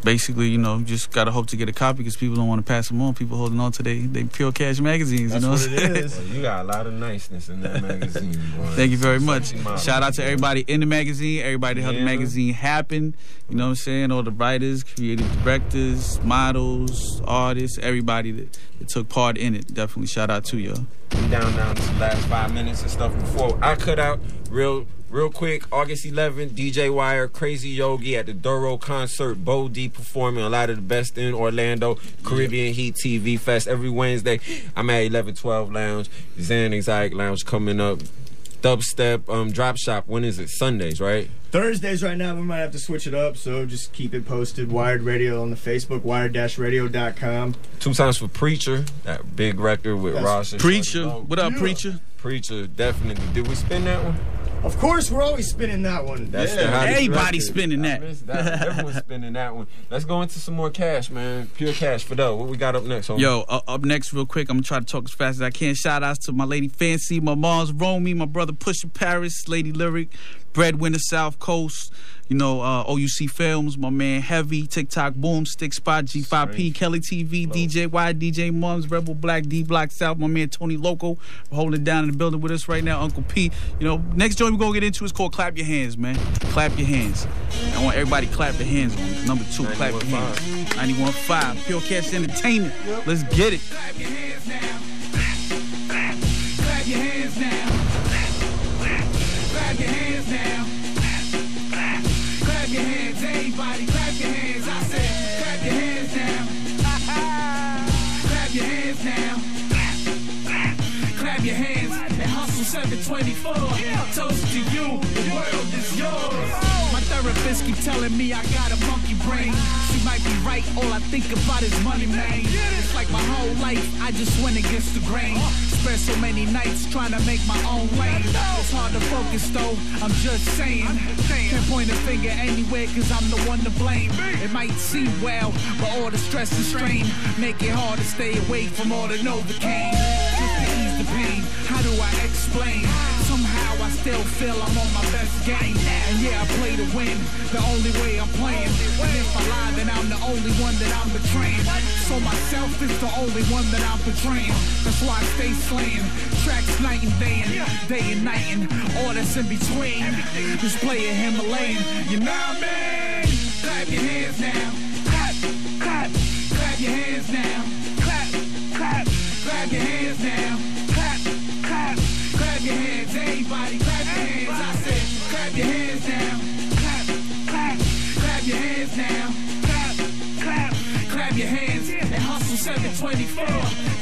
Speaker 58: basically, you know, just gotta hope to get a copy because people don't want to pass them on. People holding on to they they pure cash magazines.
Speaker 15: That's
Speaker 58: you know
Speaker 15: what
Speaker 58: I'm saying?
Speaker 38: Well, you got a lot of niceness in that magazine, boy.
Speaker 58: Thank you very much. Shout out to everybody in the magazine, everybody that helped the magazine happen. You know what I'm saying? All the writers, creative directors, models, artists, everybody that, that took part in it. Definitely shout out to y'all.
Speaker 38: We down down to the last five minutes and stuff before I cut out. Real Real quick, August 11th, DJ Wired, Crazy Yogi at the Duro concert, Bodie performing a lot of the best in Orlando, Caribbean Heat TV Fest every Wednesday. I'm at 1112 Lounge, Zan Exotic Lounge coming up. Dubstep, um, Drop Shop, when is it? Sundays, right?
Speaker 15: Thursdays right now, we might have to switch it up, so just keep it posted. Wired Radio on the Facebook, wired-radio.com.
Speaker 38: Two times for Preacher, that big record with
Speaker 15: That's
Speaker 38: Ross. and
Speaker 58: Preacher.
Speaker 38: Shorty Low.
Speaker 58: What up,
Speaker 15: Yeah.
Speaker 58: Preacher?
Speaker 38: Preacher, definitely. Did we spin that one?
Speaker 15: Of course, we're always spinning that one.
Speaker 38: That's the hottest
Speaker 58: Everybody
Speaker 38: record.
Speaker 58: spinning that.
Speaker 38: missed that. Everyone's spinning that one. Let's go into some more cash, man. Pure cash for dough. What we got up next? homie?
Speaker 58: Yo, uh, up next, real quick, I'm gonna try to talk as fast as I can. Shout outs to my lady Fancy, my mom's Romy, my brother Pusha Paris, Lady Lyric, Breadwinner South Coast, you know, uh, OUC Films, my man Heavy, TikTok Boom, Stick Spot, G5P, Kelly TV, DJ Y, DJ Mums, Rebel Black, D Block South, my man Tony Loco, holding it down in the building with us right now, Uncle P. You know, next joint we're gonna get into is called Clap Your Hands, man. Clap your hands. I want everybody to clap their hands on. Number two, clap your hands. 91.5, Pure Cash Entertainment. Let's get it.
Speaker 44: 724. Toast to you, the world is yours. My therapist keep telling me I got a monkey brain. She might be right, all I think about is money, man. It's like my whole life, I just went against the grain. Uh-huh. Spent so many nights trying to make my own way. It's hard to focus though, I'm just saying. Can't point a finger anywhere, cause I'm the one to blame. It might seem well, but all the stress and strain make it hard to stay away from all the Novocaine pain, how do I explain? Somehow I still feel I'm on my best game. And yeah, I play to win, the only way I'm playing. And if I lie, then I'm the only one that I'm betraying. So myself is the only one that I'm betraying. That's why I stay slaying. Tracks night and day and day and night and all that's in between. Just play a Himalayan, you know what I mean? Clap your hands now. Clap, clap, clap your hands now. Clap, clap, clap your hands now. Your hands. Everybody clap your hands. I said, clap your hands now. Clap, clap, clap your hands now. Clap, clap, clap your hands. And hustle 724.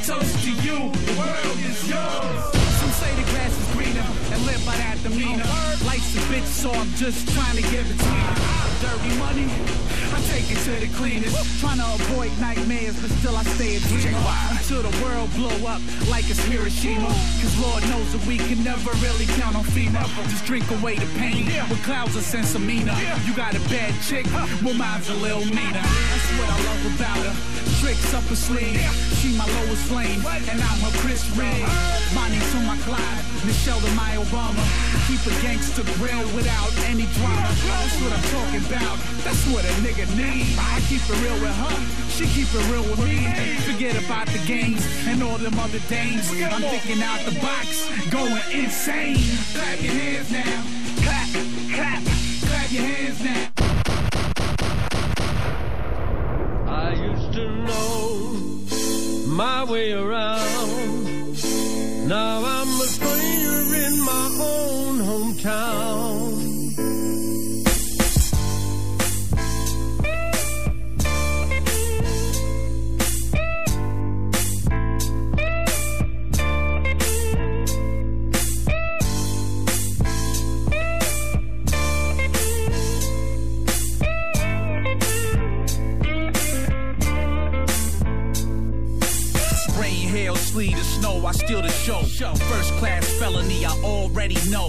Speaker 44: Toast to you, the world is yours. Some say the grass is greener and live by that demeanor. Life's a bitch, so I'm just trying to get between her. Dirty money, I take it to the cleaners. Trying to avoid nightmares, but still I stay a dreamer. Until the world blow up like it's Hiroshima. Cause Lord knows that we can never really count on FEMA. Just drink away the pain with clouds of sensimina. You got a bad chick, well mine's a little meaner. That's what I love about her. Tricks up her sleeve. She my lowest flame, and I'm her Chris Ring. Bonnie to my Clyde, Michelle to my Obama. Keep a gangster grill without any drama. That's what I'm talking about. That's what a nigga need. I keep it real with her. She keep it real with me. Forget about the games and all them other dames. I'm thinking out the box, going insane. Clap your hands now. Clap, clap, clap your hands now.
Speaker 63: I used to know my way around. Now I'm a stranger in my own hometown.
Speaker 64: Sleet, or snow, I steal the show. First class felony, I already know.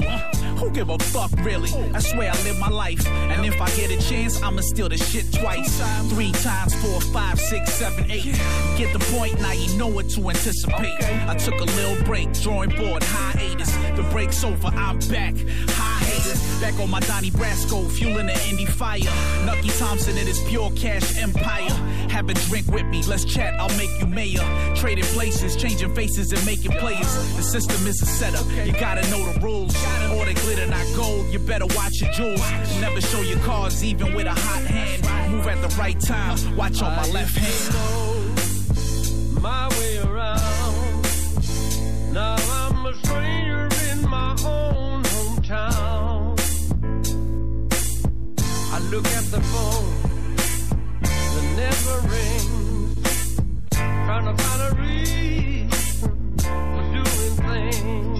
Speaker 64: Who give a fuck, really? I swear I live my life. And if I get a chance, I'ma steal the shit twice. Three times, four, five, six, seven, eight. Get the point, now you know what to anticipate. I took a little break, drawing board, hiatus. The break's over, I'm back. High back on my Donnie Brasco, fueling the indie fire. Nucky Thompson, it is pure cash empire. Have a drink with me, let's chat, I'll make you mayor. Trading places, changing faces, and making players. The system is a setup, you gotta know the rules. All the glitter, not gold, you better watch your jewels. Never show your cards, even with a hot hand. Move at the right time, watch on my left hand.
Speaker 63: my way around. Now I'm a stranger in my own town. I look at the phone that never rings, trying to find a reason for doing things.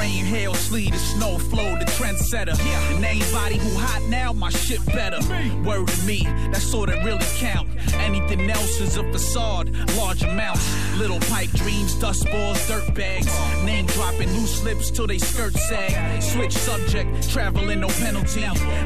Speaker 44: Rain, hail, sleet, and snow flow, the trendsetter. And anybody who hot now, my shit better. Word to me, that's all that really count. Anything else is a facade, large amounts. Little pipe dreams, dust balls, dirt bags. Name dropping loose lips till they skirt sag. Switch subject, traveling no penalty.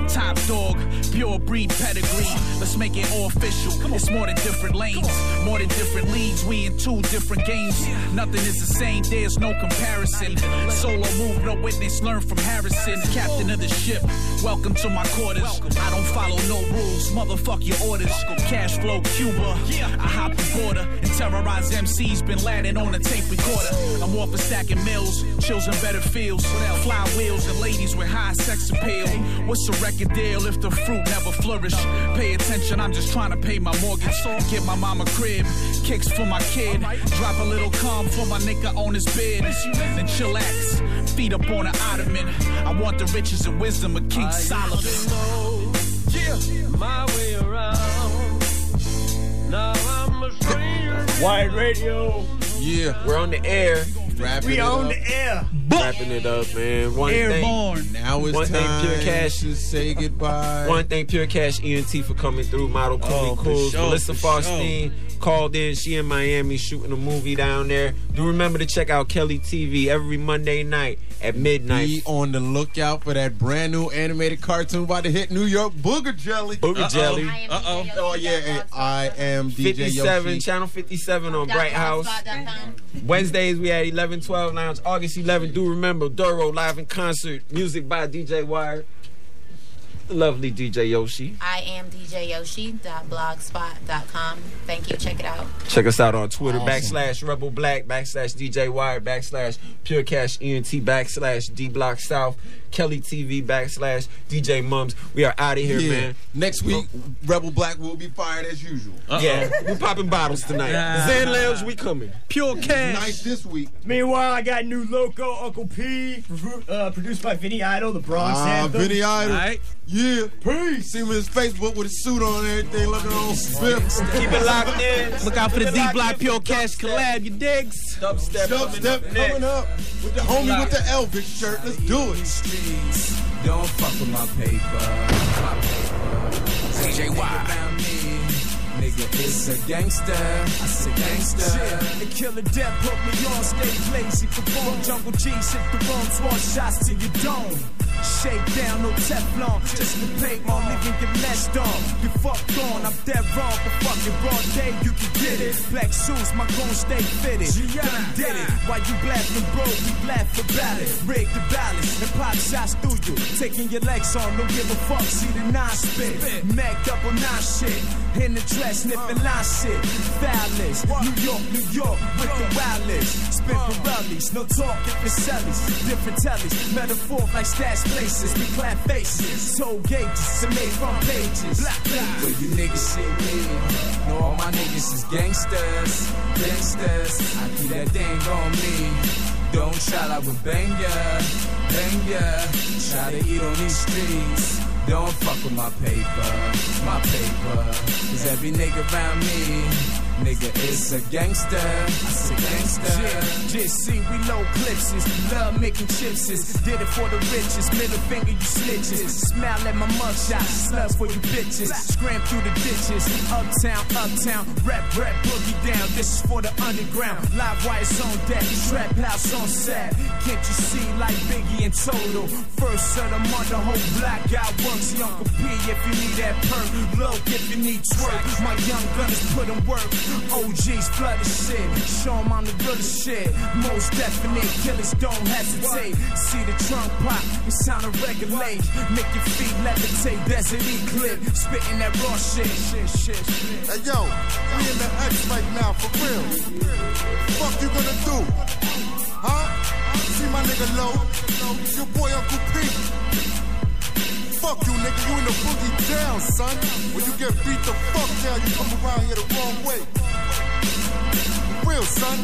Speaker 44: Top dog, pure breed pedigree. Let's make it all official. It's more than different lanes, more than different leagues. We in two different games. Nothing is the same, there's no comparison. Solo move, no witness, learn from Harrison. Captain of the ship, welcome to my quarters. I don't follow no rules, motherfuck your orders. Go cash flow, Cuba. I hop the border and terrorize MCs, been landing on a tape recorder. I'm off a stacking mills, chills and better feels. Fly wheels and ladies with high sex appeal. What's a record deal if the fruit never flourish? Pay attention, I'm just trying to pay my mortgage. Get my mama crib, kicks for my kid. Drop a little calm for my nigga on his bed. Then chillax, feet up on an ottoman. I want the riches and wisdom of King Solomon.
Speaker 63: Yeah, my way around. Now I'm a stranger.
Speaker 15: Wired Radio.
Speaker 38: Yeah, we're on the air.
Speaker 25: Wrapping
Speaker 15: We on
Speaker 25: up.
Speaker 15: the air.
Speaker 38: Wrapping it up, man. One
Speaker 15: Airborne.
Speaker 38: Thing,
Speaker 25: Now it's
Speaker 38: one
Speaker 25: time
Speaker 38: thing, Pure Cash.
Speaker 25: to say goodbye.
Speaker 38: One thing, Pure Cash ENT for coming through. Model Chloe
Speaker 25: Oh, for
Speaker 38: Cools.
Speaker 25: sure,
Speaker 38: Melissa
Speaker 25: for
Speaker 38: Faustine called in. She in Miami shooting a movie down there. Do remember to check out Kelly TV every Monday night at midnight.
Speaker 25: Be on the lookout for that brand new animated cartoon about to hit New York, Booger Jelly.
Speaker 38: Booger Jelly.
Speaker 25: Uh oh. Oh yeah, and I am DJ
Speaker 38: 57,
Speaker 25: Yoshi.
Speaker 38: channel 57 on Bright House. Wednesdays we at 11, 12 Lounge. August 11, do remember Duro live in concert. Music by DJ Wired. The lovely DJ Yoshi.
Speaker 65: I am DJ Yoshi.blogspot.com. Thank you. Check it out.
Speaker 38: Check us out on Twitter,
Speaker 65: Awesome.
Speaker 38: backslash Rebel Black, backslash DJ Wired, backslash Pure Cash ENT, backslash D Block South, Kelly TV, backslash DJ Mums. We are out of here,
Speaker 25: Yeah.
Speaker 38: man.
Speaker 25: Next week, Rebel Black will be fired as usual.
Speaker 38: Yeah, we're popping bottles tonight. Zen Lounge, we coming.
Speaker 44: Pure Cash.
Speaker 25: Nice this week.
Speaker 15: Meanwhile, I got new Loco Uncle P, uh, produced by Vinny Idol, the Bronx
Speaker 25: Ah,
Speaker 15: Anthem.
Speaker 25: Vinny Idol. Yeah. Peace. See him in his Facebook with his suit on and everything, looking on spiff.
Speaker 38: Keep it locked in.
Speaker 44: Look out for the D Block Pure Cash collab, you digs?
Speaker 38: Dubstep,
Speaker 25: Dubstep coming up with the homie with the Elvis shirt. Let's do it.
Speaker 50: streets. Don't fuck with my paper. My paper. CJ around me. Nigga, it's a gangster. I said gangster.
Speaker 66: Yeah, the killer death put me on, stay lazy for born. Jungle G, hit the wrong, small shots to your dome. Shake down, no Teflon, just the paint, my nigga get messed on. You fucked on, I'm dead wrong, but fucking broad day, you can get it. Black suits, my gon' stay fitted. Done did it, Why you blasting bro, we laugh about it. Rig the balance, and pop shots through you. Taking your legs on, don't give a fuck, see the nine spit. Macked up on nine shit, in the dress, sniffing line shit. Phallus, New York, New York, with the wildest. Spit Pirellis, no talk if it's sellies. Different tellies, metaphor like stash places. We clap faces, toll gates, and made front pages. Black
Speaker 50: Where you niggas see me, know all my niggas is gangsters, gangsters. I keep that thing on me. Don't try like with bang ya, bang ya. Try to eat on these streets. Don't fuck with my paper, my paper. Cause every nigga around me, nigga is a gangster. It's a gangster.
Speaker 66: Yeah, just see we low clipses. Love making chipses. Did it for the riches. Middle finger, you snitches. Smile at my mugshot. Slugs for you bitches. Scram through the ditches. Uptown, uptown. Rap, rap, boogie down. This is for the underground. Live wires on deck. Trap house on set. Can't you see like Biggie and Total? First of the month, the whole black got works. Uncle P if you need that perk. Look if you need twerk. My young gunners put in work. OGs flood the shit. Show 'em I'm the realest shit. Most definite killers don't hesitate. See the trunk pop, it's time to regulate. Make your feet levitate, desert E-clip. Spitting that raw shit. Shit, shit, shit.
Speaker 53: Hey yo, we in the X right now, for real. Fuck you gonna do? Huh? See my nigga low? Your boy Uncle P. Fuck you, nigga. You in the boogie down, son. When you get beat the fuck down, you come around here the wrong way. Real, son.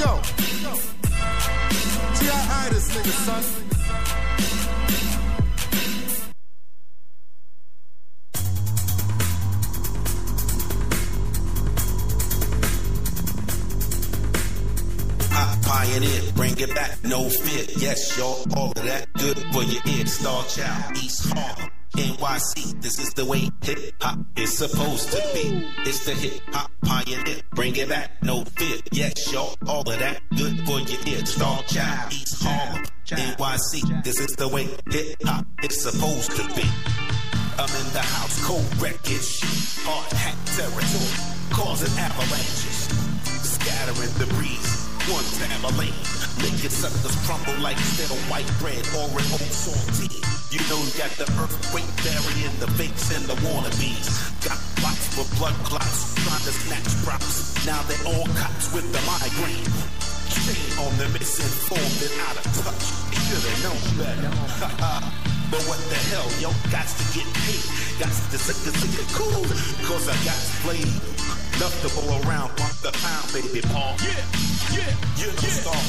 Speaker 53: Yo. G.I.I. this nigga, son.
Speaker 25: Bring it back, no fear. Yes, y'all, all of that good for your ear. Star Child, East Harlem. NYC, this is the way hip hop is supposed to be. It's the hip hop pioneer. Bring it back, no fear. Yes, y'all, all of that good for your ear. Star Child, East Harlem. NYC, this is the way hip hop is supposed to be. I'm in the house, cold wreckage, hard hat territory, causing avalanches, scattering debris. One family, making suckers crumble like stale white bread or an old salty. You know you got the earthquake burying the fakes and the wannabes. Got plots for blood clots, trying to snatch props. Now they're all cops with the migraine. Shame on the misinformed and out of touch. Should've known better. but what the hell, yo? Got to get paid. Got to the sick cool. Cause I got played. Enough to around, pump the pound, baby Paul. Yeah, yeah, you're the star.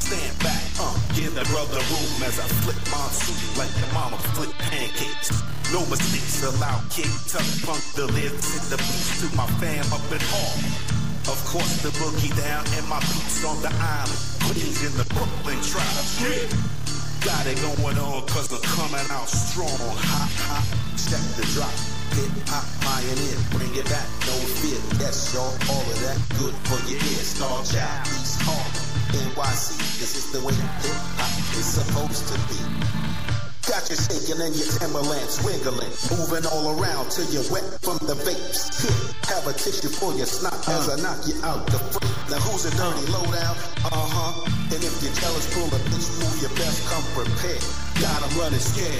Speaker 25: Stand back, uh, give the brother room as I flip monsoon like the mama flip pancakes. No mistakes allowed, kick, tuck, punk the lids, hit the beats to my fam up in Harlem. Of course, the boogie down and my boots on the island. Queens in the Brooklyn tribe. Yeah. Got it going on cause I'm coming out strong. Hot, hot, check the drop. Hip hop pioneer, bring it back, no fear. Yes, y'all, all of that good for your ears. Star Child, East Harlem, NYC. This is the way hip hop is supposed to be. Got you shaking and your Timberlands wiggling, moving all around till you're wet from the vapes. Have a tissue for your snot as I knock you out the free. Now who's a dirty lowdown? Uh huh. And if you're jealous, pull a bitch, move your best, come prepared. Got 'em running scared.